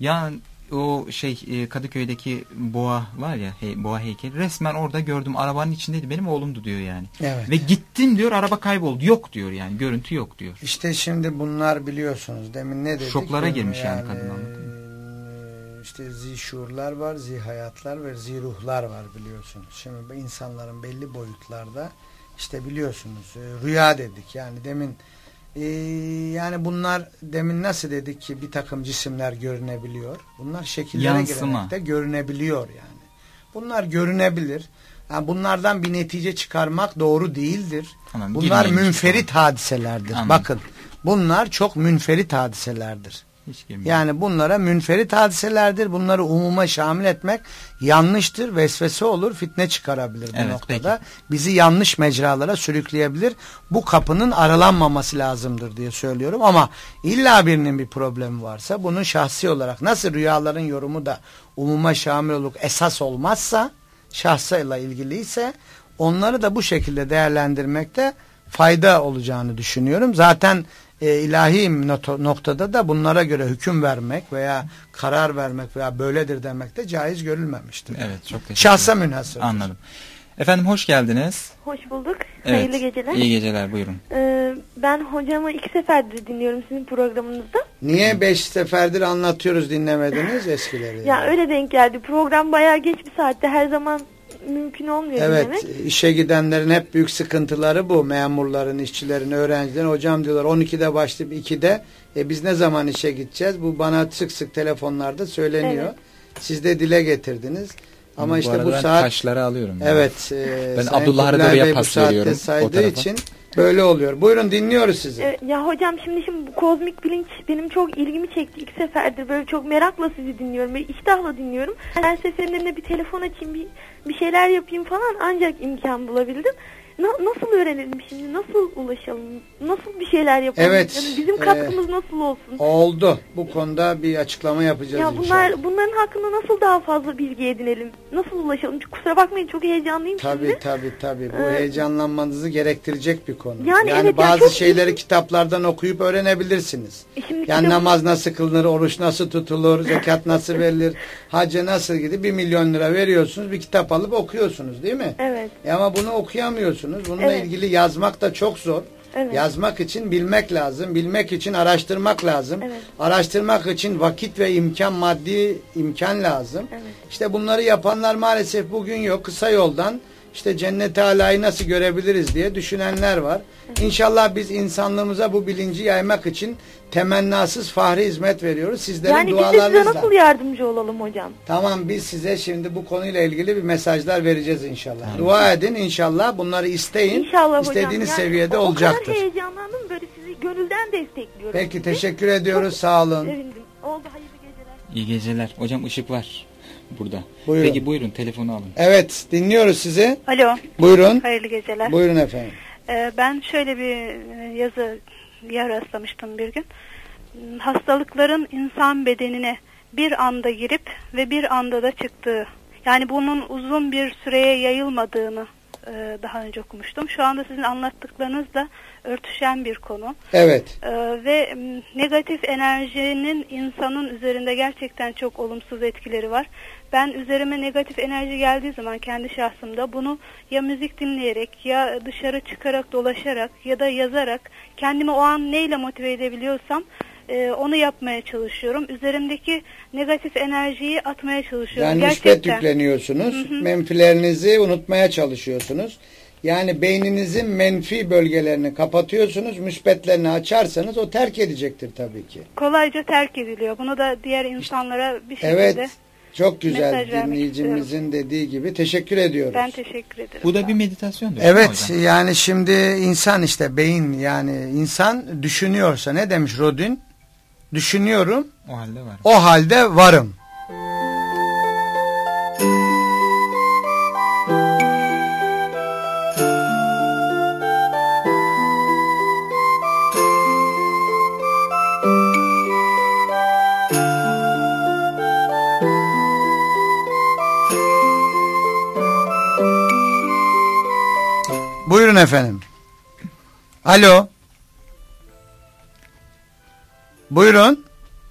Ya o şey e, Kadıköy'deki boğa var ya hey, boğa heykeli resmen orada gördüm arabanın içindeydi benim oğlumdu diyor yani. Evet. Ve gittim diyor araba kayboldu yok diyor yani görüntü yok diyor. İşte şimdi bunlar biliyorsunuz demin ne dedik? Şoklara girmiş yani, yani kadın anladın mı? İşte zişurlar var, zihayatlar ve ziruhlar var biliyorsunuz. Şimdi insanların belli boyutlarda işte biliyorsunuz e, rüya dedik yani demin ee, yani bunlar demin nasıl dedik ki bir takım cisimler görünebiliyor. Bunlar şekillere girerek görünebiliyor yani. Bunlar görünebilir. Yani bunlardan bir netice çıkarmak doğru değildir. Tamam, bunlar münferit hadiselerdir. Anladım. Bakın bunlar çok münferit hadiselerdir yani bunlara münferit hadiselerdir. Bunları umuma şamil etmek yanlıştır. Vesvese olur. Fitne çıkarabilir bu evet, noktada. Peki. Bizi yanlış mecralara sürükleyebilir. Bu kapının aralanmaması lazımdır diye söylüyorum. Ama illa birinin bir problemi varsa bunun şahsi olarak nasıl rüyaların yorumu da umuma şamil olup esas olmazsa şahsıyla ilgiliyse onları da bu şekilde değerlendirmekte fayda olacağını düşünüyorum. Zaten e, ilahi noktada da bunlara göre hüküm vermek veya karar vermek veya böyledir demek de caiz görülmemiştir. Evet çok teşekkür Şahsa münhasır. Anladım. Efendim hoş geldiniz. Hoş bulduk. Evet. Hayırlı geceler. İyi geceler buyurun. Ee, ben hocamı iki seferdir dinliyorum sizin programınızda. Niye beş seferdir anlatıyoruz dinlemediniz eskileri? ya öyle denk geldi. Program bayağı geç bir saatte her zaman mümkün olmuyor evet, demek. işe gidenlerin hep büyük sıkıntıları bu. Memurların, işçilerin, öğrencilerin. Hocam diyorlar 12'de başlayıp 2'de. E biz ne zaman işe gideceğiz? Bu bana sık sık telefonlarda söyleniyor. Evet. Siz de dile getirdiniz. Ama bu işte bu saat taşları alıyorum. Yani. Evet. E, ben Abdullah Arıdırı'ya pas veriyorum. saydığı için Böyle oluyor. Buyurun dinliyoruz sizi. Ee, ya hocam şimdi şimdi bu kozmik bilinç benim çok ilgimi çekti. İlk seferdir böyle çok merakla sizi dinliyorum. Böyle iştahla dinliyorum. Her seferinde bir telefon açayım, bir, bir şeyler yapayım falan ancak imkan bulabildim. Na, nasıl öğrenelim şimdi? Nasıl ulaşalım? Nasıl bir şeyler yapalım? Evet. Yani bizim katkımız e, nasıl olsun? Oldu. Bu konuda bir açıklama yapacağız ya bunlar, inşallah. Bunların hakkında nasıl daha fazla bilgi edinelim? Nasıl ulaşalım? Çünkü kusura bakmayın çok heyecanlıyım tabii, şimdi. Tabii tabii. Bu ee, heyecanlanmanızı gerektirecek bir konu. Yani, yani evet, bazı ya şeyleri iyi. kitaplardan okuyup öğrenebilirsiniz. E şimdi yani namaz nasıl kılınır, oruç nasıl tutulur, zekat nasıl verilir, hacca nasıl gidiyor? Bir milyon lira veriyorsunuz, bir kitap alıp okuyorsunuz değil mi? Evet. E ama bunu okuyamıyorsunuz. Bununla evet. ilgili yazmak da çok zor. Evet. Yazmak için bilmek lazım. Bilmek için araştırmak lazım. Evet. Araştırmak için vakit ve imkan maddi imkan lazım. Evet. İşte bunları yapanlar maalesef bugün yok. Kısa yoldan işte cennet alayı nasıl görebiliriz diye düşünenler var. İnşallah biz insanlığımıza bu bilinci yaymak için temennasız fahri hizmet veriyoruz. Sizlerin yani dualarınızla. Yani biz de size nasıl yardımcı olalım hocam? Tamam biz size şimdi bu konuyla ilgili bir mesajlar vereceğiz inşallah. Evet. Dua edin inşallah bunları isteyin. İnşallah İstediğiniz hocam. seviyede yani olacaktır. O kadar heyecanlandım böyle sizi gönülden destekliyorum. Peki sizi. teşekkür ediyoruz Çok sağ olun. Sevindim. Oldu hayırlı geceler. İyi geceler. Hocam ışık var burada. Buyurun. Peki buyurun telefonu alın. Evet dinliyoruz sizi. Alo. Buyurun. Hayırlı geceler. Buyurun efendim. Ee, ben şöyle bir e, yazı yer rastlamıştım bir gün. Hastalıkların insan bedenine bir anda girip ve bir anda da çıktığı. Yani bunun uzun bir süreye yayılmadığını e, daha önce okumuştum. Şu anda sizin anlattıklarınızla örtüşen bir konu. Evet. E, ve negatif enerjinin insanın üzerinde gerçekten çok olumsuz etkileri var. Ben üzerime negatif enerji geldiği zaman kendi şahsımda bunu ya müzik dinleyerek ya dışarı çıkarak dolaşarak ya da yazarak kendimi o an neyle motive edebiliyorsam e, onu yapmaya çalışıyorum. Üzerimdeki negatif enerjiyi atmaya çalışıyorum. Yani müspet yükleniyorsunuz. Hı hı. Menfilerinizi unutmaya çalışıyorsunuz. Yani beyninizin menfi bölgelerini kapatıyorsunuz, müspetlerini açarsanız o terk edecektir tabii ki. Kolayca terk ediliyor. Bunu da diğer insanlara bir şekilde Evet, çok güzel dinleyicimizin dediği gibi. Teşekkür ediyoruz. Ben teşekkür ederim. Bu da bir meditasyon. Evet, yani şimdi insan işte beyin yani insan düşünüyorsa ne demiş Rodin? Düşünüyorum. O halde varım. O halde varım. Buyurun efendim. Alo. Buyurun.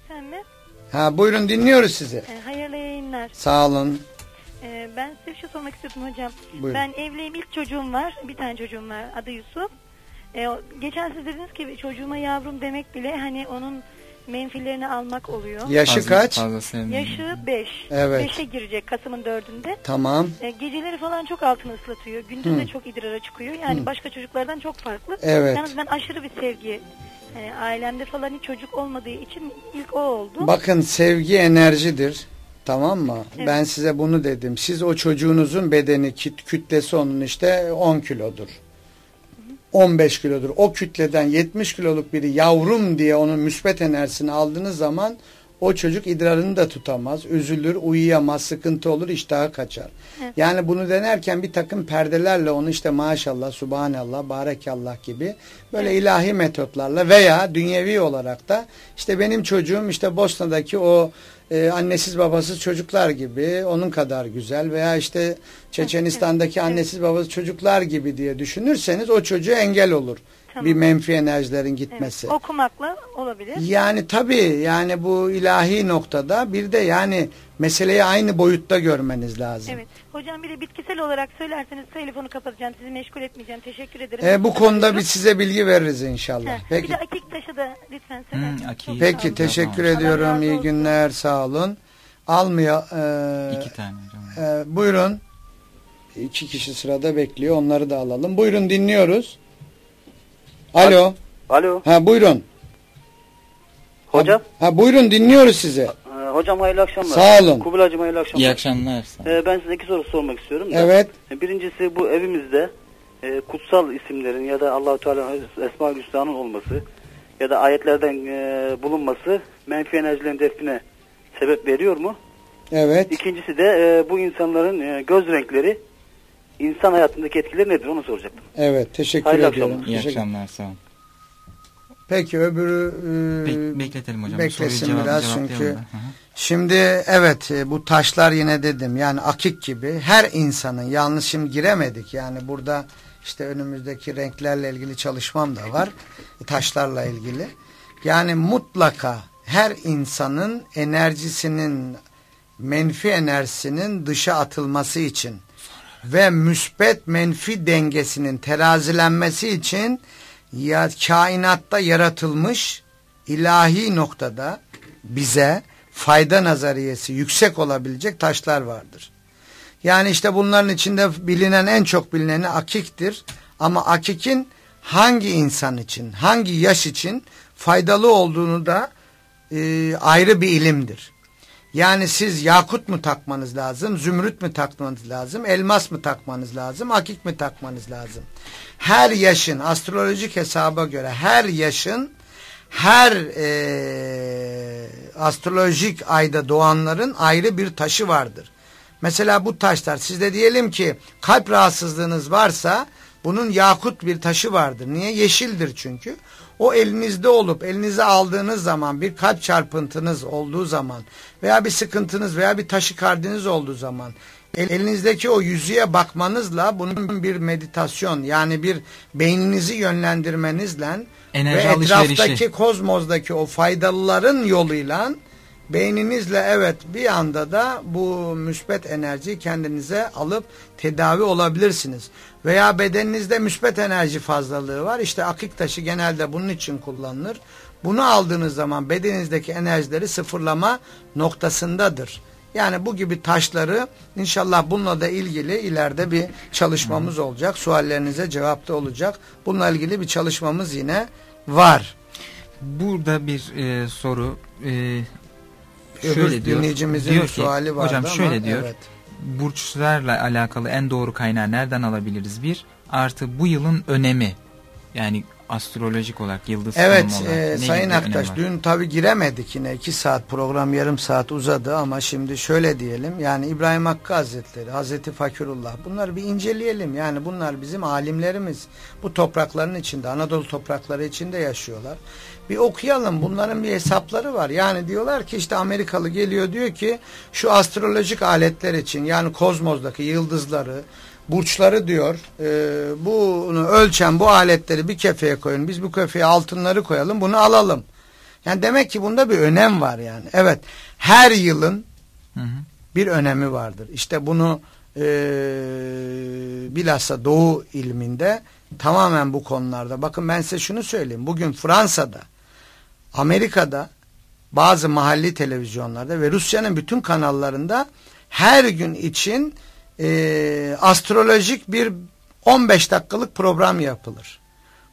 Sen mi? Ha buyurun dinliyoruz sizi. E, hayırlı yayınlar. Sağ olun. E, ben size bir şey sormak istiyordum hocam. Buyurun. Ben evliyim ilk çocuğum var. Bir tane çocuğum var adı Yusuf. E, geçen siz dediniz ki çocuğuma yavrum demek bile hani onun menfilerini almak oluyor. Yaşı fazla, kaç? Fazla Yaşı 5. Evet. 5'e girecek Kasım'ın 4'ünde. Tamam. E, geceleri falan çok altını ıslatıyor. Gündüz de çok idrara çıkıyor. Yani Hı. başka çocuklardan çok farklı. Evet. Yalnız ben aşırı bir sevgi yani ailemde falan hiç çocuk olmadığı için ilk o oldu. Bakın sevgi enerjidir. Tamam mı? Evet. Ben size bunu dedim. Siz o çocuğunuzun bedeni küt, kütlesi onun işte 10 kilodur. 15 kilodur. O kütleden 70 kiloluk biri yavrum diye onun müsbet enerjisini aldığınız zaman o çocuk idrarını da tutamaz, üzülür, uyuyamaz, sıkıntı olur, iştahı kaçar. Evet. Yani bunu denerken bir takım perdelerle onu işte maşallah, subhanallah, barekallah gibi böyle evet. ilahi metotlarla veya dünyevi olarak da işte benim çocuğum işte Bosna'daki o e, annesiz babasız çocuklar gibi onun kadar güzel veya işte Çeçenistan'daki annesiz babasız çocuklar gibi diye düşünürseniz o çocuğa engel olur. Tamam. Bir menfi enerjilerin gitmesi. Evet, okumakla olabilir. Yani tabii yani bu ilahi noktada bir de yani meseleyi aynı boyutta görmeniz lazım. Evet. Hocam bir de bitkisel olarak söylerseniz telefonu kapatacağım. Sizi meşgul etmeyeceğim. Teşekkür ederim. E, bu konuda biz size bilgi veririz inşallah. Heh, Peki. Bir de akik taşı da lütfen. Hmm, akik. Peki teşekkür tamam. ediyorum. İyi günler. Sağ olun. Almıyor. E, İki tane. E, buyurun. İki kişi sırada bekliyor. Onları da alalım. Buyurun dinliyoruz. Alo. Alo. Ha buyurun. Hocam. Ha, ha buyurun dinliyoruz sizi. Ee, hocam hayırlı akşamlar. Sağ olun. Kubilacığım hayırlı akşamlar. İyi akşamlar. Ee, ben size iki soru sormak istiyorum. Da. Evet. Birincisi bu evimizde e, kutsal isimlerin ya da Allahu Teala Esma-ül Hüsna'nın olması ya da ayetlerden e, bulunması menfi enerjilerin define sebep veriyor mu? Evet. İkincisi de e, bu insanların e, göz renkleri insan hayatındaki etkileri nedir onu soracaktım. Evet teşekkür Hayırlı ediyorum. Akşamlar. İyi akşamlar sağ olun. Peki öbürü e, Be bekletelim hocam. Beklesin biraz çünkü. Hı -hı. Şimdi evet e, bu taşlar yine dedim yani akik gibi her insanın yalnız şimdi giremedik yani burada işte önümüzdeki renklerle ilgili çalışmam da var taşlarla ilgili. Yani mutlaka her insanın enerjisinin menfi enerjisinin dışa atılması için ve müspet menfi dengesinin terazilenmesi için ya kainatta yaratılmış ilahi noktada bize fayda nazariyesi yüksek olabilecek taşlar vardır. Yani işte bunların içinde bilinen en çok bilineni akiktir. Ama akikin hangi insan için, hangi yaş için faydalı olduğunu da e, ayrı bir ilimdir. Yani siz yakut mu takmanız lazım, zümrüt mü takmanız lazım, elmas mı takmanız lazım, akik mi takmanız lazım? Her yaşın astrolojik hesaba göre her yaşın her e, astrolojik ayda doğanların ayrı bir taşı vardır. Mesela bu taşlar sizde diyelim ki kalp rahatsızlığınız varsa bunun yakut bir taşı vardır. Niye? Yeşildir çünkü. O elinizde olup elinize aldığınız zaman bir kalp çarpıntınız olduğu zaman veya bir sıkıntınız veya bir taşikardiniz olduğu zaman elinizdeki o yüzüye bakmanızla bunun bir meditasyon yani bir beyninizi yönlendirmenizle Enerji ve etraftaki kozmozdaki o faydalıların yoluyla beyninizle evet bir anda da bu müsbet enerjiyi kendinize alıp tedavi olabilirsiniz. Veya bedeninizde müsbet enerji fazlalığı var. İşte akik taşı genelde bunun için kullanılır. Bunu aldığınız zaman bedeninizdeki enerjileri sıfırlama noktasındadır. Yani bu gibi taşları inşallah bununla da ilgili ileride bir çalışmamız olacak. Suallerinize cevap da olacak. Bununla ilgili bir çalışmamız yine var. Burada bir e, soru e, şöyle diyor. Dinleyicimizin diyor ki, suali vardı hocam şöyle ama, diyor. Evet. Burçlarla alakalı en doğru kaynağı nereden alabiliriz? Bir, artı bu yılın önemi. Yani astrolojik olarak yıldız evet, olarak. Evet e, Sayın Aktaş dün tabi giremedik yine. İki saat program yarım saat uzadı ama şimdi şöyle diyelim. Yani İbrahim Hakkı Hazretleri Hazreti Fakirullah bunları bir inceleyelim. Yani bunlar bizim alimlerimiz. Bu toprakların içinde Anadolu toprakları içinde yaşıyorlar. Bir okuyalım. Bunların bir hesapları var. Yani diyorlar ki işte Amerikalı geliyor diyor ki şu astrolojik aletler için yani kozmozdaki yıldızları burçları diyor e, bunu ölçen bu aletleri bir kefeye koyun biz bu kefeye altınları koyalım bunu alalım. Yani demek ki bunda bir önem var yani. Evet her yılın hı hı. bir önemi vardır. İşte bunu e, bilhassa Doğu ilminde tamamen bu konularda. Bakın ben size şunu söyleyeyim. Bugün Fransa'da, Amerika'da bazı mahalli televizyonlarda ve Rusya'nın bütün kanallarında her gün için e, astrolojik bir 15 dakikalık program yapılır.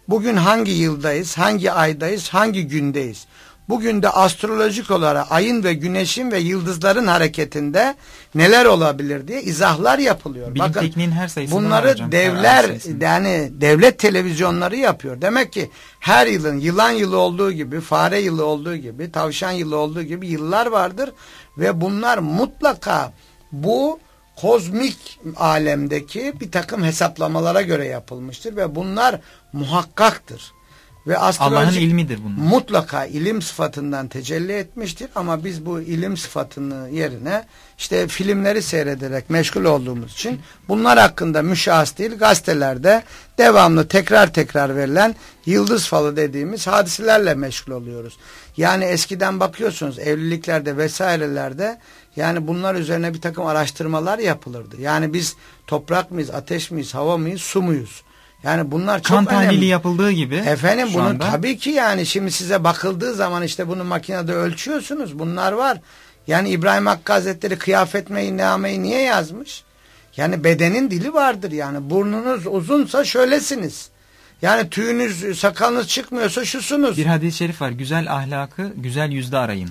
Bugün hangi yıldayız, hangi aydayız, hangi gündeyiz? Bugün de astrolojik olarak ayın ve güneşin ve yıldızların hareketinde neler olabilir diye izahlar yapılıyor. Bilim Bakın, tekniğin her sayısında Bunları hocam, devler yani devlet televizyonları yapıyor. Demek ki her yılın yılan yılı olduğu gibi, fare yılı olduğu gibi, tavşan yılı olduğu gibi yıllar vardır ve bunlar mutlaka bu kozmik alemdeki bir takım hesaplamalara göre yapılmıştır ve bunlar muhakkaktır. Ve Allah'ın ilmidir bunlar. Mutlaka ilim sıfatından tecelli etmiştir ama biz bu ilim sıfatını yerine işte filmleri seyrederek meşgul olduğumuz için bunlar hakkında müşahs değil gazetelerde devamlı tekrar tekrar verilen yıldız falı dediğimiz hadiselerle meşgul oluyoruz. Yani eskiden bakıyorsunuz evliliklerde vesairelerde yani bunlar üzerine bir takım araştırmalar yapılırdı. Yani biz toprak mıyız, ateş miyiz, hava mıyız, su muyuz? Yani bunlar çok kan tahlili yapıldığı gibi. Efendim bunun anda. tabii ki yani şimdi size bakıldığı zaman işte bunu makinede ölçüyorsunuz. Bunlar var. Yani İbrahim Hakkı Hazretleri kıyafetmeyi nameyi niye yazmış? Yani bedenin dili vardır yani. Burnunuz uzunsa şöylesiniz. Yani tüyünüz, sakalınız çıkmıyorsa şusunuz. Bir hadis-i şerif var. Güzel ahlakı güzel yüzde arayın.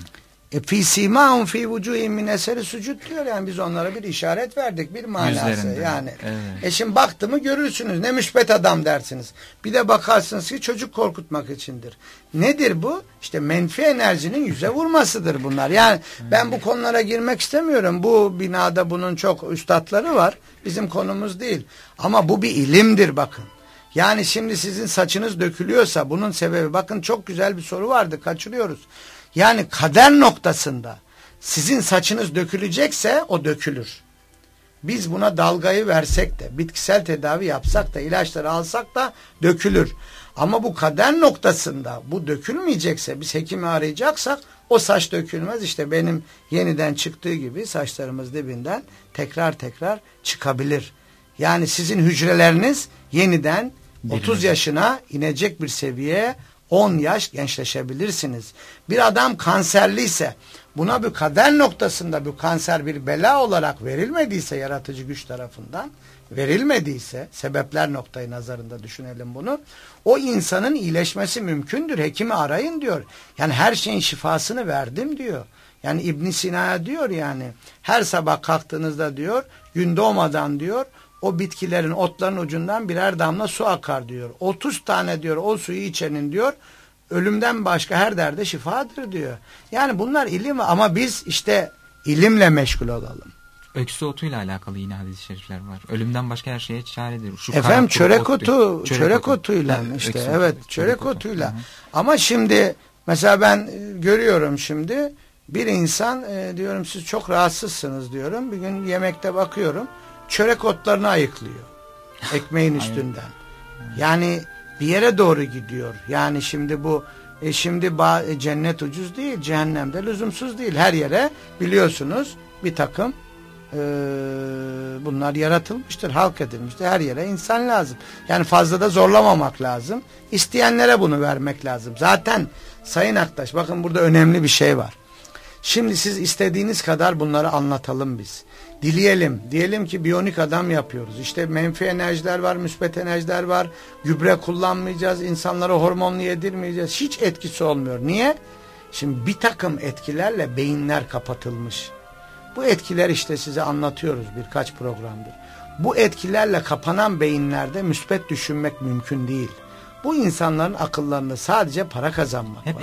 E fi simahum fi vucuhim min eseri sucud diyor yani biz onlara bir işaret verdik bir manası Yüzlerinde. yani. Evet. E şimdi baktı mı görürsünüz ne müşbet adam dersiniz. Bir de bakarsınız ki çocuk korkutmak içindir. Nedir bu? İşte menfi enerjinin yüze vurmasıdır bunlar. Yani ben bu konulara girmek istemiyorum. Bu binada bunun çok üstadları var. Bizim konumuz değil. Ama bu bir ilimdir bakın. Yani şimdi sizin saçınız dökülüyorsa bunun sebebi bakın çok güzel bir soru vardı kaçırıyoruz. Yani kader noktasında sizin saçınız dökülecekse o dökülür. Biz buna dalgayı versek de, bitkisel tedavi yapsak da, ilaçları alsak da dökülür. Ama bu kader noktasında bu dökülmeyecekse, biz hekimi arayacaksak o saç dökülmez. İşte benim yeniden çıktığı gibi saçlarımız dibinden tekrar tekrar çıkabilir. Yani sizin hücreleriniz yeniden Birinci. 30 yaşına inecek bir seviye 10 yaş gençleşebilirsiniz. Bir adam kanserliyse buna bir kader noktasında bu kanser bir bela olarak verilmediyse yaratıcı güç tarafından verilmediyse sebepler noktayı nazarında düşünelim bunu. O insanın iyileşmesi mümkündür. Hekimi arayın diyor. Yani her şeyin şifasını verdim diyor. Yani İbn Sina'ya diyor yani her sabah kalktığınızda diyor gün doğmadan diyor o bitkilerin otların ucundan birer damla su akar diyor. 30 tane diyor o suyu içenin diyor ölümden başka her derde şifadır diyor. Yani bunlar ilim ama biz işte ilimle meşgul olalım. Öksü otuyla alakalı yine hadis-i şerifler var. Ölümden başka her şeye çaredir. Şu Efendim çörek otu, çörek, çörek otuyla otu. işte öksü evet otu, çörek, çörek otuyla. Otu. Ama şimdi mesela ben e, görüyorum şimdi bir insan e, diyorum siz çok rahatsızsınız diyorum. Bir gün yemekte bakıyorum çörek otlarını ayıklıyor. Ekmeğin üstünden. Yani bir yere doğru gidiyor. Yani şimdi bu e şimdi e, cennet ucuz değil, cehennemde lüzumsuz değil. Her yere biliyorsunuz bir takım e, bunlar yaratılmıştır, halk edilmiştir. Her yere insan lazım. Yani fazla da zorlamamak lazım. İsteyenlere bunu vermek lazım. Zaten Sayın Aktaş bakın burada önemli bir şey var. Şimdi siz istediğiniz kadar bunları anlatalım biz dileyelim. Diyelim ki biyonik adam yapıyoruz. İşte menfi enerjiler var, müsbet enerjiler var. Gübre kullanmayacağız, insanlara hormonlu yedirmeyeceğiz. Hiç etkisi olmuyor. Niye? Şimdi bir takım etkilerle beyinler kapatılmış. Bu etkiler işte size anlatıyoruz birkaç programdır. Bu etkilerle kapanan beyinlerde müsbet düşünmek mümkün değil. Bu insanların akıllarında sadece para kazanmak Hep var.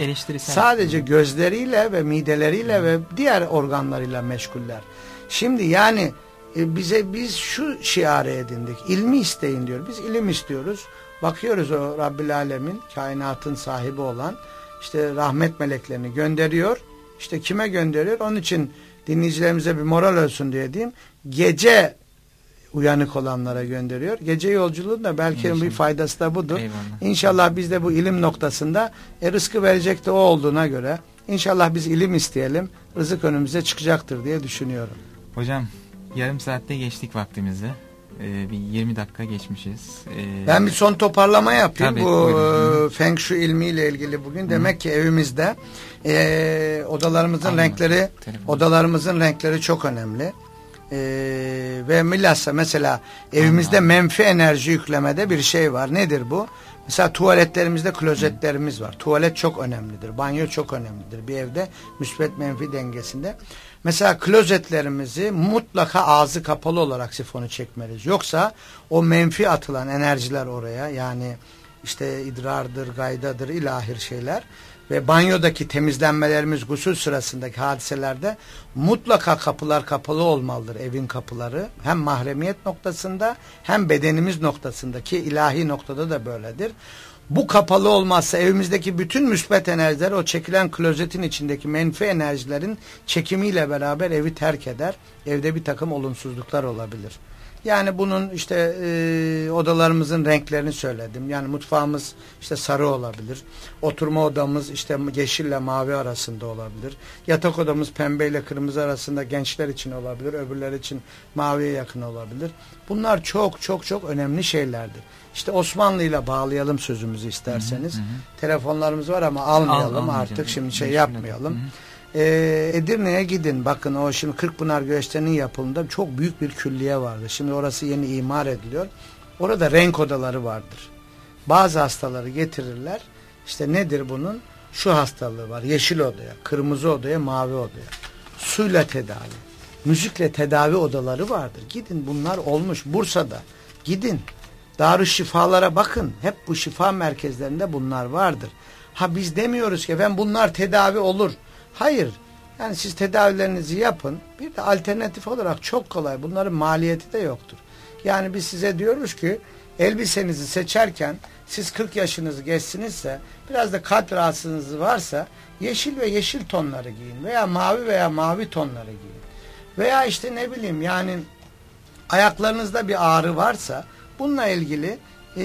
Sadece gözleriyle ve mideleriyle ve diğer organlarıyla meşguller. Şimdi yani e, bize biz şu şiare edindik. İlmi isteyin diyor. Biz ilim istiyoruz. Bakıyoruz o Rabbil Alemin kainatın sahibi olan işte rahmet meleklerini gönderiyor. İşte kime gönderiyor? Onun için dinleyicilerimize bir moral olsun diye diyeyim. Gece uyanık olanlara gönderiyor. Gece yolculuğunda belki İnşallah. bir faydası da budur. Eyvallah. İnşallah biz de bu ilim noktasında e, rızkı verecek de o olduğuna göre inşallah biz ilim isteyelim. Rızık önümüze çıkacaktır diye düşünüyorum. Hocam yarım saatte geçtik vaktimizi. Ee, bir 20 dakika geçmişiz. Ee, ben bir son toparlama yapayım. Tabii, Bu buyurun. Feng Shui ilmiyle ilgili bugün. Hı. Demek ki evimizde e, odalarımızın Anladım. renkleri Telefon. odalarımızın renkleri çok önemli. E, ve bilhassa mesela evimizde Anladım. menfi enerji yüklemede bir şey var. Nedir bu? Mesela tuvaletlerimizde klozetlerimiz var. Tuvalet çok önemlidir. Banyo çok önemlidir. Bir evde müsbet menfi dengesinde. Mesela klozetlerimizi mutlaka ağzı kapalı olarak sifonu çekmeliyiz. Yoksa o menfi atılan enerjiler oraya yani işte idrardır, gaydadır, ilahir şeyler ve banyodaki temizlenmelerimiz gusül sırasındaki hadiselerde mutlaka kapılar kapalı olmalıdır evin kapıları. Hem mahremiyet noktasında hem bedenimiz noktasındaki ilahi noktada da böyledir. Bu kapalı olmazsa evimizdeki bütün müsbet enerjiler o çekilen klozetin içindeki menfi enerjilerin çekimiyle beraber evi terk eder. Evde bir takım olumsuzluklar olabilir. Yani bunun işte e, odalarımızın renklerini söyledim. Yani mutfağımız işte sarı olabilir. Oturma odamız işte yeşille mavi arasında olabilir. Yatak odamız pembe ile kırmızı arasında gençler için olabilir. Öbürler için maviye yakın olabilir. Bunlar çok çok çok önemli şeylerdir. İşte Osmanlı ile bağlayalım sözümüzü isterseniz. Hı hı. Telefonlarımız var ama almayalım Al, artık şimdi şey yapmayalım. Hı hı. Ee, Edirne'ye gidin. Bakın o şimdi Kırkpınar Göğüslerinin yapımında çok büyük bir külliye vardı. Şimdi orası yeni imar ediliyor. Orada renk odaları vardır. Bazı hastaları getirirler. İşte nedir bunun? Şu hastalığı var. Yeşil odaya, kırmızı odaya, mavi odaya. Suyla tedavi. Müzikle tedavi odaları vardır. Gidin bunlar olmuş. Bursa'da. Gidin. Darüşşifalara bakın. Hep bu şifa merkezlerinde bunlar vardır. Ha biz demiyoruz ki ben bunlar tedavi olur. Hayır. Yani siz tedavilerinizi yapın. Bir de alternatif olarak çok kolay. Bunların maliyeti de yoktur. Yani biz size diyoruz ki elbisenizi seçerken siz 40 yaşınızı geçsinizse biraz da kalp rahatsızlığınız varsa yeşil ve yeşil tonları giyin veya mavi veya mavi tonları giyin. Veya işte ne bileyim yani ayaklarınızda bir ağrı varsa bununla ilgili e,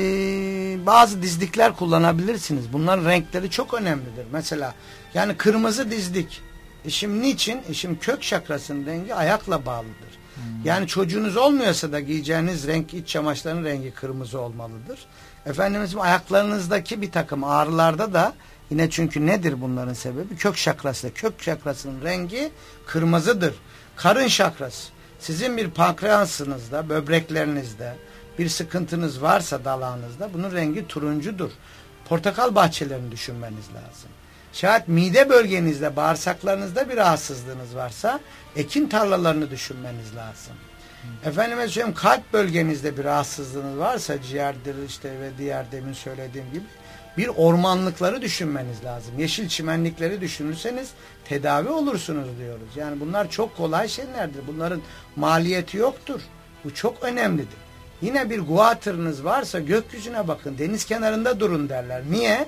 bazı dizlikler kullanabilirsiniz. Bunların renkleri çok önemlidir. Mesela yani kırmızı dizlik. Şimdi niçin? Şimdi kök şakrasının rengi ayakla bağlıdır. Yani çocuğunuz olmuyorsa da giyeceğiniz renk iç çamaşırların rengi kırmızı olmalıdır. Efendimizim ayaklarınızdaki bir takım ağrılarda da yine çünkü nedir bunların sebebi? Kök şakrası. Kök şakrasının rengi kırmızıdır. Karın şakrası. Sizin bir pankreasınızda, böbreklerinizde bir sıkıntınız varsa dalağınızda bunun rengi turuncudur. Portakal bahçelerini düşünmeniz lazım. Şayet mide bölgenizde, bağırsaklarınızda bir rahatsızlığınız varsa ekin tarlalarını düşünmeniz lazım. Hmm. Efendime söyleyeyim kalp bölgenizde bir rahatsızlığınız varsa ciğerdir işte ve diğer demin söylediğim gibi bir ormanlıkları düşünmeniz lazım. Yeşil çimenlikleri düşünürseniz tedavi olursunuz diyoruz. Yani bunlar çok kolay şeylerdir. Bunların maliyeti yoktur. Bu çok önemlidir. Yine bir guatırınız varsa gökyüzüne bakın. Deniz kenarında durun derler. Niye?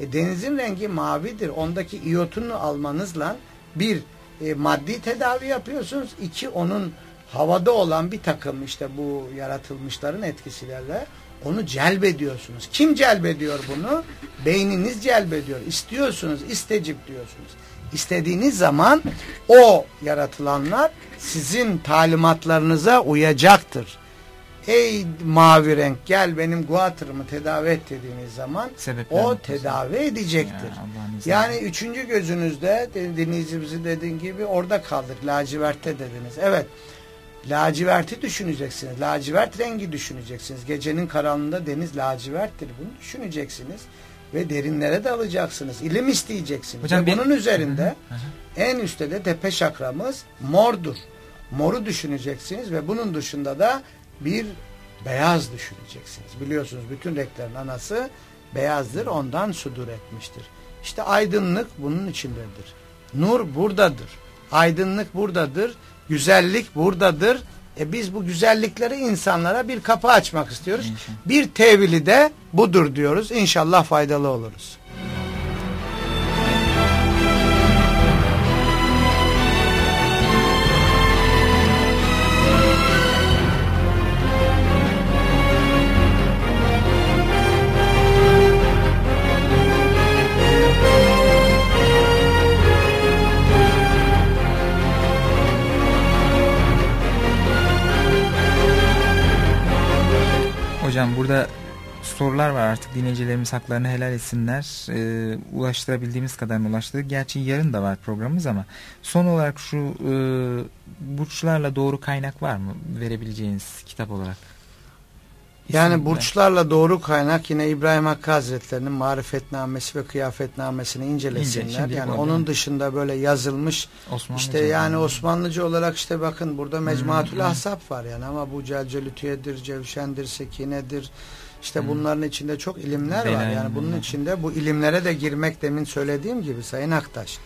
E, denizin rengi mavidir. Ondaki iyotunu almanızla bir e, maddi tedavi yapıyorsunuz. İki onun havada olan bir takım işte bu yaratılmışların etkisilerle onu celbediyorsunuz. Kim celbediyor bunu? Beyniniz celbediyor. İstiyorsunuz, istecip diyorsunuz. İstediğiniz zaman o yaratılanlar sizin talimatlarınıza uyacaktır. Ey mavi renk gel benim guatırımı tedavi et dediğiniz zaman Sebepler o tedavi edecektir. Ya, yani üçüncü gözünüzde dinleyicimizi dediğin gibi orada kaldık. Lacivertte dediniz. Evet. Laciverti düşüneceksiniz. Lacivert rengi düşüneceksiniz. Gecenin karanlığında deniz laciverttir. Bunu düşüneceksiniz. Ve derinlere de alacaksınız. İlim isteyeceksiniz. Hocam, Ve bunun üzerinde en üstte de tepe şakramız mordur. Moru düşüneceksiniz ve bunun dışında da bir beyaz düşüneceksiniz. Biliyorsunuz bütün renklerin anası beyazdır. Ondan sudur etmiştir. İşte aydınlık bunun içindedir. Nur buradadır. Aydınlık buradadır. Güzellik buradadır. E biz bu güzellikleri insanlara bir kapı açmak istiyoruz. İnşallah. Bir tevili de budur diyoruz. İnşallah faydalı oluruz. Hocam burada sorular var artık dinleyicilerimiz haklarını helal etsinler. Ee, ulaştırabildiğimiz kadarını ulaştırdık. Gerçi yarın da var programımız ama son olarak şu e, burçlarla doğru kaynak var mı verebileceğiniz kitap olarak? Yani burçlarla doğru kaynak yine İbrahim Hakkı Hazretleri'nin marifetnamesi ve kıyafetnamesini incelesinler. İnce, yani onun mi? dışında böyle yazılmış Osmanlıca işte yani Osmanlıca olarak işte bakın burada Mecmuatül hmm, Ahsap var yani ama bu Celcelütüye'dir, Cevşen'dir, Sekine'dir. İşte hmm. bunların içinde çok ilimler var. Yani bunun içinde bu ilimlere de girmek demin söylediğim gibi Sayın Aktaş.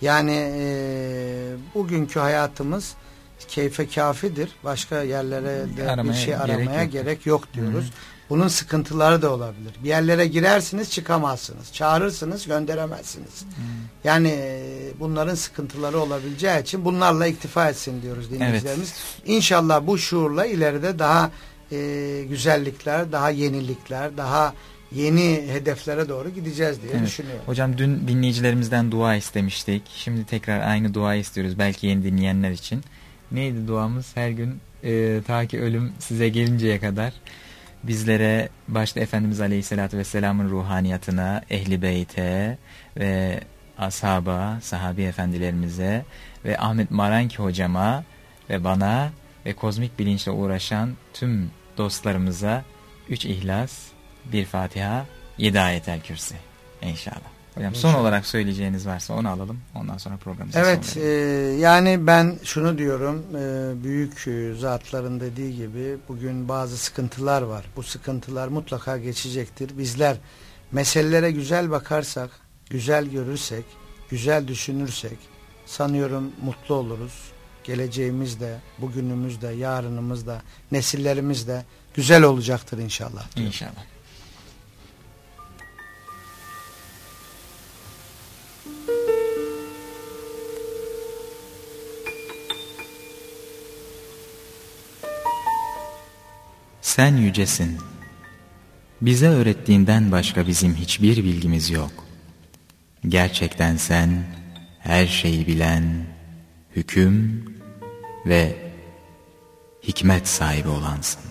Yani e, bugünkü hayatımız keyfe kafidir. Başka yerlere de aramaya bir şey aramaya gerek, gerek yok diyoruz. Hı. Bunun sıkıntıları da olabilir. Bir yerlere girersiniz çıkamazsınız. Çağırırsınız gönderemezsiniz. Hı. Yani e, bunların sıkıntıları olabileceği için bunlarla iktifa etsin diyoruz dinleyicilerimiz. Evet. İnşallah bu şuurla ileride daha e, güzellikler, daha yenilikler, daha yeni hedeflere doğru gideceğiz diye evet. düşünüyorum. Hocam dün dinleyicilerimizden dua istemiştik. Şimdi tekrar aynı dua istiyoruz belki yeni dinleyenler için. Neydi duamız? Her gün e, ta ki ölüm size gelinceye kadar bizlere başta Efendimiz Aleyhisselatü Vesselam'ın ruhaniyatına, ehli beyte ve ashaba, sahabi efendilerimize ve Ahmet Maranki hocama ve bana ve kozmik bilinçle uğraşan tüm dostlarımıza üç ihlas, bir Fatiha, yedi ayetel kürsi. İnşallah. Hocam son olarak söyleyeceğiniz varsa onu alalım. Ondan sonra programımıza Evet. E, yani ben şunu diyorum. E, büyük e, zatların dediği gibi bugün bazı sıkıntılar var. Bu sıkıntılar mutlaka geçecektir. Bizler meselelere güzel bakarsak, güzel görürsek, güzel düşünürsek sanıyorum mutlu oluruz. Geleceğimiz de, bugünümüz de, yarınımız da, nesillerimiz de güzel olacaktır inşallah. Diyorum. İnşallah. Sen yücesin. Bize öğrettiğinden başka bizim hiçbir bilgimiz yok. Gerçekten sen her şeyi bilen, hüküm ve hikmet sahibi olansın.